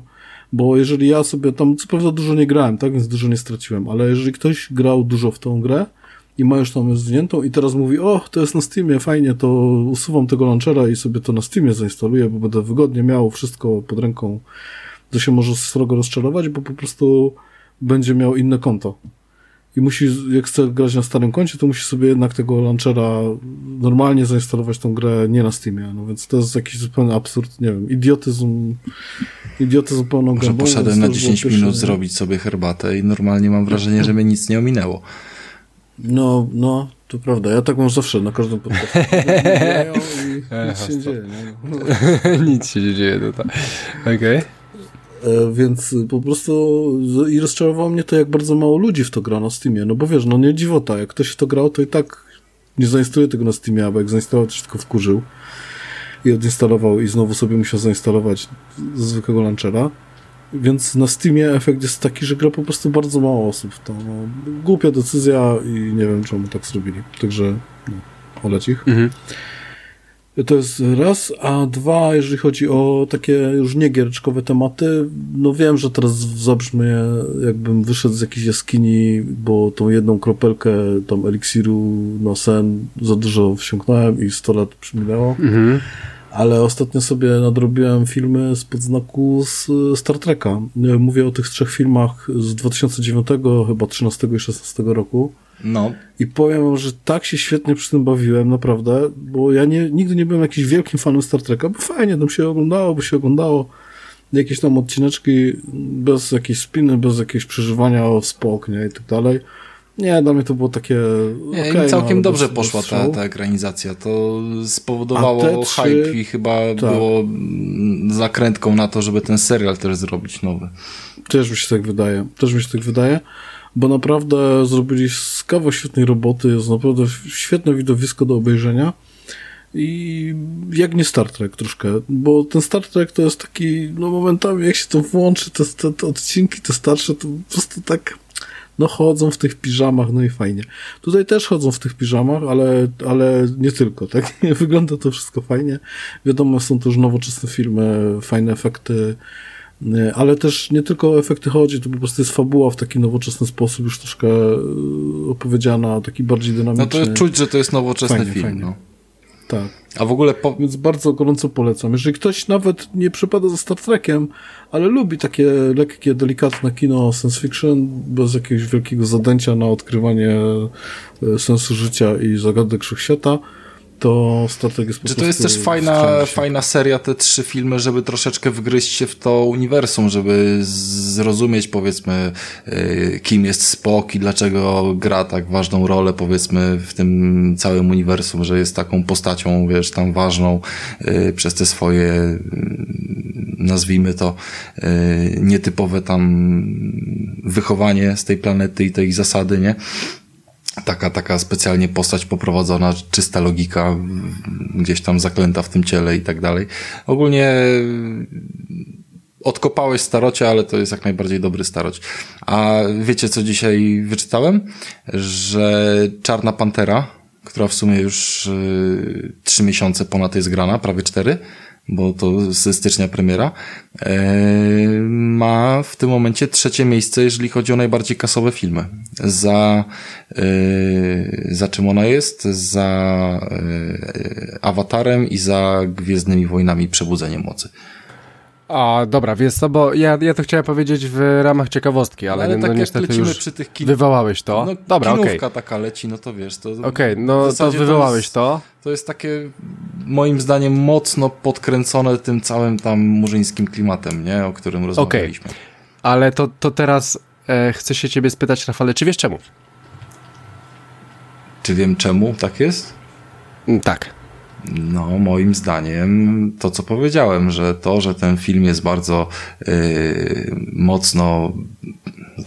bo jeżeli ja sobie tam, co prawda dużo nie grałem, tak, więc dużo nie straciłem, ale jeżeli ktoś grał dużo w tą grę i ma już tam zdjętą i teraz mówi, o, to jest na Steamie, fajnie, to usuwam tego launchera i sobie to na Steamie zainstaluję, bo będę wygodnie miał wszystko pod ręką, to się może srogo rozczarować, bo po prostu będzie miał inne konto. I musi, jak chce grać na starym koncie, to musi sobie jednak tego launchera normalnie zainstalować tą grę nie na Steamie. No więc to jest jakiś zupełny absurd, nie wiem, idiotyzm, idiotyzm pełną Może gębą. poszedłem więc na to 10 było minut pierwsze- zrobić sobie herbatę i normalnie mam wrażenie, że mnie nic nie ominęło. No, no, to prawda. Ja tak mam zawsze na każdym. Wybijają i nic się nie dzieje. Nic się nie dzieje tutaj. Okej. E, więc po prostu i rozczarowało mnie to, jak bardzo mało ludzi w to gra na Steamie. No bo wiesz, no nie dziwota, jak ktoś w to grał, to i tak nie zainstaluje tego na Steamie, albo jak zainstalował, to się tylko wkurzył i odinstalował i znowu sobie musiał zainstalować ze zwykłego launchera. Więc na Steamie efekt jest taki, że gra po prostu bardzo mało osób to. No, głupia decyzja i nie wiem, czemu tak zrobili. Także no, oleć ich. Mhm. To jest raz, a dwa, jeżeli chodzi o takie już niegiereczkowe tematy, no wiem, że teraz zabrzmie jakbym wyszedł z jakiejś jaskini, bo tą jedną kropelkę tam eliksiru na sen za dużo wsiąknąłem i 100 lat przyminęło, Mhm. Ale ostatnio sobie nadrobiłem filmy z podznaku z Star Treka. Mówię o tych trzech filmach z 2009, chyba 13 i 16 roku. No, I powiem wam, że tak się świetnie przy tym bawiłem, naprawdę, bo ja nie, nigdy nie byłem jakimś wielkim fanem Star Treka, bo fajnie tam się oglądało, bo się oglądało jakieś tam odcineczki bez jakiejś spiny, bez jakiegoś przeżywania o spok, nie, i tak dalej. Nie, dla mnie to było takie nie, okej, i całkiem no, dobrze poszła ta, ta ekranizacja. To spowodowało trzy- hype i chyba tak. było zakrętką na to, żeby ten serial też zrobić nowy. Też mi się tak wydaje. Też mi się tak wydaje, bo naprawdę zrobili kawał świetnej roboty, jest naprawdę świetne widowisko do obejrzenia i jak nie Star Trek troszkę, bo ten Star Trek to jest taki, no momentami jak się to włączy, te, te, te odcinki, te starsze, to po prostu tak no chodzą w tych piżamach, no i fajnie. Tutaj też chodzą w tych piżamach, ale, ale nie tylko, tak? Wygląda to wszystko fajnie. Wiadomo, są to już nowoczesne filmy, fajne efekty, nie, Ale też nie tylko o efekty chodzi, to po prostu jest fabuła w taki nowoczesny sposób, już troszkę e, opowiedziana, taki bardziej No dynamiczny. to czuć, że to jest nowoczesny Fajnie, film. fajnie. No. Tak. A w ogóle po, Więc bardzo gorąco polecam. Jeżeli ktoś nawet nie przypada za Star Trekiem, ale lubi takie lekkie, delikatne kino science fiction, bez jakiegoś wielkiego zadęcia na odkrywanie e, sensu życia i zagadek wszechświata, to Star Trek jest po Czy to jest też fajna, fajna seria, te trzy filmy, żeby troszeczkę wgryźć się w to uniwersum, żeby zrozumieć, powiedzmy, y, kim jest Spock i dlaczego gra tak ważną rolę, powiedzmy, w tym całym uniwersum, że jest taką postacią, wiesz, tam ważną y, przez te swoje, y, nazwijmy to, y, nietypowe tam wychowanie z tej planety i te ich zasady, nie? Taka, taka specjalnie postać poprowadzona, czysta logika, gdzieś tam zaklęta w tym ciele i tak dalej. Ogólnie odkopałeś starocie, ale to jest jak najbardziej dobry staroć. A wiecie, co dzisiaj wyczytałem? Że Czarna Pantera, która w sumie już y, trzy miesiące ponad jest grana, prawie cztery, bo to ze stycznia premiera, e, ma w tym momencie trzecie miejsce, jeżeli chodzi o najbardziej kasowe filmy. Za, e, za czym ona jest? Za e, Awatarem i za Gwiezdnymi Wojnami Przebudzenie Mocy. A, dobra, wiesz co, bo ja, ja to chciałem powiedzieć w ramach ciekawostki, ale, Ale no, tak jak niestety już przy tych kin... wywołałeś to. No, dobra, okej. kinówka taka leci, no to wiesz, to... Okej, w no to wywołałeś jest- to. To jest takie, moim zdaniem, mocno podkręcone tym całym tam murzyńskim klimatem, nie? O którym rozmawialiśmy. Ale to, to teraz e, chcę się ciebie spytać, Rafale, czy wiesz czemu? Czy wiem czemu tak jest? Mm, Tak. No, moim zdaniem to, co powiedziałem, że to, że ten film jest bardzo yy, mocno,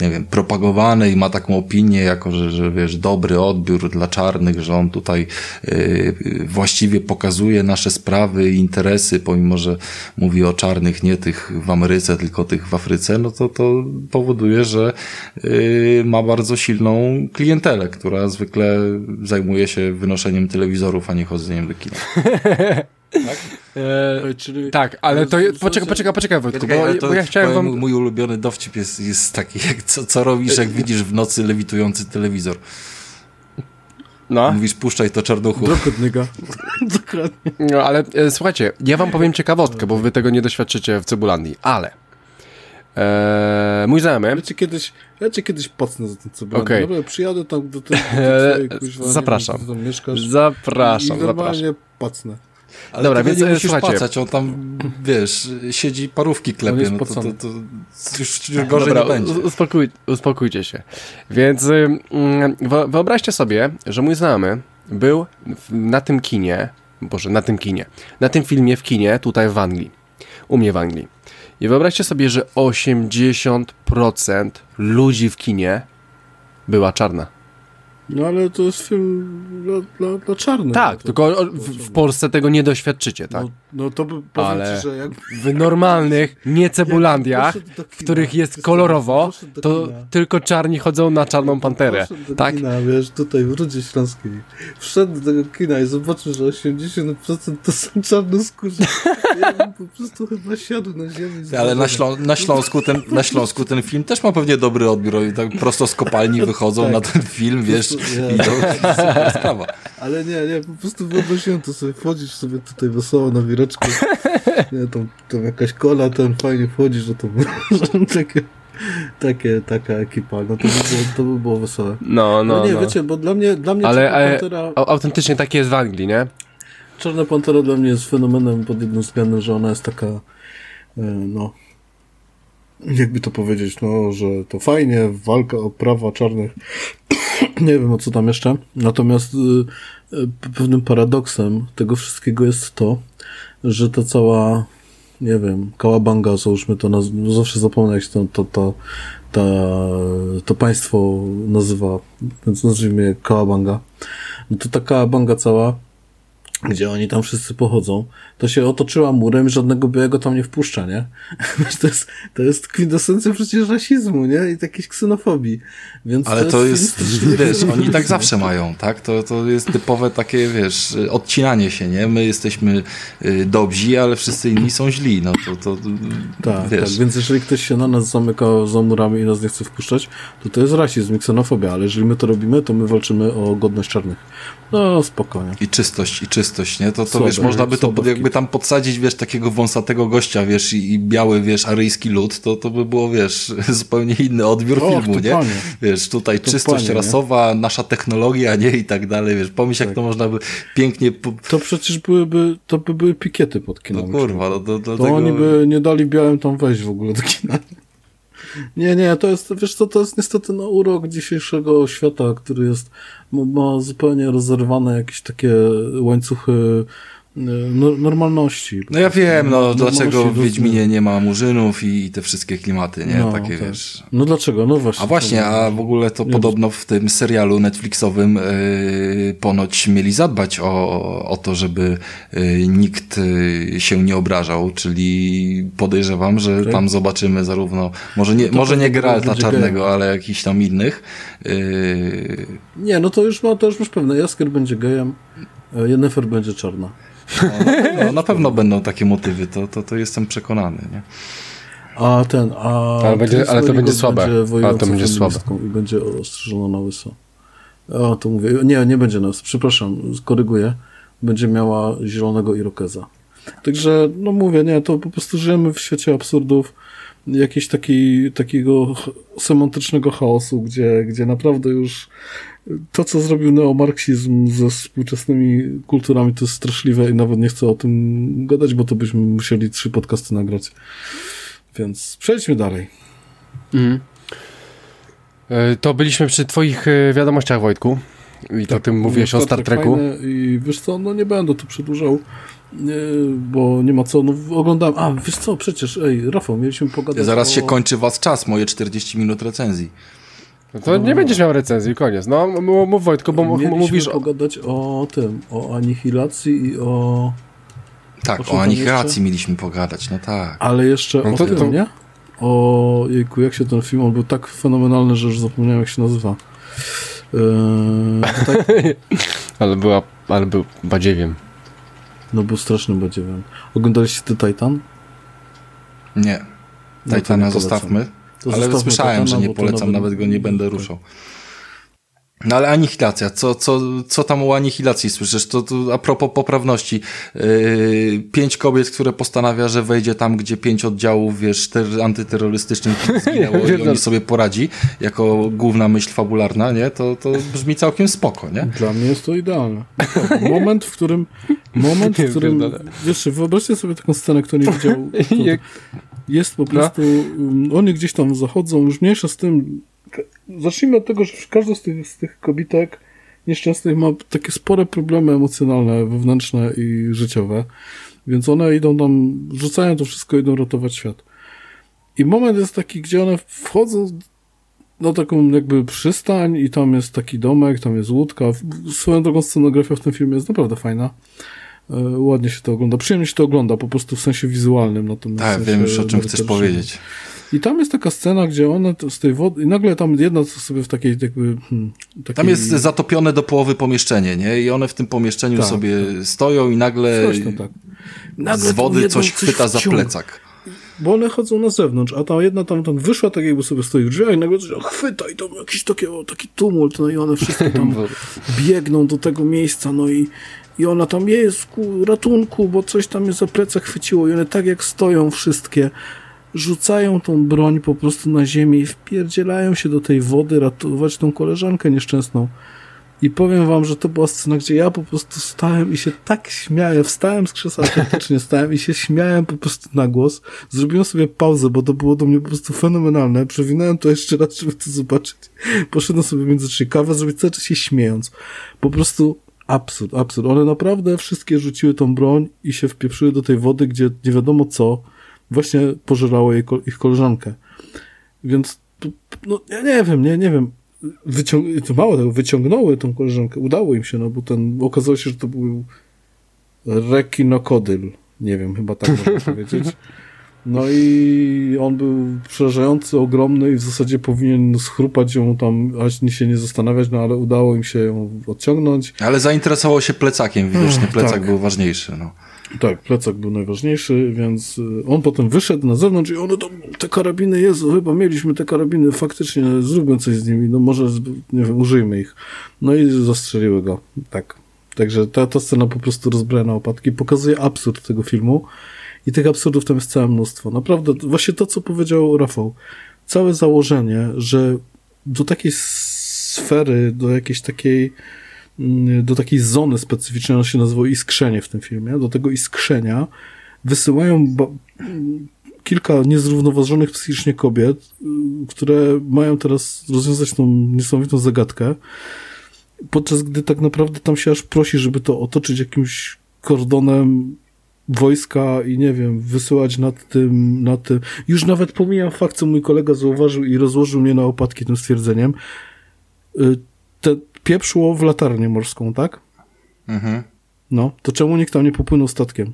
nie wiem, propagowany i ma taką opinię, jako że, że wiesz, dobry odbiór dla czarnych, że on tutaj yy, właściwie pokazuje nasze sprawy i interesy, pomimo, że mówi o czarnych, nie tych w Ameryce, tylko tych w Afryce, no to to powoduje, że yy, ma bardzo silną klientelę, która zwykle zajmuje się wynoszeniem telewizorów, a nie chodzeniem do kina. Tak? Ej, czyli- tak, ale to... Poczekaj, poczekaj, poczekaj, Wojtku, bo, to bo ja chciałem wam... Mój ulubiony dowcip jest, jest taki, jak co, co robisz, jak widzisz w nocy lewitujący telewizor. No. Mówisz, puszczaj to czarnuchu. Dokładnie. Dokładnie. No, ale e, słuchajcie, ja wam powiem ciekawostkę, bo wy tego nie doświadczycie w Cebulandii, ale e, mój znajomy, Ja cię kiedyś, ja cię kiedyś pocnę za ten co okay. Okej. Dobra, przyjadę tam do Eee, nie zapraszam. wiem, tam mieszkasz. zapraszam, I zapraszam. normalnie pocnę. Ale Dobra, więc, nie e, musisz słuchajcie. pacać, on tam, wiesz, siedzi parówki klepie, no to, to, to, już, już gorzej Dobra, nie będzie. Uspokój, uspokójcie się. Więc wyobraźcie sobie, że mój znajomy był na tym kinie, boże, na tym kinie, na tym filmie w kinie tutaj w Anglii, u mnie w Anglii. I wyobraźcie sobie, że 80% ludzi w kinie była czarna. No ale to jest film dla, dla, dla czarnych. Tak, tylko w, w Polsce tego nie doświadczycie, tak? No, no to by powiem Ale ci, że jak... W normalnych, nie cebulandiach, w których jest kolorowo, to tylko czarni chodzą na czarną panterę. Do Tak? Kina, wiesz, tutaj w Rudzie Śląskiej. Wszedł do tego kina i zobaczył, że 80% to są czarnoskórzy. Ja bym po prostu chyba siadł na ziemi. Ale na. Ślą na, Śląsku ten, na Śląsku ten film też ma pewnie dobry odbiór. Oni tak prosto z kopalni wychodzą Tak. na ten film, wiesz, prostu, i ja. to super sprawa. Ale nie, nie, po prostu wyobraziłem to sobie, wchodzisz sobie tutaj wesoło na wireczku, nie, tam, tam jakaś kola, ten fajnie wchodzisz, że to takie, takie, taka ekipa, no to by było, to by było wesołe. No, No, no, nie, no. wiecie, bo dla mnie, dla mnie Ale, Czarna ale Pantera, au- autentycznie takie jest w Anglii, nie? Czarna Pantera dla mnie jest fenomenem pod jednym względem, że ona jest taka, e, no, jakby to powiedzieć, no, że to fajnie, walka o prawa czarnych, nie wiem o co tam jeszcze, natomiast y, y, pewnym paradoksem tego wszystkiego jest to, że ta cała, nie wiem, kałabanga, załóżmy to, naz- no zawsze zapomnę jak się to, to, to, ta, to państwo nazywa, więc nazwijmy je kałabanga, no to ta kałabanga cała, gdzie oni tam wszyscy pochodzą, to się otoczyła murem i żadnego białego tam nie wpuszcza, nie? To jest, to jest kwintesencja przecież rasizmu, nie? I jakiejś ksenofobii. Więc Ale to jest, film strasznie wiesz, oni tak zawsze mają, tak? To, to jest typowe takie, wiesz, odcinanie się, nie? My jesteśmy y, dobrzy, ale wszyscy inni są źli, no to, to Tak, tak, wiesz. więc jeżeli ktoś się na nas zamyka za murami i nas nie chce wpuszczać, to to jest rasizm i ksenofobia, ale jeżeli my to robimy, to my walczymy o godność czarnych. No, spokojnie. I czystość, i czystość, nie? To, to Słabe, wiesz, można by to jakby tam podsadzić, wiesz, takiego wąsatego gościa, wiesz, i, i biały, wiesz, aryjski lud, to, to by było, wiesz, zupełnie inny odbiór filmu, nie? panie. Wiesz, tutaj To czystość panie, nie? rasowa, nasza technologia, nie? I tak dalej, wiesz, pomyśl, jak Tak. to można by pięknie. To przecież byłyby, to by były pikiety pod no kinami. kurwa, no, do, do To tego... oni by nie dali białym tam wejść w ogóle do kina. Nie, nie, to jest, wiesz co, to jest niestety no, urok dzisiejszego świata, który jest, ma, zupełnie rozerwane jakieś takie łańcuchy no, normalności. No ja wiem, no, dlaczego w. Wiedźminie nie ma murzynów i, i te wszystkie klimaty, nie? No, Takie, tak. wiesz... No dlaczego? No właśnie. A właśnie, a w ogóle to podobno w tym serialu Netflixowym yy, ponoć mieli zadbać o, o to, żeby yy, nikt yy, się nie obrażał, czyli podejrzewam, że Tak. tam zobaczymy zarówno, może nie, No może nie Geralta Czarnego, gejem. ale jakichś tam innych. Yy, Nie, no to już, ma, to już masz pewne. Jaskier będzie gejem, e, Jennifer będzie czarna. No, na pewno będą takie motywy, to, to, to jestem przekonany, nie? A ten, a... Ale będzie- ale to będzie słabe. Będzie Ale to będzie feministką I będzie ostrzyżona na łyso. O, to mówię. Nie, nie będzie na łyso. Przepraszam, koryguję. Będzie miała zielonego irokeza. Także, no mówię, nie, to po prostu żyjemy w świecie absurdów, jakiegoś taki, takiego semantycznego chaosu, gdzie, gdzie naprawdę już to, co zrobił neomarksizm ze współczesnymi kulturami, to jest straszliwe i nawet nie chcę o tym gadać, bo to byśmy musieli trzy podcasty nagrać. Więc przejdźmy dalej. Mhm. E, To byliśmy przy twoich e, wiadomościach, Wojtku. I to tak, tym mówiłeś o Star Treku. I wiesz co, no nie będę tu przedłużał, nie, bo nie ma co, no oglądałem, a wiesz co, przecież, ej, Rafał, mieliśmy pogadać ja Zaraz o... się kończy was czas, moje 40 minut recenzji. No to nie będziesz miał recenzji, koniec. No, mów Wojtko, bo Mieliśmy mówisz... pogadać o tym, o anihilacji i o... Tak, o, o anihilacji mieliśmy pogadać, no tak. Ale jeszcze no to, o tym, to... nie? O, jejku, jak się ten film, on był tak fenomenalny, że już zapomniałem, jak się nazywa. Eee, tutaj... ale była, ale był badziewiem. No był strasznym badziewiem. Oglądaliście The Titan? Nie. No Titana no zostawmy. Ale słyszałem, że nie polecam, nawet go nie będę ruszał. No ale anihilacja, co, co, co tam o anihilacji słyszysz? To, to a propos poprawności. Yy, pięć kobiet, które postanawia, że wejdzie tam, gdzie pięć oddziałów, wiesz, ter, antyterrorystycznych zginęło i oni sobie poradzi, jako główna myśl fabularna, nie? To, to brzmi całkiem spoko, nie? Dla mnie jest to idealne. Moment, w którym moment, w którym, wiesz, wyobraźcie sobie taką scenę, kto nie widział, jest po no. prostu, no. oni gdzieś tam zachodzą, już mniejsza z tym, zacznijmy od tego, że każda z tych, z tych kobitek nieszczęsnych ma takie spore problemy emocjonalne, wewnętrzne i życiowe, więc one idą tam, rzucają to wszystko, idą ratować świat. I moment jest taki, gdzie one wchodzą na taką jakby przystań i tam jest taki domek, tam jest łódka. Swoją drogą scenografia w tym filmie jest naprawdę fajna. E, ładnie się to ogląda. Przyjemnie się to ogląda, po prostu w sensie wizualnym. Natomiast tak, wiem już o czym chcesz powiedzieć. I tam jest taka scena, gdzie one z tej wody, i nagle tam jedna sobie w takiej jakby... Hmm, takiej... Tam jest zatopione do połowy pomieszczenie, nie? I one w tym pomieszczeniu tak, sobie tak. stoją i nagle, tak. nagle z wody coś chwyta za plecak. Bo one chodzą na zewnątrz, a ta jedna tam, tam wyszła tak jakby sobie stoi w drzwiach i nagle coś chwyta i tam jakiś taki, o, taki tumult, no i one wszystkie tam biegną do tego miejsca, no i i ona tam jest ku ratunku, bo coś tam jest za plecach chwyciło i one tak jak stoją wszystkie rzucają tą broń po prostu na ziemię i wpierdzielają się do tej wody ratować tą koleżankę nieszczęsną. I powiem wam, że to była scena, gdzie ja po prostu stałem i się tak śmiałem. Wstałem z krzesła, faktycznie stałem i się śmiałem po prostu na głos. Zrobiłem sobie pauzę, bo to było do mnie po prostu fenomenalne. Przewinąłem to jeszcze raz, żeby to zobaczyć. Poszedłem sobie między kawę, zrobić cały czas się śmiejąc. Po prostu absurd, absurd. One naprawdę wszystkie rzuciły tą broń i się wpieprzyły do tej wody, gdzie nie wiadomo co właśnie pożerało jej, ich koleżankę. Więc, no, ja nie wiem, nie, nie wiem. Wyciąg to mało tego, wyciągnęły tą koleżankę. Udało im się, no bo ten, okazało się, że to był rekinokodyl. Nie wiem, chyba tak można powiedzieć. No i on był przerażający, ogromny i w zasadzie powinien schrupać ją tam, aż się nie zastanawiać, no ale udało im się ją odciągnąć. Ale zainteresował się plecakiem, widocznie plecak tak. był ważniejszy, no. Tak, plecak był najważniejszy, więc y, on potem wyszedł na zewnątrz i one tam, te karabiny, Jezu, chyba mieliśmy te karabiny, faktycznie zróbmy coś z nimi, no może, nie wiem, użyjmy ich. No i zastrzeliły go, tak. Także ta, ta scena po prostu rozbraja na opadki, pokazuje absurd tego filmu i tych absurdów tam jest całe mnóstwo. Naprawdę, właśnie to, co powiedział Rafał, całe założenie, że do takiej sfery, do jakiejś takiej do takiej zony specyficznej, ona się nazywa iskrzenie w tym filmie, do tego iskrzenia wysyłają kilka niezrównoważonych psychicznie kobiet, y, które mają teraz rozwiązać tą niesamowitą zagadkę, podczas gdy tak naprawdę tam się aż prosi, żeby to otoczyć jakimś kordonem wojska i nie wiem, wysyłać nad tym, nad tym. Już nawet pomijam fakt, co mój kolega zauważył i rozłożył mnie na opadki tym stwierdzeniem. Y, te, pieprzło w latarnię morską, tak? Mhm. No, to czemu nikt tam nie popłynął statkiem?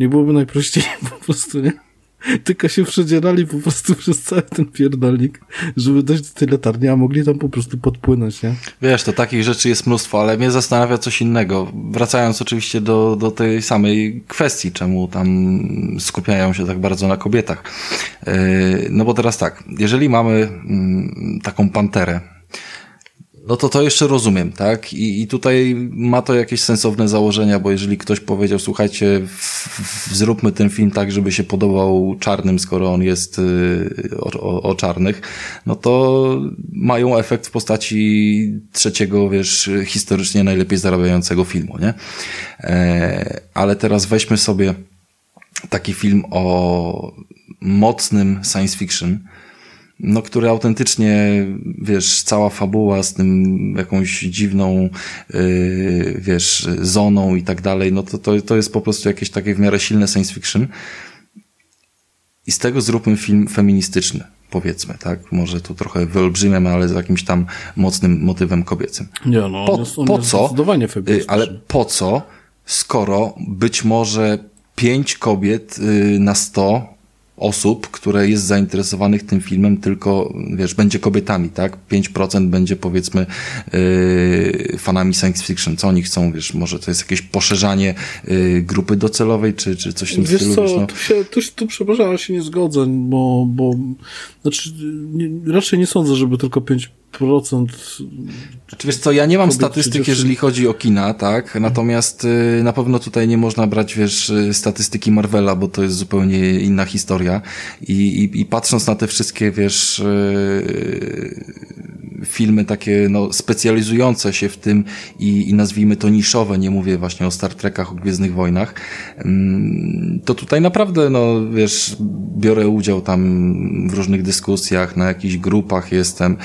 Nie byłoby najprościej po prostu, nie? Tylko się przedzierali po prostu przez cały ten pierdolnik, żeby dojść do tej latarni, a mogli tam po prostu podpłynąć, nie? Wiesz, to takich rzeczy jest mnóstwo, ale mnie zastanawia coś innego. Wracając oczywiście do, do tej samej kwestii, czemu tam skupiają się tak bardzo na kobietach. Yy, no bo teraz tak, jeżeli mamy mm, taką panterę, no to to jeszcze rozumiem, tak? I, I tutaj ma to jakieś sensowne założenia, bo jeżeli ktoś powiedział, słuchajcie, zróbmy ten film tak, żeby się podobał czarnym, skoro on jest y, o, o, o, czarnych, no to mają efekt w postaci trzeciego, wiesz, historycznie najlepiej zarabiającego filmu, nie? E, ale teraz weźmy sobie taki film o mocnym science fiction, no, który autentycznie, wiesz, cała fabuła z tym jakąś dziwną, yy, wiesz, zoną i tak dalej, no to, to, to jest po prostu jakieś takie w miarę silne science fiction. I z tego zróbmy film feministyczny, powiedzmy, tak? Może tu trochę wyolbrzymiam, ale z jakimś tam mocnym motywem kobiecym. Nie, no, Po, jest, po co? Zdecydowanie Y. Ale po co, skoro być może pięć kobiet y, na sto osób, które jest zainteresowanych tym filmem, tylko, wiesz, będzie kobietami, tak? 5% będzie, powiedzmy, yy, fanami science fiction. Co oni chcą, wiesz, może to jest jakieś poszerzanie yy, grupy docelowej, czy, czy coś w tym Wiesz stylu, co, wiesz, no. tu, się, tu, tu przepraszam, ale się nie zgodzę, bo, bo znaczy, nie, raczej nie sądzę, żeby tylko 5% Znaczy, wiesz co, ja nie mam czy statystyk, jeżeli chodzi o kina, tak? Natomiast y, na pewno tutaj nie można brać, wiesz, y, statystyki Marvela, bo to jest zupełnie inna historia. I, i, i patrząc na te wszystkie, wiesz, y, filmy takie, no, specjalizujące się w tym i, i nazwijmy to niszowe, nie mówię właśnie o Star Trekach, o Gwiezdnych Wojnach, mm, to tutaj naprawdę, no, wiesz, biorę udział tam w różnych dyskusjach, na jakichś grupach jestem,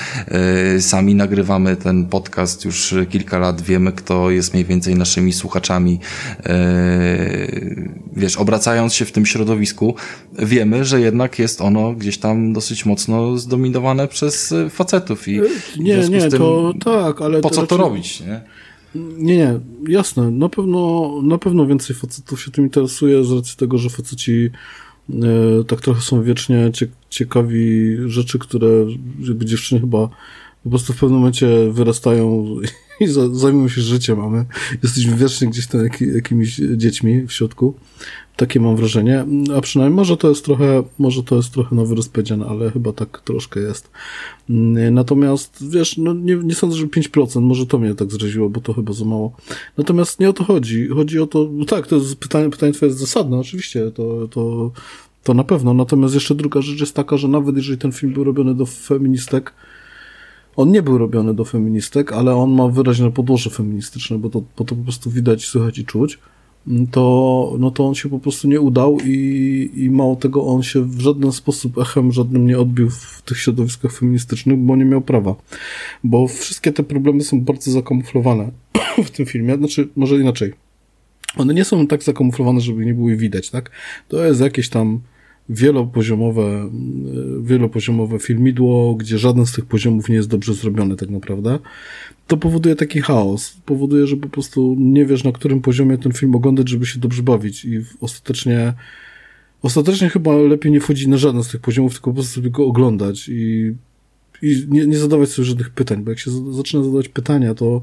y, sami nagrywamy ten podcast już kilka lat, wiemy, kto jest mniej więcej naszymi słuchaczami, y, wiesz, obracając się w tym środowisku, wiemy, że jednak jest ono gdzieś tam dosyć mocno zdominowane przez y, facetów i Nie, nie, tym to tak, ale po co to raczej- robić, nie? Nie, nie, jasne. Na pewno, na pewno więcej facetów się tym interesuje z racji tego, że faceci e, tak trochę są wiecznie cie, ciekawi rzeczy, które jakby dziewczyny chyba po prostu w pewnym momencie wyrastają i za, zajmują się życiem, a my jesteśmy wiecznie gdzieś tam jak, jakimiś dziećmi w środku. Takie mam wrażenie. A przynajmniej może to jest trochę, może to jest trochę nowy rozpowiedziane, ale chyba tak troszkę jest. Mm, Natomiast, wiesz, no nie, nie sądzę, że 5%, może to mnie tak zraziło, bo to chyba za mało. Natomiast nie o to chodzi. Chodzi o to, no tak, to jest pytanie, pytanie twoje jest zasadne, oczywiście, to, to, to na pewno. Natomiast jeszcze druga rzecz jest taka, że nawet jeżeli ten film był robiony do feministek, on nie był robiony do feministek, ale on ma wyraźne podłoże feministyczne, bo to, bo to po prostu widać, słychać i czuć. To, no to on się po prostu nie udał i, i mało tego, on się w żaden sposób echem żadnym nie odbił w tych środowiskach feministycznych, bo nie miał prawa. Bo wszystkie te problemy są bardzo zakamuflowane w tym filmie. Znaczy, może inaczej. One nie są tak zakamuflowane, żeby nie były widać, tak? To jest jakieś tam wielopoziomowe, wielopoziomowe filmidło, gdzie żaden z tych poziomów nie jest dobrze zrobiony tak naprawdę. To powoduje taki chaos. Powoduje, że po prostu nie wiesz, na którym poziomie ten film oglądać, żeby się dobrze bawić i ostatecznie ostatecznie chyba lepiej nie wchodzić na żaden z tych poziomów, tylko po prostu sobie go oglądać i, i nie, nie zadawać sobie żadnych pytań, bo jak się za- zaczyna zadawać pytania, to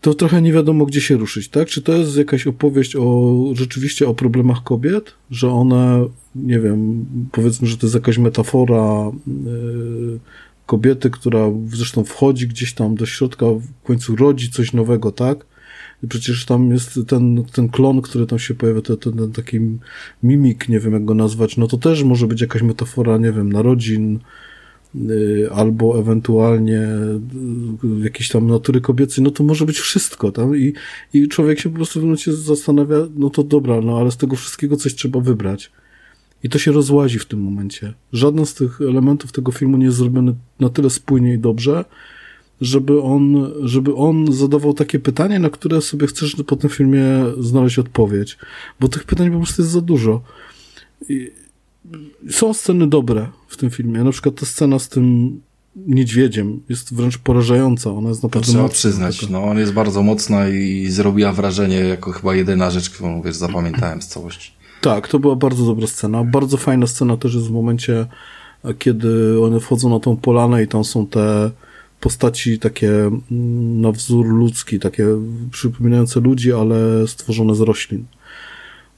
to trochę nie wiadomo, gdzie się ruszyć, tak? Czy to jest jakaś opowieść o rzeczywiście o problemach kobiet, że one, nie wiem, powiedzmy, że to jest jakaś metafora yy, kobiety, która zresztą wchodzi gdzieś tam do środka, w końcu rodzi coś nowego, tak? I przecież tam jest ten, ten klon, który tam się pojawia, ten, ten, taki mimik, nie wiem jak go nazwać, no to też może być jakaś metafora, nie wiem, narodzin, y, albo ewentualnie y, jakiejś tam natury kobiecej, no to może być wszystko tam i, i człowiek się po prostu w momencie zastanawia, no to dobra, no ale z tego wszystkiego coś trzeba wybrać. I to się rozłazi w tym momencie. Żaden z tych elementów tego filmu nie jest zrobiony na tyle spójnie i dobrze, żeby on, żeby on zadawał takie pytanie, na które sobie chcesz po tym filmie znaleźć odpowiedź. Bo tych pytań po prostu jest za dużo. I są sceny dobre w tym filmie. Na przykład ta scena z tym niedźwiedziem jest wręcz porażająca. Ona jest To naprawdę trzeba mocna przyznać. taka. No, on jest bardzo mocna i zrobiła wrażenie jako chyba jedyna rzecz, którą, wiesz, zapamiętałem z całości. Tak, to była bardzo dobra scena. Bardzo fajna scena też jest w momencie, kiedy one wchodzą na tą polanę i tam są te postaci takie mm, na wzór ludzki, takie przypominające ludzi, ale stworzone z roślin.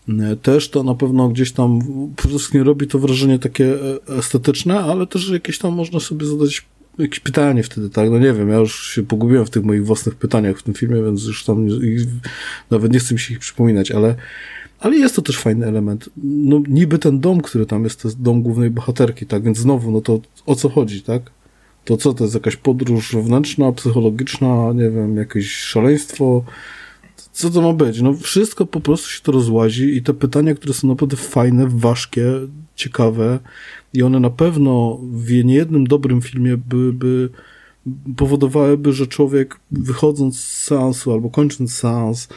E, Też to na pewno gdzieś tam przede robi to wrażenie takie e, estetyczne, ale też jakieś tam można sobie zadać jakieś pytanie wtedy, tak? No nie wiem, ja już się pogubiłem w tych moich własnych pytaniach w tym filmie, więc już tam nawet nie chcę mi się ich przypominać, ale ale jest to też fajny element. No niby ten dom, który tam jest, to jest dom głównej bohaterki, tak? Więc znowu, no to o co chodzi, tak? To co, to jest jakaś podróż wewnętrzna, psychologiczna, nie wiem, jakieś szaleństwo? Co to ma być? No wszystko po prostu się to rozłazi i te pytania, które są naprawdę fajne, ważkie, ciekawe i one na pewno w niejednym dobrym filmie byłyby powodowałyby, że człowiek wychodząc z seansu albo kończąc seans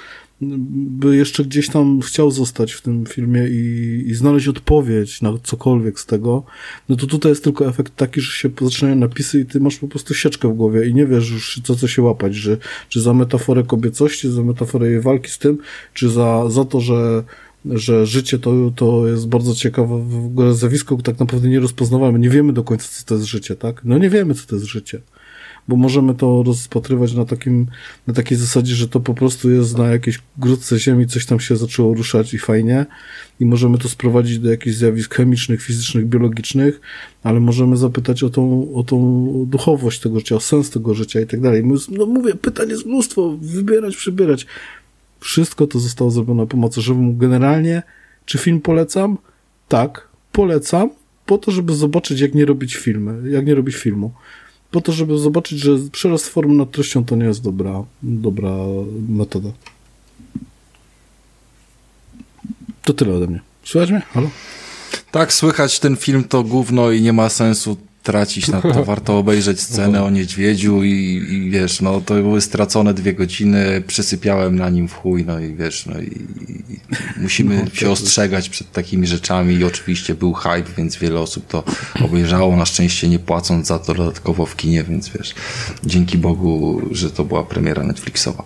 by jeszcze gdzieś tam chciał zostać w tym filmie i, i znaleźć odpowiedź na cokolwiek z tego, no to tutaj jest tylko efekt taki, że się zaczynają napisy i ty masz po prostu sieczkę w głowie i nie wiesz już co, co się łapać, że, czy za metaforę kobiecości, za metaforę jej walki z tym, czy za, za to, że że życie to, to jest bardzo ciekawe w ogóle zjawisko, tak naprawdę nie rozpoznawamy, nie wiemy do końca, co to jest życie, tak? No nie wiemy, co to jest życie bo możemy to rozpatrywać na takim, na takiej zasadzie, że to po prostu jest na jakiejś grudce ziemi, coś tam się zaczęło ruszać i fajnie i możemy to sprowadzić do jakichś zjawisk chemicznych, fizycznych, biologicznych, ale możemy zapytać o tą, o tą duchowość tego życia, o sens tego życia i tak dalej. No mówię, pytań jest mnóstwo, wybierać, przybierać. Wszystko to zostało zrobione po macoszowemu. Generalnie, czy film polecam? Tak, polecam, po to, żeby zobaczyć, jak nie robić filmy, jak nie robić filmu po to, żeby zobaczyć, że przerost formy nad treścią to nie jest dobra, dobra metoda. To tyle ode mnie. Słychać mnie? Halo? Tak, słychać ten film to gówno i nie ma sensu tracić na to. Warto obejrzeć scenę o niedźwiedziu i, i, wiesz, no to były stracone dwie godziny, przysypiałem na nim w chuj, no i wiesz, no i, i musimy no, się ostrzegać przed takimi rzeczami i oczywiście był hype, więc wiele osób to obejrzało, na szczęście nie płacąc za to dodatkowo w kinie, więc wiesz, dzięki Bogu, że to była premiera Netflixowa.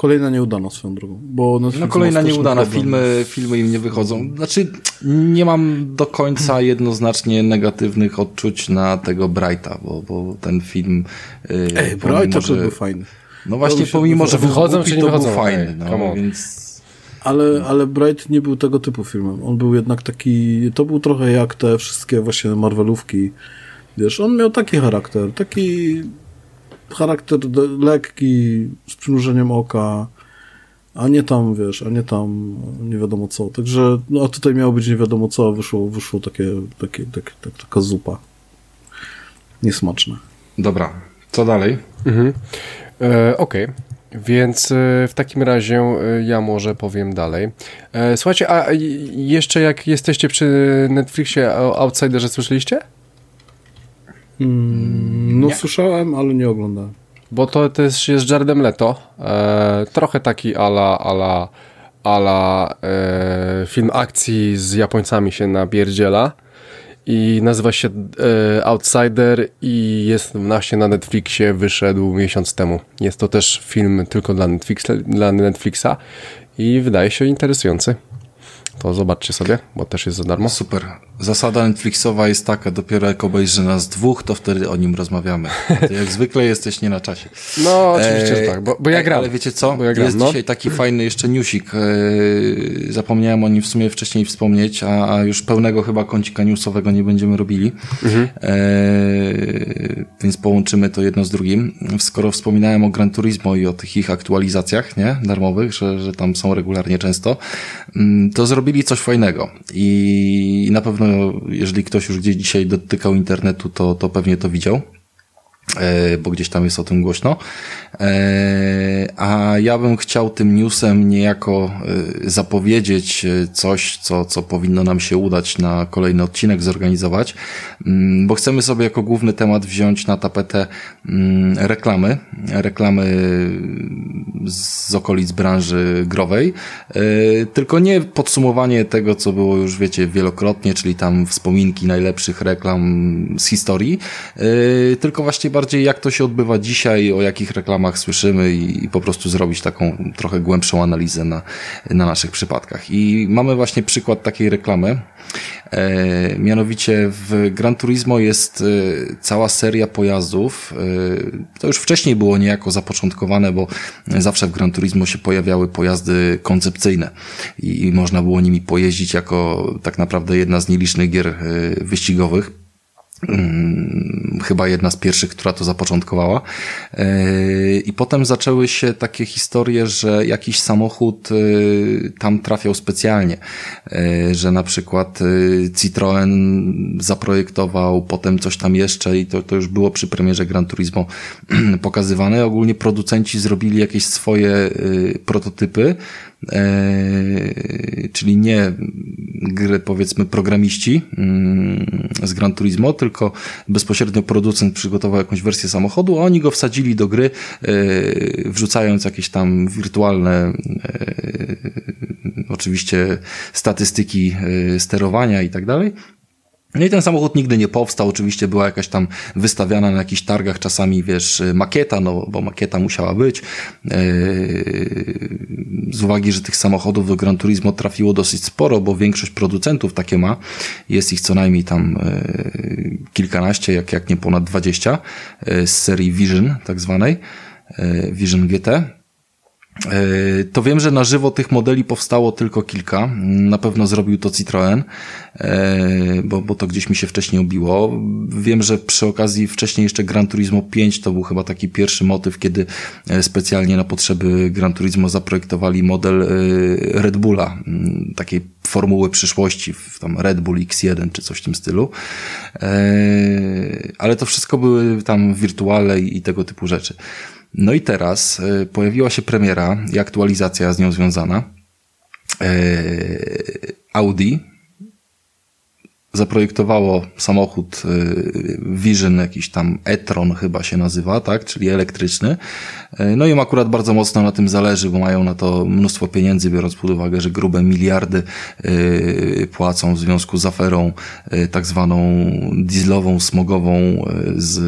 Kolejna nieudana swoją drogą. Bo no kolejna nieudana, filmy, filmy im nie wychodzą. Znaczy, nie mam do końca jednoznacznie negatywnych odczuć na tego Brighta, bo, bo ten film... Yy, Ej, Bright to był fajny. No właśnie, pomimo, że wychodzą, czy nie wychodzą, był fajny, no, więc... Ale, ale Bright nie był tego typu filmem. On był jednak taki, to był trochę jak te wszystkie właśnie Marvelówki. Wiesz, on miał taki charakter, taki charakter lekki, z przymrużeniem oka, a nie tam, wiesz, a nie tam nie wiadomo co. Także, no a tutaj miało być nie wiadomo co, a wyszło, wyszło takie, takie, takie, tak, taka zupa. Niesmaczne. Dobra, co dalej? Mhm. E, Okej. Okay. Więc e, w takim razie e, ja może powiem dalej. E, słuchajcie, a jeszcze jak jesteście przy Netflixie o Outsiderze słyszeliście? Mm, no nie. słyszałem, ale nie oglądałem. Bo to też jest Jaredem Leto. E, trochę taki ala, ala, ala e, film akcji z Japońcami się nabierdziela. I nazywa się e, Outsider i jest właśnie na Netflixie, wyszedł miesiąc temu. Jest to też film tylko dla Netflixa, dla Netflixa i wydaje się interesujący to zobaczcie sobie, bo też jest za darmo. Super. Zasada Netflixowa jest taka, dopiero jak obejrzy nas dwóch, to wtedy o nim rozmawiamy. To jak zwykle jesteś nie na czasie. No, oczywiście, że tak, bo, bo ja gram. Ale wiecie co? Ja gram, jest no. dzisiaj taki fajny jeszcze newsik. E, zapomniałem o nim w sumie wcześniej wspomnieć, a, a już pełnego chyba kącika newsowego nie będziemy robili. Mhm. E, więc połączymy to jedno z drugim. Skoro wspominałem o Gran Turismo i o tych ich aktualizacjach, nie? Darmowych, że, że tam są regularnie często, mm, to zrobili zrobili coś fajnego. I na pewno, jeżeli ktoś już gdzieś dzisiaj dotykał internetu, to, to pewnie to widział bo gdzieś tam jest o tym głośno. E, a ja bym chciał tym newsem niejako e, zapowiedzieć coś, co, co powinno nam się udać na kolejny odcinek zorganizować, mm, bo chcemy sobie jako główny temat wziąć na tapetę mm, reklamy, reklamy z okolic branży growej, e, tylko nie podsumowanie tego, co było już, wiecie, wielokrotnie, czyli tam wspominki najlepszych reklam z historii, e, tylko właśnie bardziej jak to się odbywa dzisiaj, o jakich reklamach słyszymy i, po prostu zrobić taką trochę głębszą analizę na, na naszych przypadkach. I mamy właśnie przykład takiej reklamy, E, mianowicie w Gran Turismo jest e, cała seria pojazdów. E, to już wcześniej było niejako zapoczątkowane, bo zawsze w Gran Turismo się pojawiały pojazdy koncepcyjne i można było nimi pojeździć jako tak naprawdę jedna z nielicznych gier wyścigowych. Hmm, chyba jedna z pierwszych, która to zapoczątkowała. E, I potem zaczęły się takie historie, że jakiś samochód e, tam trafiał specjalnie, e, że na przykład Citroen zaprojektował, potem coś tam jeszcze i to, to już było przy premierze Gran Turismo pokazywane. Ogólnie producenci zrobili jakieś swoje prototypy, czyli nie gry powiedzmy programiści mm, z Gran Turismo, tylko bezpośrednio producent przygotował jakąś wersję samochodu, a oni go wsadzili do gry, wrzucając jakieś tam wirtualne oczywiście statystyki sterowania i tak dalej. No i ten samochód nigdy nie powstał. Oczywiście była jakaś tam wystawiana na jakichś targach, czasami wiesz, makieta, no bo makieta musiała być. Yy, z uwagi, że tych samochodów do Gran Turismo trafiło dosyć sporo, bo większość producentów takie ma. Jest ich co najmniej tam yy, kilkanaście, jak, jak nie ponad dwadzieścia z serii Vision, tak zwanej. Vision GT. E, to wiem, że na żywo tych modeli powstało tylko kilka. Na pewno zrobił to Citroën, e, bo, bo to gdzieś mi się wcześniej obiło. Wiem, że przy okazji wcześniej jeszcze Gran Turismo 5 to był chyba taki pierwszy motyw, kiedy e, specjalnie na potrzeby Gran Turismo zaprojektowali model Red Bulla, takiej formuły przyszłości, tam Red Bull X1 czy coś w tym stylu. Ale to wszystko były tam wirtuale i tego typu rzeczy. No i teraz e, pojawiła się premiera i aktualizacja z nią związana. E, Audi zaprojektowało samochód y, Vision, jakiś tam e-tron chyba się nazywa, tak, czyli elektryczny. Y, no i im akurat bardzo mocno na tym zależy, bo mają na to mnóstwo pieniędzy, biorąc pod uwagę, że grube miliardy y, płacą w związku z aferą tak zwaną dieslową, smogową z,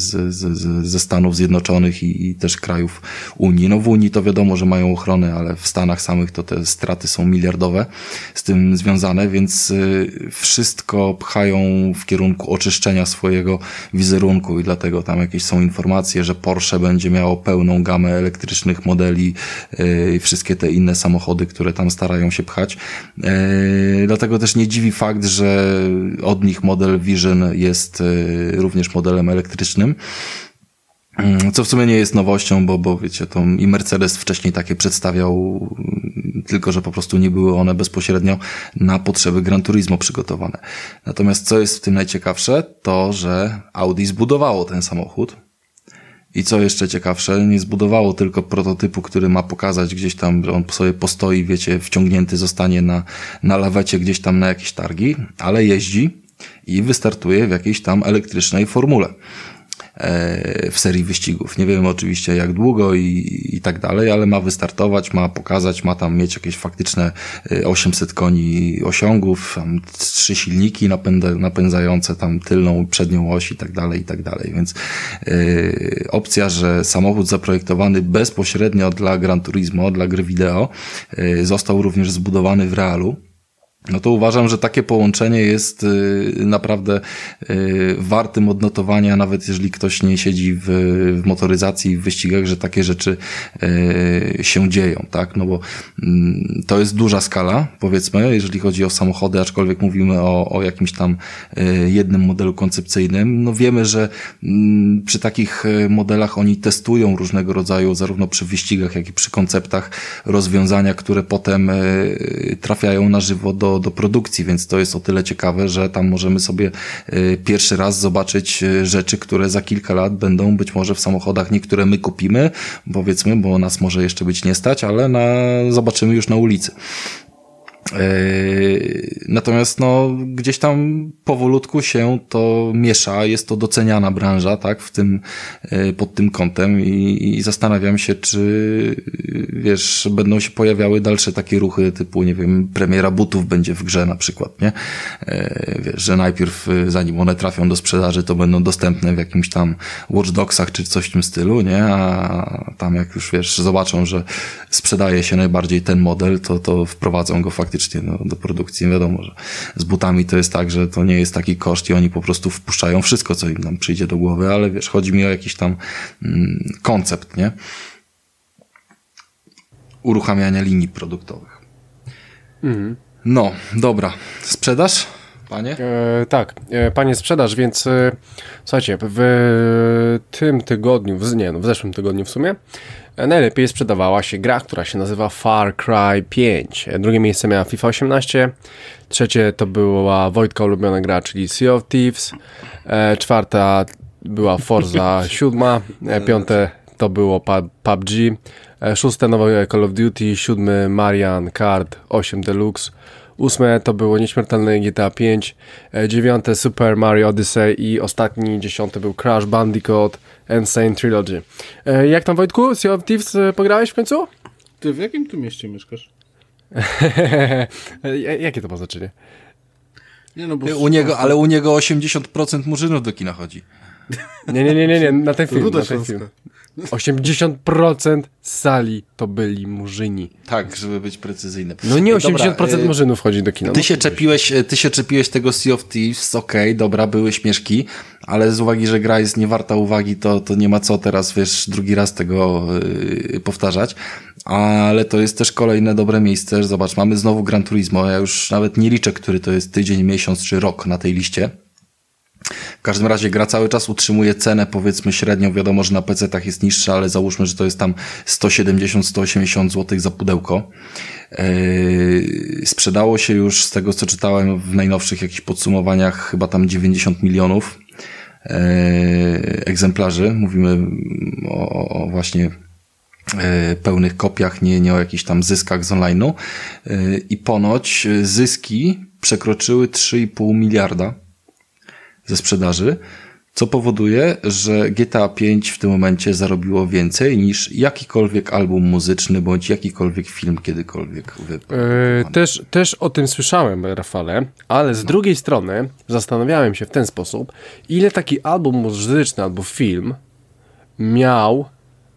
z, z, ze Stanów Zjednoczonych i, i też krajów Unii. No w Unii to wiadomo, że mają ochronę, ale w Stanach samych to te straty są miliardowe z tym związane, więc wszystko wszystko pchają w kierunku oczyszczenia swojego wizerunku i dlatego tam jakieś są informacje, że Porsche będzie miało pełną gamę elektrycznych modeli yy, i wszystkie te inne samochody, które tam starają się pchać. Yy, dlatego też nie dziwi fakt, że od nich model Vision jest yy, również modelem elektrycznym. Mm, co w sumie nie jest nowością, bo, bo wiecie, to i Mercedes wcześniej takie przedstawiał, mm, tylko że po prostu nie były one bezpośrednio na potrzeby Gran Turismo przygotowane. Natomiast co jest w tym najciekawsze, to że Audi zbudowało ten samochód. I co jeszcze ciekawsze, nie zbudowało tylko prototypu, który ma pokazać gdzieś tam, on sobie postoi, wiecie, wciągnięty zostanie na, na lawecie gdzieś tam na jakieś targi, ale jeździ i wystartuje w jakiejś tam elektrycznej formule. E, w serii wyścigów. Nie wiem oczywiście jak długo i, i tak dalej, ale ma wystartować, ma pokazać, ma tam mieć jakieś faktyczne 800 e, koni osiągów, tam trzy silniki napędza, napędzające tam tylną, przednią oś i tak dalej, i tak dalej. Więc yy, opcja, że samochód zaprojektowany bezpośrednio dla Gran Turismo, dla gry wideo, yy, został również zbudowany w realu no to uważam, że takie połączenie jest y, naprawdę y, wartym odnotowania, nawet jeżeli ktoś nie siedzi w, motoryzacji, w wyścigach, że takie rzeczy y, się dzieją, tak? No bo mm, to jest duża skala, powiedzmy, jeżeli chodzi o samochody, aczkolwiek mówimy o, o jakimś tam jednym modelu koncepcyjnym. No wiemy, że mm, przy takich modelach oni testują różnego rodzaju, zarówno przy wyścigach, jak i przy konceptach, rozwiązania, które potem trafiają na żywo do do, produkcji, więc to jest o tyle ciekawe, że tam możemy sobie y, pierwszy raz zobaczyć y, rzeczy, które za kilka lat będą być może w samochodach, niektóre my kupimy, powiedzmy, bo nas może jeszcze być nie stać, ale na, zobaczymy już na ulicy. Yy, natomiast no, gdzieś tam powolutku się to miesza, jest to doceniana branża, tak, w tym, yy, pod tym kątem i, i zastanawiam się, czy, wiesz, będą się pojawiały dalsze takie ruchy typu, nie wiem, premiera butów będzie w grze na przykład, nie? Yy, wiesz, że najpierw zanim one trafią do sprzedaży, to będą dostępne w jakimś tam Watch Dogsach czy coś w tym stylu, nie? A tam jak już, wiesz, zobaczą, że sprzedaje się najbardziej ten model, to, to wprowadzą go faktycznie faktycznie no, do produkcji. Wiadomo, że z butami to jest tak, że to nie jest taki koszt i oni po prostu wpuszczają wszystko, co im nam przyjdzie do głowy, ale wiesz, chodzi mi o jakiś tam mm, koncept, nie? Uruchamiania linii produktowych. Mhm. No, dobra. Sprzedaż? Panie? E, tak, e, panie sprzedaż, więc e, słuchajcie, w tym tygodniu, w, nie, no, w zeszłym tygodniu w sumie, najlepiej sprzedawała się gra, która się nazywa Far Cry 5. Drugie miejsce miała FIFA 18, trzecie to była Wojtka ulubiona gra, czyli Sea of Thieves, e, czwarta była Forza 7, e, piąte to było PUBG, e, szóste nowe Call of Duty, siódmy Marian Card 8 Deluxe, ósme to było nieśmiertelne GTA 5, e, dziewiąte Super Mario Odyssey i ostatni, dziesiąty był Crash Bandicoot Insane Trilogy. E, jak tam Wojtku, Sea of Thieves pograłeś w końcu? Ty w jakim tu mieście mieszkasz? Jakie to ma znaczenie? Nie, no bo u niego, ale u niego 80% murzynów do kina chodzi. Nie, nie, nie, nie, nie. na ten film. Na ten film. 80% sali to byli murzyni. Tak, żeby być precyzyjny. No nie 80% dobra, e, murzynów wchodzi do kina. Ty, no, się czepiłeś, ty się czepiłeś tego Sea of Thieves, okej, okay, dobra, były śmieszki, ale z uwagi, że gra jest niewarta uwagi, to, to nie ma co teraz, wiesz, drugi raz tego yy, powtarzać. Ale to jest też kolejne dobre miejsce. Zobacz, mamy znowu Gran Turismo. Ja już nawet nie liczę, który to jest tydzień, miesiąc czy rok na tej liście. W każdym razie gra cały czas utrzymuje cenę, powiedzmy średnią, wiadomo, że na PC-tach jest niższa, ale załóżmy, że to jest tam 170-180 zł za pudełko. Yy, sprzedało się już z tego, co czytałem w najnowszych jakichś podsumowaniach, chyba tam 90 milionów yy, egzemplarzy. Mówimy o, o właśnie yy, pełnych kopiach, nie, nie o jakichś tam zyskach z online'u. Yy, I ponoć zyski przekroczyły 3,5 miliarda ze sprzedaży, co powoduje, że GTA 5 w tym momencie zarobiło więcej niż jakikolwiek album muzyczny bądź jakikolwiek film kiedykolwiek Yy, też, też o tym słyszałem, Rafale, ale z no. drugiej strony zastanawiałem się w ten sposób, ile taki album muzyczny albo film miał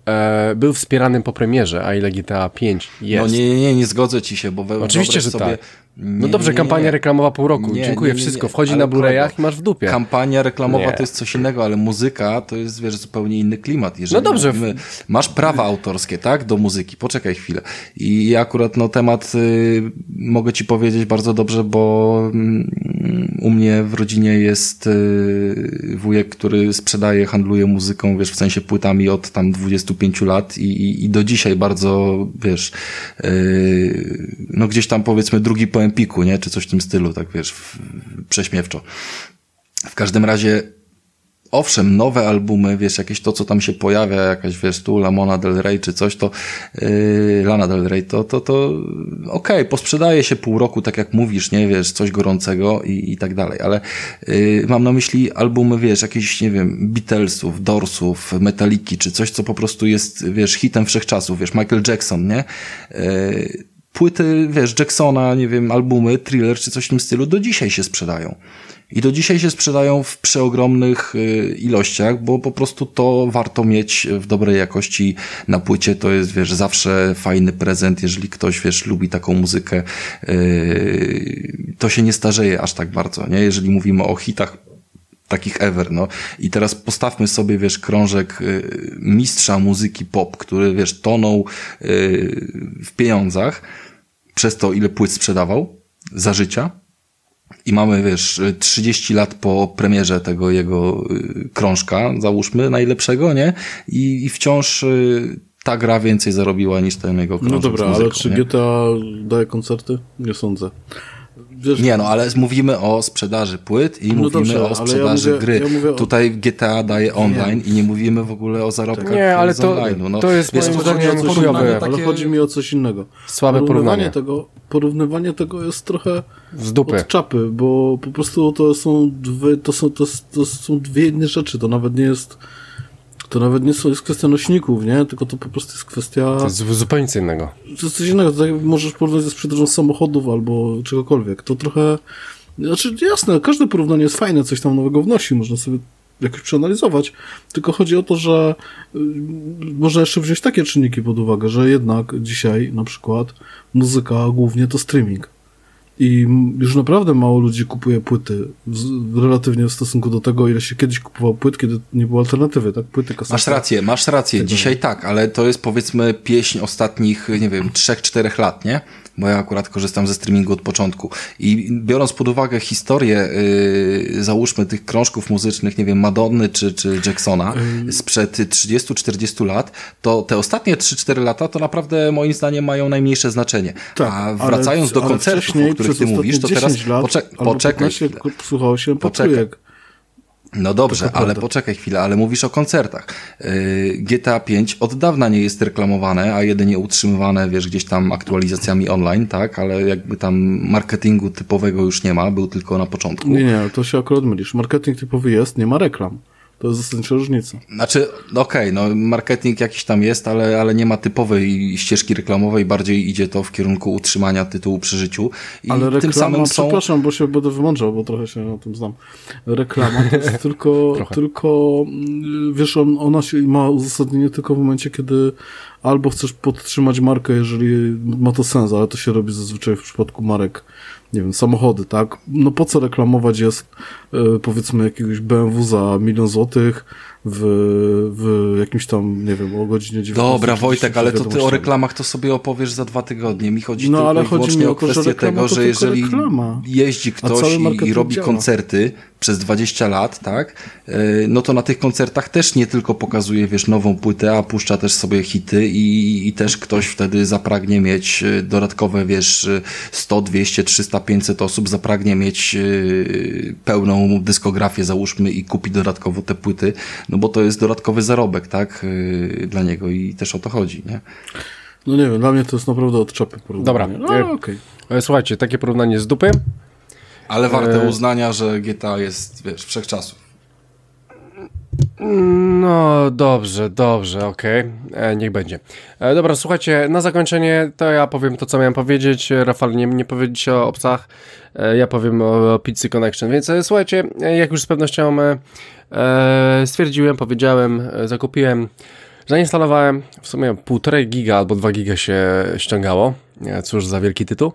e, był wspierany po premierze, a ile GTA 5 jest. No nie, nie, nie, nie zgodzę ci się, bo we, Oczywiście, że sobie, tak. No dobrze, nie, kampania nie, reklamowa pół roku. Nie, Dziękuję, wszystko. Wchodzi na Blu-rayach i masz w dupie. Kampania reklamowa to jest coś innego, ale muzyka to jest, wiesz, zupełnie inny klimat. Jeżeli no dobrze. Mówimy, masz prawa autorskie, tak? Do muzyki. Poczekaj chwilę. I ja akurat, no temat y, mogę ci powiedzieć bardzo dobrze, bo y, u mnie w rodzinie jest y, wujek, który sprzedaje, handluje muzyką, wiesz, w sensie płytami od tam 25 lat i, i, i do dzisiaj bardzo, wiesz, y, no gdzieś tam powiedzmy drugi po Empiku, nie? Czy coś w tym stylu, tak wiesz, prześmiewczo. W każdym razie, owszem, nowe albumy, wiesz, jakieś to, co tam się pojawia, jakaś, wiesz, tu Lamona Del Rey czy coś, to yy, Lana Del Rey, to, to, to okej, okay, posprzedaje się pół roku, tak jak mówisz, nie, wiesz, coś gorącego i, i tak dalej, ale yy, mam na myśli albumy, wiesz, jakieś, nie wiem, Beatlesów, Dorsów, Metaliki, czy coś, co po prostu jest, wiesz, hitem wszechczasów, wiesz, Michael Jackson, nie? Yy, płyty, wiesz, Jacksona, nie wiem, albumy, thriller czy coś w tym stylu do dzisiaj się sprzedają. I do dzisiaj się sprzedają w przeogromnych y, ilościach, bo po prostu to warto mieć w dobrej jakości na płycie. To jest, wiesz, zawsze fajny prezent, jeżeli ktoś, wiesz, lubi taką muzykę. Y, to się nie starzeje aż tak bardzo, nie? Jeżeli mówimy o hitach takich ever, no. I teraz postawmy sobie, wiesz, krążek y, mistrza muzyki pop, który, wiesz, tonął w pieniądzach przez to, ile płyt sprzedawał za życia. I mamy, wiesz, 30 lat po premierze tego jego y, krążka, załóżmy, najlepszego, nie? I, i wciąż y, ta gra więcej zarobiła niż ten jego krążek No dobra, muzyką, ale czy nie? GTA daje koncerty? Nie sądzę. Wiesz, nie, no ale mówimy o sprzedaży płyt i no mówimy dobrze, o sprzedaży ja mówię, gry. Ja mówię o... Tutaj GTA daje online nie. i nie mówimy w ogóle o zarobkach Nie, ale to, no, to jest wiesz, moim zdaniem chujowe. Ale chodzi mi o coś innego. Słabe porównywanie. Tego, porównywanie tego jest trochę z dupy. od czapy, bo po prostu to są dwie, to są, to, to są dwie inne rzeczy. To nawet nie jest to nawet nie jest kwestia nośników, nie? Tylko to po prostu jest kwestia... To jest zupełnie co innego. To jest coś innego. To tak możesz porównać ze sprzedażą samochodów albo czegokolwiek. To trochę... Znaczy, jasne, każde porównanie jest fajne, coś tam nowego wnosi, można sobie jakoś przeanalizować, tylko chodzi o to, że y, można jeszcze wziąć takie czynniki pod uwagę, że jednak dzisiaj na przykład muzyka głównie to streaming. I już naprawdę mało ludzi kupuje płyty, w, relatywnie w stosunku do tego, ile się kiedyś kupowało płyt, kiedy nie było alternatywy, tak? Płyty kasety. Masz rację, masz rację. Dzisiaj tak, ale to jest powiedzmy pieśń ostatnich, nie wiem, 3-4 lat, nie? Bo ja akurat korzystam ze streamingu od początku. I biorąc pod uwagę historię, yy, załóżmy tych krążków muzycznych, nie wiem, Madonny czy, czy Jacksona sprzed 30-40 lat, to te ostatnie 3-4 lata to naprawdę moim zdaniem mają najmniejsze znaczenie. Tak, A wracając ale, do koncertów, o których ty mówisz, to teraz lat, poczek poczekaj. słuchało się poczekaj. No dobrze, ale poczekaj chwilę, ale mówisz o koncertach. Yy, GTA 5 od dawna nie jest reklamowane, a jedynie utrzymywane, wiesz, gdzieś tam aktualizacjami online, tak? Ale jakby tam marketingu typowego już nie ma, był tylko na początku. Nie, nie, to się akurat mylisz. Marketing typowy jest, nie ma reklam. To jest zasadnicza różnica. Znaczy, okej, okay, no marketing jakiś tam jest, ale, ale nie ma typowej ścieżki reklamowej, bardziej idzie to w kierunku utrzymania tytułu przy życiu. I ale reklama, tym samym są... przepraszam, bo się będę wymądrzał, bo trochę się na tym znam. Reklama to jest tylko, tylko mm, wiesz, on, ona się ma uzasadnienie tylko w momencie, kiedy albo chcesz podtrzymać markę, jeżeli ma to sens, ale to się robi zazwyczaj w przypadku marek nie wiem, samochody, tak? No po co reklamować jest, e, powiedzmy, jakiegoś BMW za milion złotych w, w jakimś tam, nie wiem, o godzinie 19. Dobra, Wojtek, ale to ty o reklamach to sobie opowiesz za dwa tygodnie. Mi chodzi no, tylko ale chodzi mi o, to, kwestię tego, że jeżeli reklama. jeździ ktoś i, i robi działa. koncerty, przez 20 lat, tak, e, no to na tych koncertach też nie tylko pokazuje, wiesz, nową płytę, a puszcza też sobie hity i, i też ktoś wtedy zapragnie mieć e, dodatkowe, wiesz, 100, 200, 300, 500 osób zapragnie mieć e, pełną dyskografię, załóżmy, i kupi dodatkowo te płyty, no bo to jest dodatkowy zarobek, tak, dla niego i też o to chodzi, nie? No nie wiem, dla mnie to jest naprawdę odczepy Dobra, no, okay. słuchajcie, takie porównanie z dupy, ale warte e... uznania, że GTA jest, wiesz, wszechczasów. No dobrze, dobrze, okej, okay. E, niech będzie. E, dobra, słuchajcie, na zakończenie to ja powiem to, co miałem powiedzieć. Rafał nie, nie powiedzieć o obcach, e, ja powiem o, o Pizzy Connection. Więc e, słuchajcie, e, jak już z pewnością stwierdziłem, powiedziałem, zakupiłem, zainstalowałem, w sumie półtorej giga albo 2 giga się ściągało. Cóż za wielki tytuł.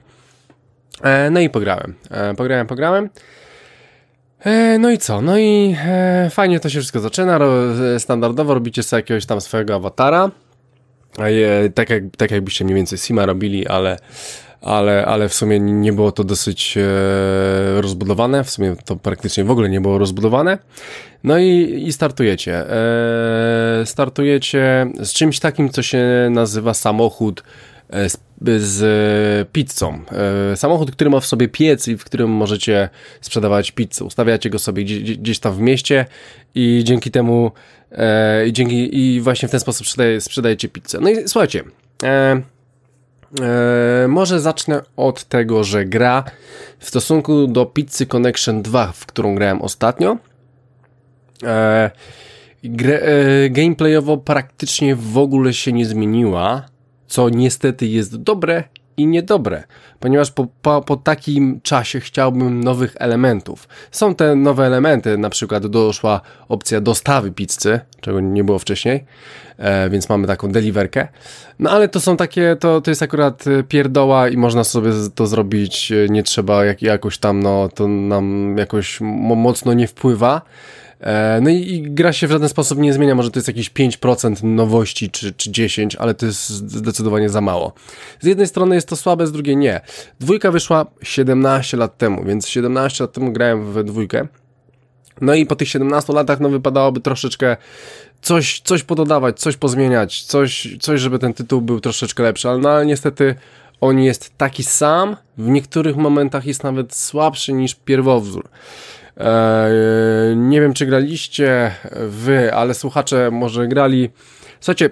E, no i pograłem. E, pograłem, pograłem. E, no i co? No i fajnie to się wszystko zaczyna. Standardowo robicie sobie jakiegoś tam swojego awatara. Tak, jak, tak jakbyście mniej więcej Sima robili, ale, ale, ale w sumie nie było to dosyć rozbudowane. W sumie to praktycznie w ogóle nie było rozbudowane. No i, i startujecie. startujecie z czymś takim, co się nazywa samochód z pizzą. E, samochód, który ma w sobie piec i w którym możecie sprzedawać pizzę. Ustawiacie go sobie gdzieś, tam w mieście i dzięki temu e, i dzięki i właśnie w ten sposób sprzedaje, sprzedajecie pizzę. No i słuchajcie, e, e, może zacznę od tego, że gra w stosunku do Pizzy Connection 2, w którą grałem ostatnio, e, gre, e, gameplayowo praktycznie w ogóle się nie zmieniła co niestety jest dobre i niedobre, ponieważ po, po, po, takim czasie chciałbym nowych elementów. Są te nowe elementy, na przykład doszła opcja dostawy pizzy, czego nie było wcześniej, e, więc mamy taką deliverkę. No ale to są takie, to, to jest akurat pierdoła i można sobie to zrobić, e, nie trzeba jak, jakoś tam, no to nam jakoś mocno nie wpływa. E, no i, gra się w żaden sposób nie zmienia, może to jest jakieś 5% nowości czy, czy 10%, ale to jest zdecydowanie za mało. Z jednej strony jest to słabe, z drugiej nie. Dwójka wyszła 17 lat temu, więc 17 lat temu grałem w dwójkę. No i po tych 17 latach no wypadałoby troszeczkę coś, coś pododawać, coś pozmieniać, coś, coś, żeby ten tytuł był troszeczkę lepszy, ale, no, ale niestety on jest taki sam, w niektórych momentach jest nawet słabszy niż pierwowzór. Eee, nie wiem, czy graliście wy, ale słuchacze może grali. Słuchajcie,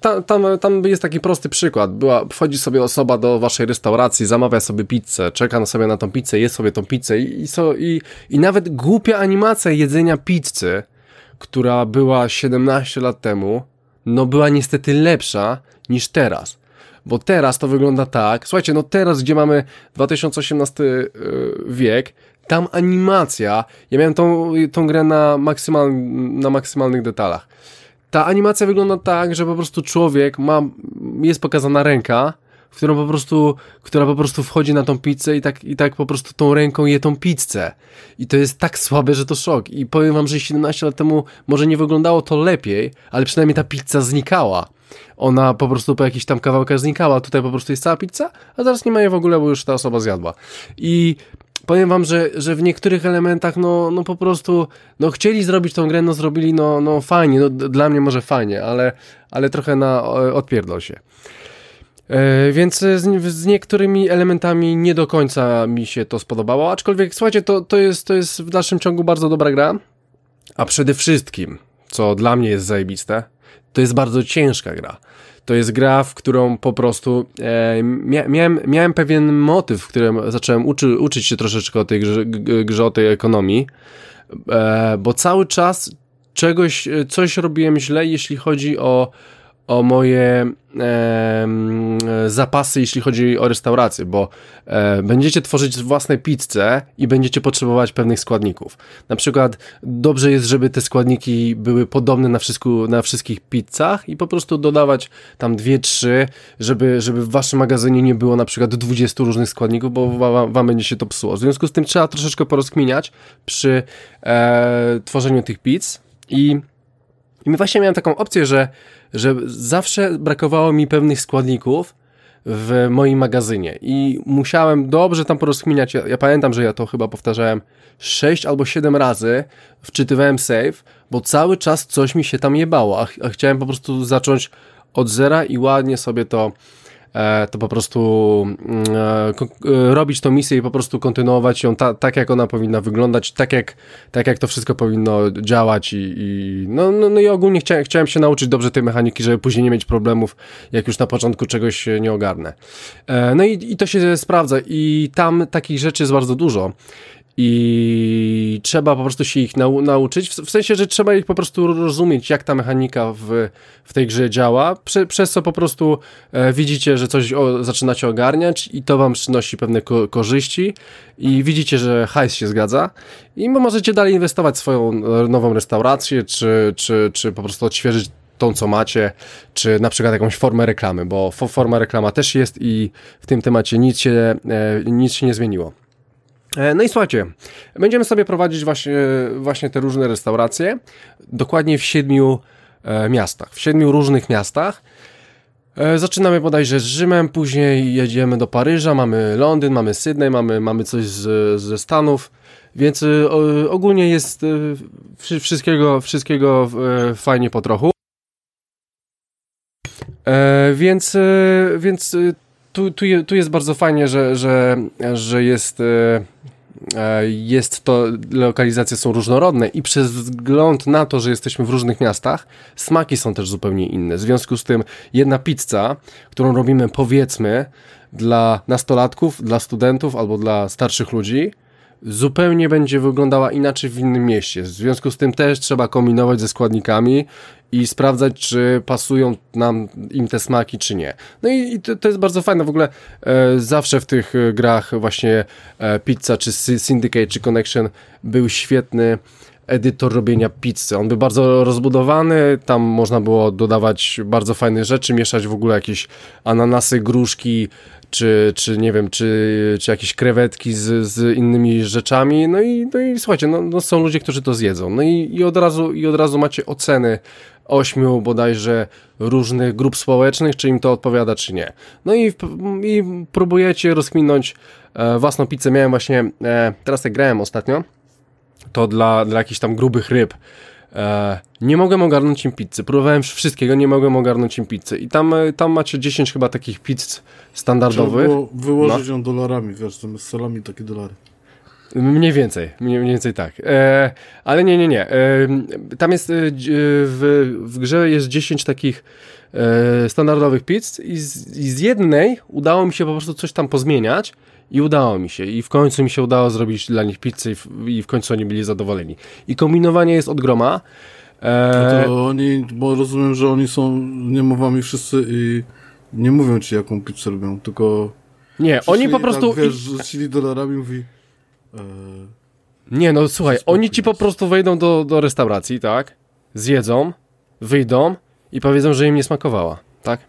ta, tam, tam jest taki prosty przykład. Była, wchodzi sobie osoba do waszej restauracji, zamawia sobie pizzę, czeka sobie na tą pizzę, je sobie tą pizzę i, i, so, i, i nawet głupia animacja jedzenia pizzy, która była 17 lat temu, no była niestety lepsza niż teraz. Bo teraz to wygląda tak, słuchajcie, no teraz, gdzie mamy 2018 y, wiek, tam animacja, ja miałem tą, tą grę na, maksymal, na maksymalnych detalach. Ta animacja wygląda tak, że po prostu człowiek ma, jest pokazana ręka, w którą po prostu, która po prostu wchodzi na tą pizzę i tak, i tak po prostu tą ręką je tą pizzę. I to jest tak słabe, że to szok. I powiem wam, że 17 lat temu może nie wyglądało to lepiej, ale przynajmniej ta pizza znikała. Ona po prostu po jakichś tam kawałkach znikała. Tutaj po prostu jest cała pizza, a teraz nie ma jej w ogóle, bo już ta osoba zjadła. I powiem wam, że, że w niektórych elementach, no, no po prostu, no chcieli zrobić tą grę, no zrobili, no, no fajnie, no dla mnie może fajnie, ale, ale trochę na odpierdol się. E, więc z, z, niektórymi elementami nie do końca mi się to spodobało, aczkolwiek słuchajcie, to, to, jest, to jest w dalszym ciągu bardzo dobra gra. A przede wszystkim, co dla mnie jest zajebiste, to jest bardzo ciężka gra. To jest gra, w którą po prostu e, mia miałem, miałem pewien motyw, w którym zacząłem uczy, uczyć się troszeczkę o tej grze, grze o tej ekonomii, e, bo cały czas czegoś, coś robiłem źle, jeśli chodzi o o moje e, zapasy, jeśli chodzi o restaurację, bo e, będziecie tworzyć własne pizze i będziecie potrzebować pewnych składników. Na przykład dobrze jest, żeby te składniki były podobne na, na wszystkich pizzach i po prostu dodawać tam dwie, trzy, żeby, żeby w waszym magazynie nie było na przykład 20 różnych składników, bo wam, wam będzie się to psuło. W związku z tym trzeba troszeczkę porozkminiać przy e, tworzeniu tych pizz i i właśnie miałem taką opcję, że, że zawsze brakowało mi pewnych składników w moim magazynie. I musiałem dobrze tam porozkminiać. Ja, ja pamiętam, że ja to chyba powtarzałem 6 albo 7 razy, wczytywałem save, bo cały czas coś mi się tam jebało, a, a chciałem po prostu zacząć od zera i ładnie sobie to to po prostu mm, e, e, robić tą misję i po prostu kontynuować ją ta, tak, jak ona powinna wyglądać, tak jak, tak jak to wszystko powinno działać i, i no, no, no, i ogólnie chciałem, chciałem się nauczyć dobrze tej mechaniki, żeby później nie mieć problemów, jak już na początku czegoś nie ogarnę. No i, i to się sprawdza i tam takich rzeczy jest bardzo dużo i trzeba po prostu się ich nau nauczyć, w, w, sensie, że trzeba ich po prostu rozumieć, jak ta mechanika w, w tej grze działa, prze, przez co po prostu e, widzicie, że coś o, zaczynacie ogarniać i to wam przynosi pewne ko korzyści. I widzicie, że hajs się zgadza. I możecie dalej inwestować w swoją e, nową restaurację, czy, czy, czy po prostu odświeżyć tą, co macie, czy na przykład jakąś formę reklamy, bo forma reklama też jest i w tym temacie nic się, e, nic się nie zmieniło. E, no i słuchajcie, będziemy sobie prowadzić właśnie, właśnie te różne restauracje, dokładnie w siedmiu e, miastach, w siedmiu różnych miastach. E, zaczynamy bodajże z Rzymem, później jedziemy do Paryża, mamy Londyn, mamy Sydney, mamy, mamy coś z, ze Stanów, więc ogólnie jest wszystkiego, wszystkiego fajnie po trochu. Więc, więc tu, tu, tu jest bardzo fajnie, że, że, że jest, jest to, lokalizacje są różnorodne i przez wzgląd na to, że jesteśmy w różnych miastach, smaki są też zupełnie inne. W związku z tym jedna pizza, którą robimy powiedzmy dla nastolatków, dla studentów albo dla starszych ludzi, zupełnie będzie wyglądała inaczej w innym mieście. W związku z tym też trzeba kombinować ze składnikami i sprawdzać, czy pasują nam im te smaki, czy nie. No i, i to, to, jest bardzo fajne. W ogóle e, zawsze w tych e, grach właśnie e, Pizza, czy Syndicate, czy Connection był świetny edytor robienia pizzy. On był bardzo rozbudowany, tam można było dodawać bardzo fajne rzeczy, mieszać w ogóle jakieś ananasy, gruszki, czy, czy nie wiem, czy, czy jakieś krewetki z, z innymi rzeczami. No i, no i słuchajcie, no, no są ludzie, którzy to zjedzą. No i, i, od razu, i od razu macie oceny ośmiu bodajże różnych grup społecznych, czy im to odpowiada, czy nie. No i, i próbujecie rozkminąć e, własną pizzę. Miałem właśnie, e, teraz jak grałem ostatnio, to dla, dla jakichś tam grubych ryb. E, nie mogłem ogarnąć im pizzy. Próbowałem wszystkiego, nie mogłem ogarnąć im pizzy. I tam, e, tam macie 10 chyba takich pizz standardowych. Trzeba było wyłożyć no. ją dolarami, wiesz, z salami takie dolary. Mniej więcej, mniej więcej tak. E, ale nie, nie, nie. E, tam jest e, w, w grze jest 10 takich e, standardowych pizz i z, i z, jednej udało mi się po prostu coś tam pozmieniać i udało mi się. I w końcu mi się udało zrobić dla nich pizzę i w, i w końcu oni byli zadowoleni. I kombinowanie jest od groma. E... No to oni, bo rozumiem, że oni są niemowami wszyscy i nie mówią ci jaką pizzę robią, tylko... Nie, oni po prostu... Tak, wiesz, rzucili dolarami mówi... E... Nie, no słuchaj, oni ci po prostu wejdą do, do restauracji, tak? Zjedzą, wyjdą i powiedzą, że im nie smakowała, tak?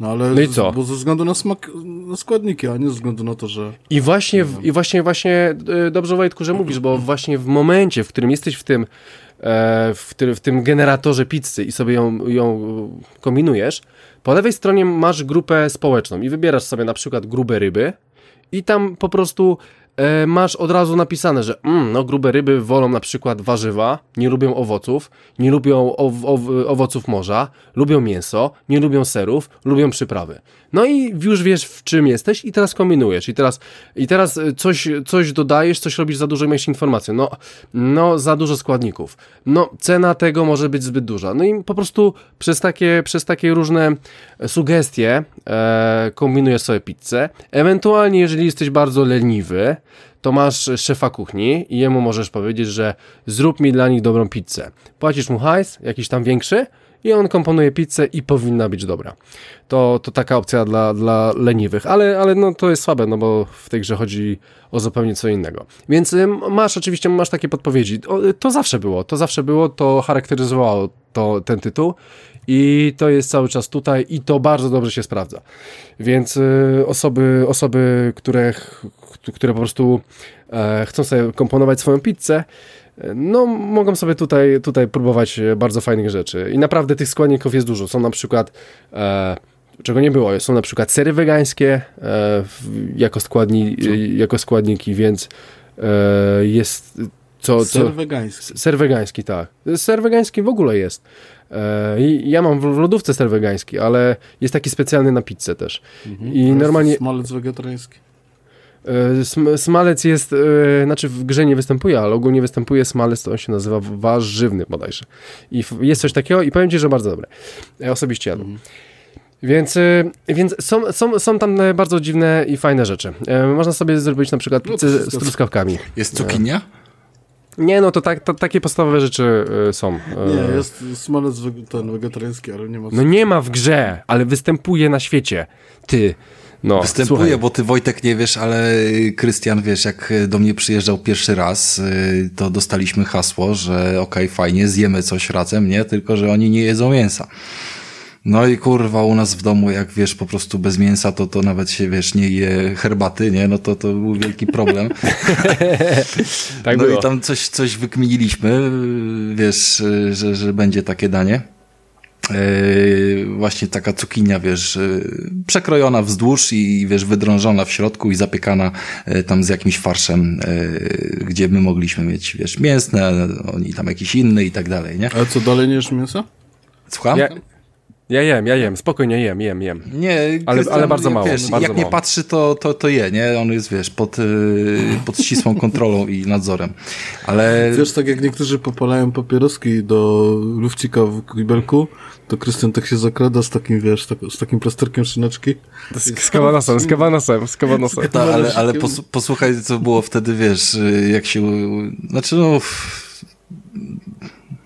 No ale no i co? bo ze względu na smak, na składniki, a nie ze względu na to, że... I właśnie, i właśnie, właśnie e, dobrze Wojtku, że mówisz, bo właśnie w momencie, w którym jesteś w tym, e, w, w tym generatorze pizzy i sobie ją, ją kombinujesz, po lewej stronie masz grupę społeczną i wybierasz sobie na przykład grube ryby i tam po prostu masz od razu napisane, że mm, no grube ryby wolą na przykład warzywa, nie lubią owoców, nie lubią ow ow owoców morza, lubią mięso, nie lubią serów, lubią przyprawy. No i już wiesz w czym jesteś i teraz kombinujesz i teraz, i teraz e, coś, coś dodajesz, coś robisz za dużo i masz informację. No, no za dużo składników. No cena tego może być zbyt duża. No i po prostu przez takie, przez takie różne sugestie e, kombinujesz sobie pizzę. Ewentualnie jeżeli jesteś bardzo leniwy, to masz szefa kuchni i jemu możesz powiedzieć, że zrób mi dla nich dobrą pizzę. Płacisz mu hajs, jakiś tam większy i on komponuje pizzę i powinna być dobra. To, to taka opcja dla, dla leniwych, ale, ale no to jest słabe, no bo w tej grze chodzi o zupełnie co innego. Więc masz oczywiście, masz takie podpowiedzi. To zawsze było, to zawsze było, to charakteryzowało to, ten tytuł i to jest cały czas tutaj i to bardzo dobrze się sprawdza. Więc y, osoby, osoby które, które po prostu e, chcą sobie komponować swoją pizzę, no mogą sobie tutaj, tutaj próbować bardzo fajnych rzeczy. I naprawdę tych składników jest dużo. Są na przykład, e, czego nie było, są na przykład sery wegańskie e, jako, składni, jako składniki, więc e, jest... Co, ser co, wegański. Ser wegański, tak. Ser wegański w ogóle jest. E, ja mam w lodówce ser wegański, ale jest taki specjalny na pizzę też. Mhm. I normalnie... Smalec wegetariański. E, smalec jest, e, znaczy w grze nie występuje, ale ogólnie występuje smalec, to on się nazywa warzywny bodajże. I jest coś takiego i powiem Ci, że bardzo dobre. Osobiście jadłem. Mhm. Więc, więc są, są, są tam bardzo dziwne i fajne rzeczy. Można sobie zrobić na przykład pizzę no, z truskawkami. Jest cukinia? Nie, no to, tak, to takie podstawowe rzeczy są. Nie, jest smalec ten wegetariański, ale nie ma... No nie ma w grze, ale występuje na świecie. Ty. No, Występuje, słuchaj. bo ty Wojtek nie wiesz, ale Krystian, wiesz, jak do mnie przyjeżdżał pierwszy raz, y, to dostaliśmy hasło, że okej, okay, fajnie, zjemy coś razem, nie? Tylko, że oni nie jedzą mięsa. No i kurwa, u nas w domu, jak wiesz, po prostu bez mięsa, to, to nawet się, wiesz, nie je herbaty, nie? No to, to był wielki problem. tak no było. i tam coś, coś wykminiliśmy, wiesz, że, że będzie takie danie. Yy, właśnie taka cukinia, wiesz, yy, przekrojona wzdłuż i wiesz, wydrążona w środku i zapiekana yy, tam z jakimś farszem, gdzie my mogliśmy mieć, wiesz, mięsne, oni tam jakiś inny i tak dalej, nie? Ale co, dalej nie jesz mięsa? Słucham? Ja, ja jem, ja jem, spokojnie jem, jem, jem. Nie, ale, ale bardzo mało. Wiesz, bardzo jak mało. nie patrzy, to, to, to je, nie? On jest, wiesz, pod, pod ścisłą kontrolą i nadzorem. Ale... Wiesz, tak jak niektórzy popalają papieroski do lufcika w kibelku, to Krystian tak się zakrada z takim, wiesz, tak, z takim plasterkiem szyneczki. Z, z kawanosem, z kawanosem, z kawanosem. Ta, ale, ale posłuchaj, co było wtedy, wiesz, jak się, znaczy no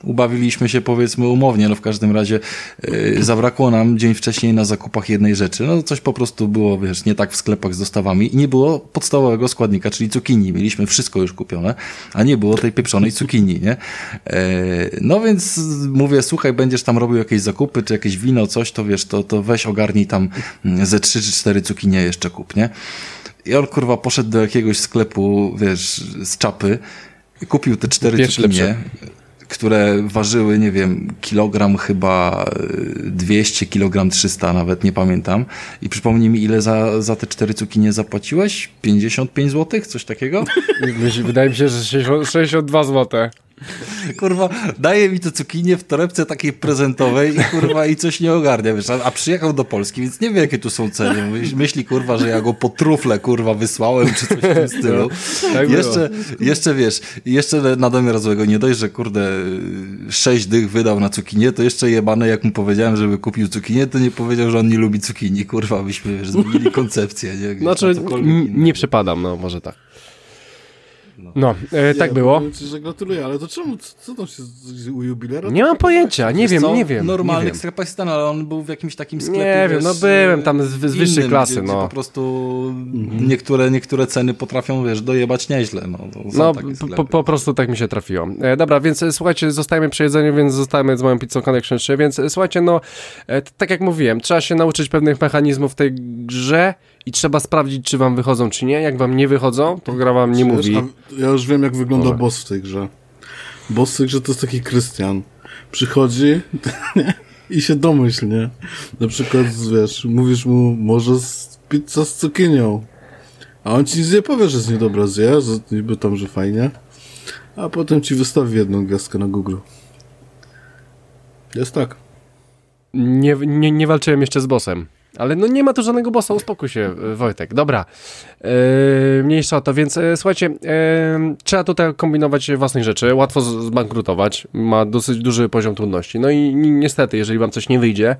ubawiliśmy się powiedzmy umownie, no w każdym razie yy, zabrakło nam dzień wcześniej na zakupach jednej rzeczy. No coś po prostu było, wiesz, nie tak w sklepach z dostawami i nie było podstawowego składnika, czyli cukinii. Mieliśmy wszystko już kupione, a nie było tej pieprzonej cukinii, nie? Yy, no więc mówię, słuchaj, będziesz tam robił jakieś zakupy, czy jakieś wino, coś, to wiesz, to, to weź ogarnij tam ze trzy czy cztery cukinie jeszcze kup, nie? I on kurwa poszedł do jakiegoś sklepu, wiesz, z czapy, kupił te cztery Pierwszy cukinie. Które ważyły, nie wiem, kilogram chyba 200, e, kilogram 300 nawet, nie pamiętam. I przypomnij mi, ile za, za te cztery cukinie zapłaciłeś? 55 zł? Coś takiego? Wydaje mi się, że 62 zł. Kurwa, daje mi to cukinię w torebce takiej prezentowej i kurwa i coś nie ogarnia, wiesz, a, a przyjechał do Polski, więc nie wie jakie tu są ceny. Myśli kurwa, że ja go po trufle kurwa wysłałem, czy coś w tym stylu. No, tak jeszcze, jeszcze wiesz, jeszcze na domiar złego, nie dość, że kurde sześć dych wydał na cukinię, to jeszcze jebane, jak mu powiedziałem, żeby kupił cukinię, to nie powiedział, że on nie lubi cukinii, kurwa, byśmy wiesz, zmienili koncepcję, nie? Gdzieś znaczy, nie przepadam, no może tak. No, no e, tak było. Ci, że gratuluję, ale to czemu, co tam się u jubilera? Nie mam pojęcia, nie wiem, nie wiem. Normalny ekstrapasistan, ale on był w jakimś takim sklepie. Nie wiem, no byłem tam z, z wyższej innym, klasy, gdzie, no. Gdzie po prostu mhm. niektóre, niektóre ceny potrafią, wiesz, dojebać nieźle, no. No, po, po, prostu tak mi się trafiło. E, dobra, więc e, słuchajcie, zostajemy przy jedzeniu, więc zostajemy z moją pizzą Connection 3, więc e, słuchajcie, no, e, tak jak mówiłem, trzeba się nauczyć pewnych mechanizmów w tej grze i trzeba sprawdzić, czy wam wychodzą, czy nie. Jak wam nie wychodzą, to gra wam nie Wiesz, mówi. Ja już wiem, jak wygląda Dobra. boss w tej grze. Boss w tej grze to jest taki Krystian. Przychodzi i się domyśl, nie? Na przykład, wiesz, mówisz mu, może pizza z cukinią. A on ci nic nie powie, że jest niedobra zje, że niby tam, że fajnie. A potem ci wystawi jedną gwiazdkę na Google. Jest tak. Nie, nie, nie walczyłem jeszcze z bossem. Ale no nie ma tu żadnego bossa, uspokój się, e, Wojtek. Dobra, yy, mniejsza o to, więc yy, słuchajcie, yy, trzeba tutaj kombinować własnych rzeczy, łatwo zbankrutować, ma dosyć duży poziom trudności. No i ni- niestety, jeżeli wam coś nie wyjdzie,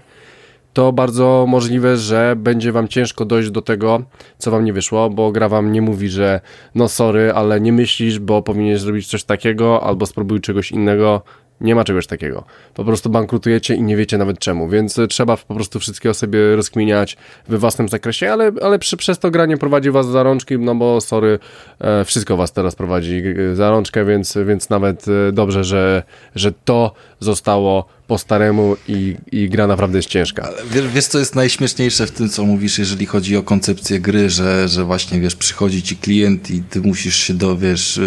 to bardzo możliwe, że będzie wam ciężko dojść do tego, co wam nie wyszło, bo gra wam nie mówi, że no sorry, ale nie myślisz, bo powinieneś zrobić coś takiego, albo spróbuj czegoś innego. Nie ma czegoś takiego. Po prostu bankrutujecie i nie wiecie nawet czemu, więc y, trzeba po prostu wszystkiego sobie rozkminiać we własnym zakresie, ale, ale przy, przez to granie prowadzi was za rączki, no bo sorry, e, wszystko was teraz prowadzi y, za rączkę, więc, więc nawet e, dobrze, że, że to zostało po staremu i, i gra naprawdę jest ciężka. Ale wiesz, wiesz, co jest najśmieszniejsze w tym, co mówisz, jeżeli chodzi o koncepcję gry, że, że właśnie, wiesz, przychodzi ci klient i ty musisz się do, wiesz,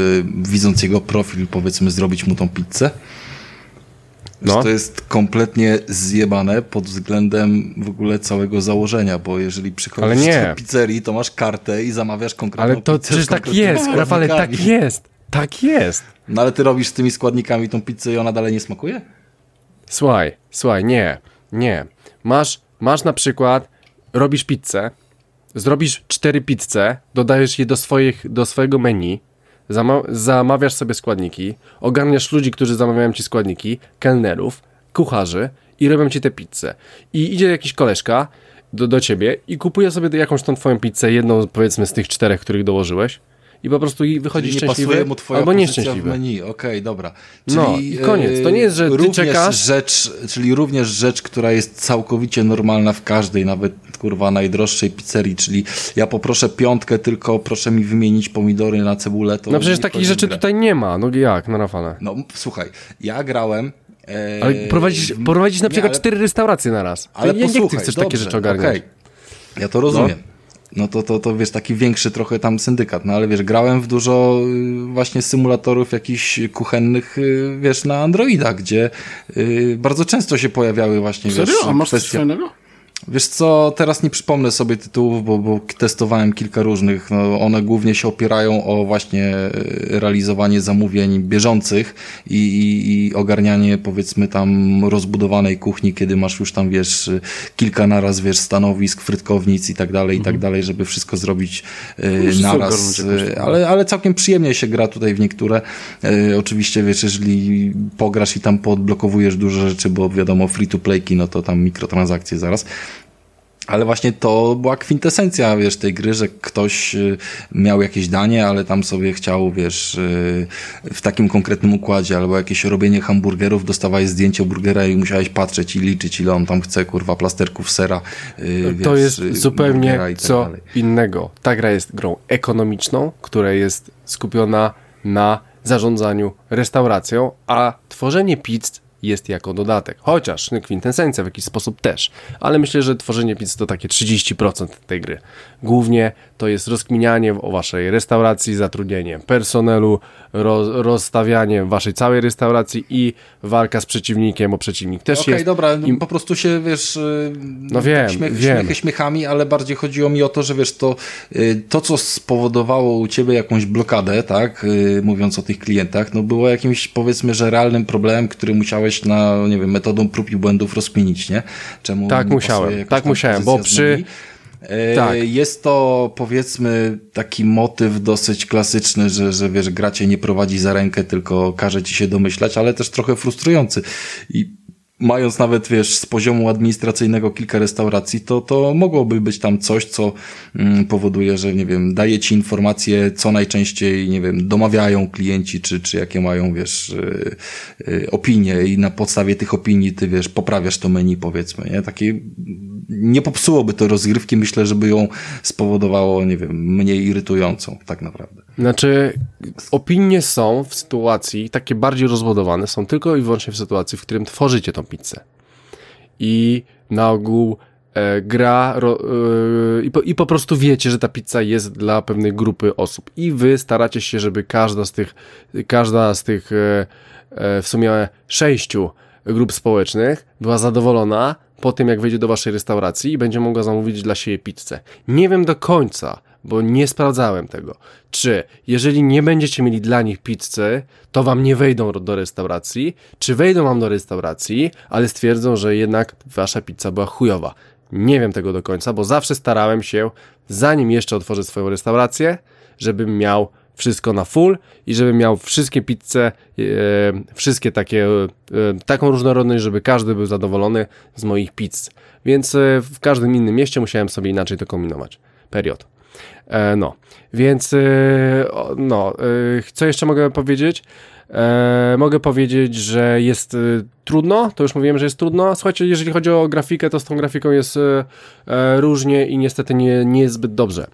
widząc jego profil, powiedzmy, zrobić mu tą pizzę? No. To jest kompletnie zjebane pod względem w ogóle całego założenia, bo jeżeli przychodzisz do pizzerii, to masz kartę i zamawiasz konkretną Ale to przecież tak jest, Rafale, tak jest, tak jest. No ale ty robisz z tymi składnikami tą pizzę i ona dalej nie smakuje? Słuchaj, słuchaj, nie, nie. Masz, masz na przykład, robisz pizzę, zrobisz cztery pizze, dodajesz je do, swoich, do swojego menu, zama zamawiasz sobie składniki, ogarniasz ludzi, którzy zamawiają ci składniki, kelnerów, kucharzy i robią ci te pizze. I idzie jakiś koleżka do, do ciebie i kupuje sobie jakąś tą twoją pizzę, jedną powiedzmy z tych czterech, których dołożyłeś i po prostu i wychodzi Czyli nie szczęśliwy pasuje mu twoja albo pozycja w nieszczęśliwy. menu. Okej, dobra. No, i koniec. To nie jest, że ty również czekasz- Rzecz, czyli również rzecz, która jest całkowicie normalna w każdej, nawet kurwa najdroższej pizzerii, czyli ja poproszę piątkę, tylko proszę mi wymienić pomidory na cebulę. To No przecież nie takich rzeczy grę. tutaj nie ma. No jak, no Rafale? No słuchaj, ja grałem... E, Ale prowadzisz, prowadzisz na nie, przykład ale- cztery restauracje na raz. ale ty posłuchaj, chcesz dobrze, takie rzeczy ogarniać? okej. Ja to rozumiem. No to, to, to wiesz, taki większy trochę tam syndykat, no ale wiesz, grałem w dużo y, właśnie symulatorów jakichś kuchennych, y, wiesz, na Androida, gdzie y, bardzo często się pojawiały właśnie, Serio? wiesz, A masz coś kwestie... fajnego? Wiesz co, teraz nie przypomnę sobie tytułów, bo, bo testowałem kilka różnych. No, one głównie się opierają o właśnie e, realizowanie zamówień bieżących i, i, i ogarnianie powiedzmy tam rozbudowanej kuchni, kiedy masz już tam wiesz kilka naraz wiesz stanowisk, frytkownic i tak dalej, i tak dalej, żeby wszystko zrobić e, sobie naraz. jakoś E, tam. Ale, ale całkiem przyjemnie się gra tutaj w niektóre. E, oczywiście wiesz, jeżeli pograsz i tam poodblokowujesz dużo rzeczy, bo wiadomo free to playki, no to tam mikrotransakcje zaraz. Ale właśnie to była kwintesencja, wiesz, tej gry, że ktoś y, miał jakieś danie, ale tam sobie chciał, wiesz, y, w takim konkretnym układzie, albo jakieś robienie hamburgerów, dostawałeś zdjęcie burgera i musiałeś patrzeć i liczyć, ile on tam chce, kurwa, plasterków sera, y, To wiesz, jest y, zupełnie tak co dalej. innego. Ta gra jest grą ekonomiczną, która jest skupiona na zarządzaniu restauracją, a tworzenie pizz jest jako dodatek. Chociaż no, kwintesencja w jakiś sposób też. Ale myślę, że tworzenie pizz to takie 30% tej gry. Głównie to jest rozkminianie o waszej restauracji, zatrudnienie personelu, roz, rozstawianie waszej całej restauracji i walka z przeciwnikiem, bo przeciwnik też Okej, jest. dobra, i- po prostu się, wiesz, y, No wiem, śmiech, wiem. śmiechy śmiechami, ale bardziej chodziło mi o to, że wiesz, to, y, to co spowodowało u ciebie jakąś blokadę, tak, y, mówiąc o tych klientach, no było jakimś, powiedzmy, że realnym problemem, który musiałeś na, nie wiem, metodą prób i błędów rozkminić, nie? Czemu Tak musiałem, tak musiałem, bo przy- Tak. Jest to powiedzmy taki motyw dosyć klasyczny, że, że wiesz, gra cię nie prowadzi za rękę, tylko każe ci się domyślać, ale też trochę frustrujący. I mając nawet, wiesz, z poziomu administracyjnego kilka restauracji, to, to mogłoby być tam coś, co mm, powoduje, że, nie wiem, daje ci informacje, co najczęściej, nie wiem, domawiają klienci, czy, czy jakie mają, wiesz, y, y, opinie i na podstawie tych opinii ty, wiesz, poprawiasz to menu, powiedzmy, nie? Takie, nie popsułoby to rozgrywki, myślę, żeby ją spowodowało, nie wiem, mniej irytującą, tak naprawdę. Znaczy, opinie są w sytuacji, takie bardziej rozbudowane, są tylko i wyłącznie w sytuacji, w którym tworzycie tą pizzę. I na ogół e, gra ro, e, i, po, i po prostu wiecie, że ta pizza jest dla pewnej grupy osób. I wy staracie się, żeby każda z tych, każda z tych e, e, w sumie sześciu grup społecznych była zadowolona po tym, jak wejdzie do waszej restauracji i będzie mogła zamówić dla siebie pizzę. Nie wiem do końca, bo nie sprawdzałem tego. Czy jeżeli nie będziecie mieli dla nich pizzy, to wam nie wejdą do restauracji, czy wejdą wam do restauracji, ale stwierdzą, że jednak wasza pizza była chujowa. Nie wiem tego do końca, bo zawsze starałem się, zanim jeszcze otworzę swoją restaurację, żebym miał wszystko na full i żebym miał wszystkie pizze, e, wszystkie takie, e, taką różnorodność, żeby każdy był zadowolony z moich pizz. Więc e, w każdym innym mieście musiałem sobie inaczej to kombinować. Period. E, no, więc o, no, e, co jeszcze mogę powiedzieć? E, mogę powiedzieć, że jest e, trudno, to już mówiłem, że jest trudno. Słuchajcie, jeżeli chodzi o grafikę, to z tą grafiką jest różnie i niestety nie, nie jest zbyt dobrze.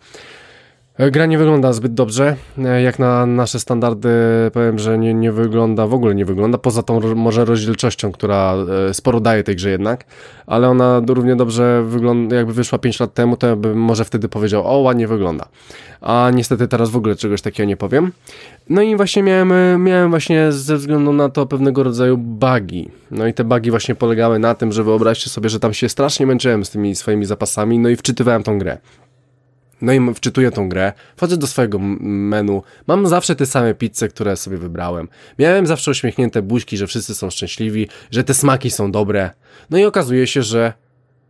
E, Gra nie wygląda zbyt dobrze, e, jak na nasze standardy powiem, że nie, nie wygląda, w ogóle nie wygląda, poza tą może rozdzielczością, która e, sporo daje tej grze jednak, ale ona równie dobrze wygląda, jakby wyszła 5 lat temu, to bym może wtedy powiedział, o ładnie wygląda, a niestety teraz w ogóle czegoś takiego nie powiem. No i właśnie miałem, miałem właśnie ze względu na to pewnego rodzaju bugi, no i te bugi właśnie polegały na tym, że wyobraźcie sobie, że tam się strasznie męczyłem z tymi swoimi zapasami, no i wczytywałem tą grę. No i wczytuję tą grę, wchodzę do swojego menu, mam zawsze te same pizze, które sobie wybrałem. Miałem zawsze uśmiechnięte buźki, że wszyscy są szczęśliwi, że te smaki są dobre. No i okazuje się, że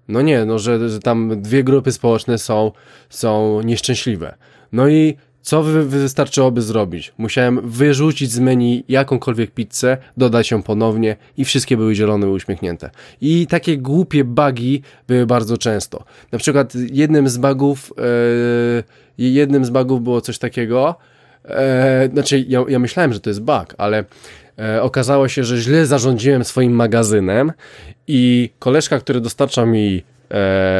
no nie, no że, że tam dwie grupy społeczne są, są nieszczęśliwe. No i co wy, wystarczyłoby zrobić? Musiałem wyrzucić z menu jakąkolwiek pizzę, dodać ją ponownie i wszystkie były zielone uśmiechnięte. I takie głupie bugi były bardzo często. Na przykład jednym z bugów, e, jednym z bugów było coś takiego, e, znaczy ja, ja myślałem, że to jest bug, ale e, okazało się, że źle zarządziłem swoim magazynem i koleżka, który dostarcza mi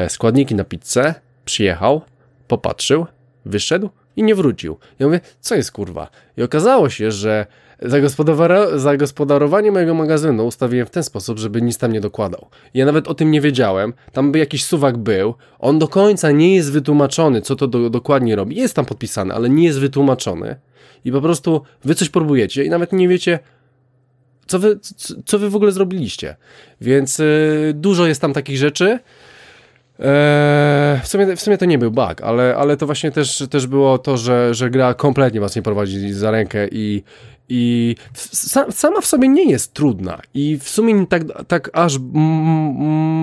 składniki na pizzę, przyjechał, popatrzył, wyszedł i nie wrócił. Ja mówię, co jest kurwa? I okazało się, że zagospodarowa- zagospodarowanie mojego magazynu ustawiłem w ten sposób, żeby nic tam nie dokładał. Ja nawet o tym nie wiedziałem. Tam by jakiś suwak był. On do końca nie jest wytłumaczony, co to do, dokładnie robi. Jest tam podpisane, ale nie jest wytłumaczony. I po prostu wy coś próbujecie i nawet nie wiecie, co wy, co, co wy w ogóle zrobiliście. Więc y, dużo jest tam takich rzeczy. Eee, w, sumie, w sumie to nie był bug, ale, ale to właśnie też, też było to, że, że gra kompletnie was nie prowadzi za rękę i, i sa, sama w sobie nie jest trudna i w sumie tak, tak aż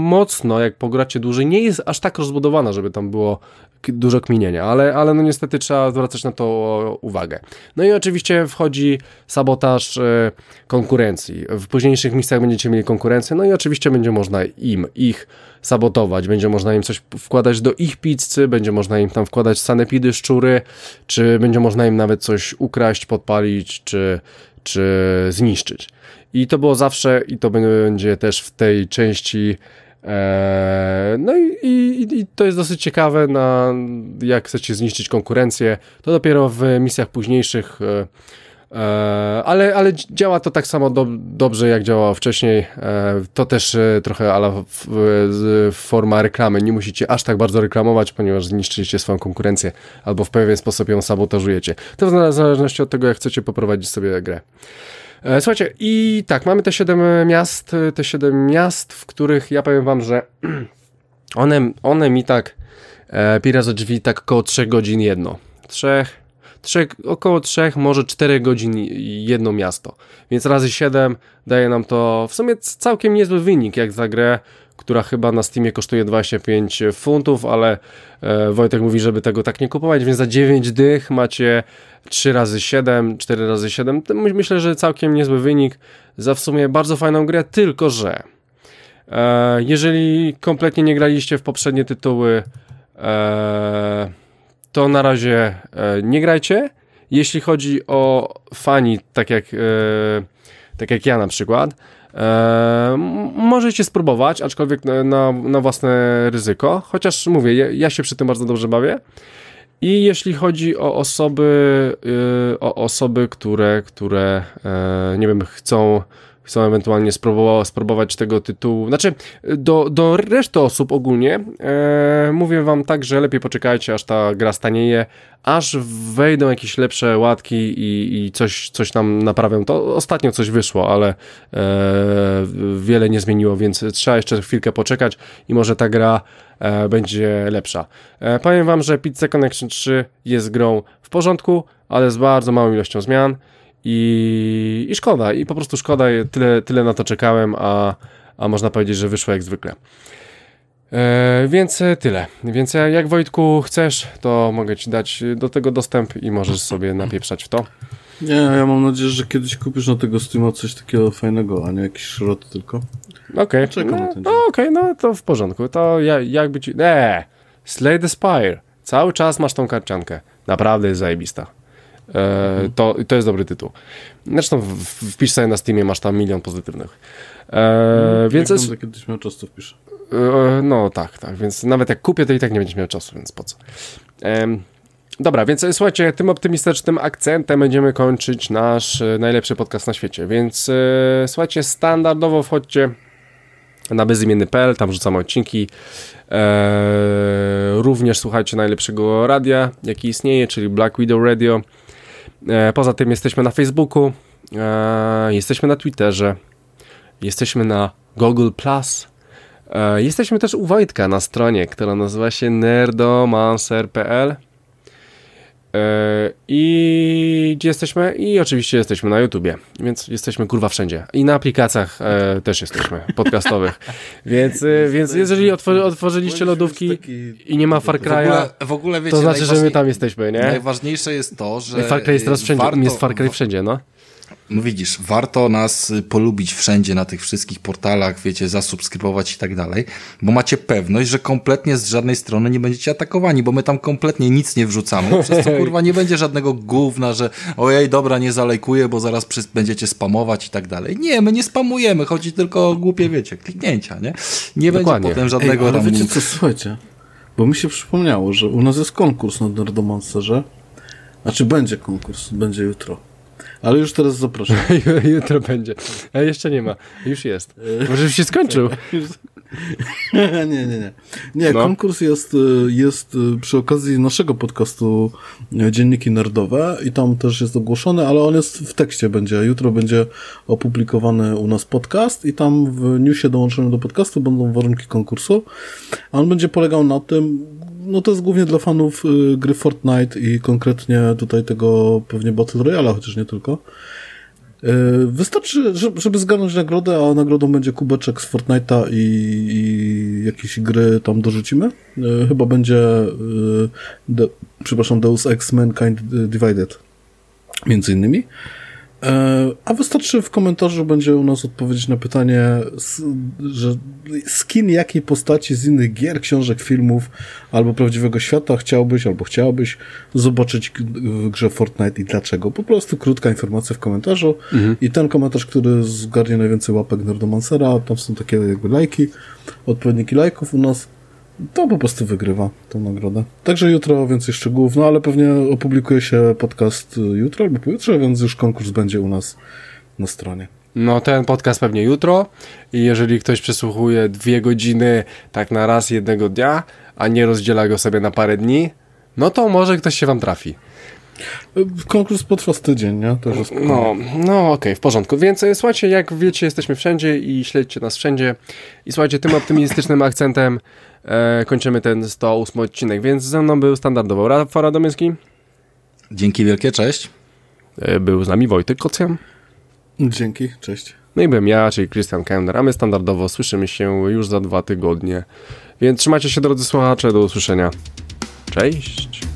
mocno, jak pogracie dłużej, nie jest aż tak rozbudowana, żeby tam było dużo kminienia, ale, ale no niestety trzeba zwracać na to uwagę. No i oczywiście wchodzi sabotaż e, konkurencji. W późniejszych miejscach będziecie mieli konkurencję, no i oczywiście będzie można im, ich sabotować, będzie można im coś wkładać do ich pizzy, będzie można im tam wkładać sanepidy, szczury, czy będzie można im nawet coś ukraść, podpalić, czy, czy zniszczyć. I to było zawsze i to będzie też w tej części Eee, no i, i, i to jest dosyć ciekawe, na, jak chcecie zniszczyć konkurencję. To dopiero w misjach późniejszych, e, e, ale, ale działa to tak samo do, dobrze, jak działało wcześniej. E, to też e, trochę ala forma reklamy. Nie musicie aż tak bardzo reklamować, ponieważ zniszczycie swoją konkurencję albo w pewien sposób ją sabotażujecie. To w zależności od tego, jak chcecie poprowadzić sobie grę. E, Słuchajcie, i tak, mamy te 7 miast, e, te 7 miast, w których ja powiem wam, że one, one mi tak e, pira za drzwi tak około 3 godzin jedno. 3, 3, około 3, może 4 godzin jedno miasto. Więc razy 7 daje nam to w sumie całkiem niezły wynik, jak za grę, która chyba na Steamie kosztuje 25 funtów, ale e, Wojtek mówi, żeby tego tak nie kupować, więc za 9 dych macie 3 razy 7, 4 razy 7. To my- Myślę, że całkiem niezły wynik za w sumie bardzo fajną grę, tylko że e, jeżeli kompletnie nie graliście w poprzednie tytuły, e, to na razie e, nie grajcie. Jeśli chodzi o fani, tak jak, e, tak jak ja na przykład, e, możecie spróbować, aczkolwiek na, na, na własne ryzyko. Chociaż mówię, ja, ja się przy tym bardzo dobrze bawię. I jeśli chodzi o osoby, y, o osoby, które, które e, nie wiem, chcą chcą ewentualnie spróbować, spróbować tego tytułu. Znaczy, do, do reszty osób ogólnie e, mówię wam tak, że lepiej poczekajcie, aż ta gra stanieje, aż wejdą jakieś lepsze łatki i, i coś, coś nam naprawią. To ostatnio coś wyszło, ale e, wiele nie zmieniło, więc trzeba jeszcze chwilkę poczekać i może ta gra e, będzie lepsza. E, powiem wam, że Pizza Connection 3 jest grą w porządku, ale z bardzo małą ilością zmian. I, I szkoda, i po prostu szkoda, tyle, tyle na to czekałem, a, a można powiedzieć, że wyszło jak zwykle. E, więc tyle. Więc jak Wojtku chcesz, to mogę ci dać do tego dostęp i możesz sobie napieprzać w to. Nie, ja mam nadzieję, że kiedyś kupisz na tego Steama coś takiego fajnego, a nie jakiś szrot tylko. Okej, okay. no, no okej, okay, no to w porządku. To ja, jakby ci... Nie! Slay the Spire. Cały czas masz tą karciankę. Naprawdę jest zajebista. E, to, to jest dobry tytuł. Zresztą wpisz sobie na Steamie, masz tam milion pozytywnych. E, więc jest... kiedyś miał czas, to wpiszę. E, no tak, tak, więc nawet jak kupię, to i tak nie będziesz miał czasu, więc po co. Dobra, więc słuchajcie, tym optymistycznym akcentem będziemy kończyć nasz e, najlepszy podcast na świecie, więc e, słuchajcie, standardowo wchodźcie na bezimienny.pl, tam rzucamy odcinki. E, również słuchajcie najlepszego radia, jaki istnieje, czyli Black Widow Radio. E, poza tym jesteśmy na Facebooku, e, jesteśmy na Twitterze, jesteśmy na Google. E, jesteśmy też u Wojtka na stronie, która nazywa się nerdomancer.pl. E, I gdzie jesteśmy? I oczywiście jesteśmy na YouTubie, więc jesteśmy kurwa wszędzie. I na aplikacjach e, też jesteśmy, podcastowych. więc, e, więc jeżeli otworzy, otworzyliście lodówki i nie ma Far Cry'a, w ogóle, w ogóle wiecie, to znaczy, że my tam jesteśmy, nie? Najważniejsze jest to, że... Far Cry jest teraz wszędzie, warto, jest Far Cry wszędzie, no. No widzisz, warto nas polubić wszędzie na tych wszystkich portalach, wiecie, zasubskrybować i tak dalej, bo macie pewność, że kompletnie z żadnej strony nie będziecie atakowani, bo my tam kompletnie nic nie wrzucamy, przez co kurwa nie będzie żadnego gówna, że ojej, dobra, nie zalejkuję, bo zaraz będziecie spamować i tak dalej. Nie, my nie spamujemy, chodzi tylko o głupie, wiecie, kliknięcia, nie? Nie Dokładnie. będzie potem żadnego Ej, ale tam... wiecie co, słuchajcie, bo mi się przypomniało, że u nas jest konkurs na Nerdomancerze, znaczy będzie konkurs, będzie jutro. Ale już teraz zapraszam. Jutro będzie. A jeszcze nie ma. Już jest. Może już się skończył. nie, nie, nie. Nie, no. konkurs jest, jest przy okazji naszego podcastu Dzienniki Nerdowe i tam też jest ogłoszony, ale on jest w tekście będzie. Jutro będzie opublikowany u nas podcast i tam w newsie dołączonym do podcastu będą warunki konkursu. A on będzie polegał na tym, no to jest głównie dla fanów y, gry Fortnite i konkretnie tutaj tego pewnie Battle Royale, chociaż nie tylko. Y, wystarczy, żeby zgarnąć nagrodę, a nagrodą będzie kubeczek z Fortnite'a i, i jakieś gry tam dorzucimy. Y, chyba będzie, de, przepraszam, Deus Ex Mankind Divided. Między innymi. E, a wystarczy w komentarzu będzie u nas odpowiedzieć na pytanie, że skin jakiej postaci z innych gier, książek, filmów albo prawdziwego świata chciałbyś albo chciałabyś zobaczyć w grze Fortnite i dlaczego. Po prostu krótka informacja w komentarzu mhm. i ten komentarz, który zgarnie najwięcej łapek Nerdomancera, tam są takie jakby lajki, odpowiedniki lajków u nas, to po prostu wygrywa tą nagrodę. Także jutro więcej szczegółów, no ale pewnie opublikuje się podcast jutro albo pojutrze, więc już konkurs będzie u nas na stronie. No, ten podcast pewnie jutro i jeżeli ktoś przesłuchuje dwie godziny tak na raz jednego dnia, a nie rozdziela go sobie na parę dni, no to może ktoś się wam trafi. Konkurs potrwa z tydzień, nie? To jest no, no okej, okay, w porządku. Więc e, słuchajcie, jak wiecie, jesteśmy wszędzie i śledźcie nas wszędzie. I słuchajcie, tym optymistycznym akcentem e, kończymy ten 108 odcinek. Więc ze mną był standardowo Rafał Radomyski. Dzięki wielkie, cześć. E, był z nami Wojtek Kocjan. Dzięki, cześć. No i byłem ja, czyli Christian Kender, a my standardowo słyszymy się już za dwa tygodnie. Więc trzymajcie się drodzy słuchacze, do usłyszenia. Cześć!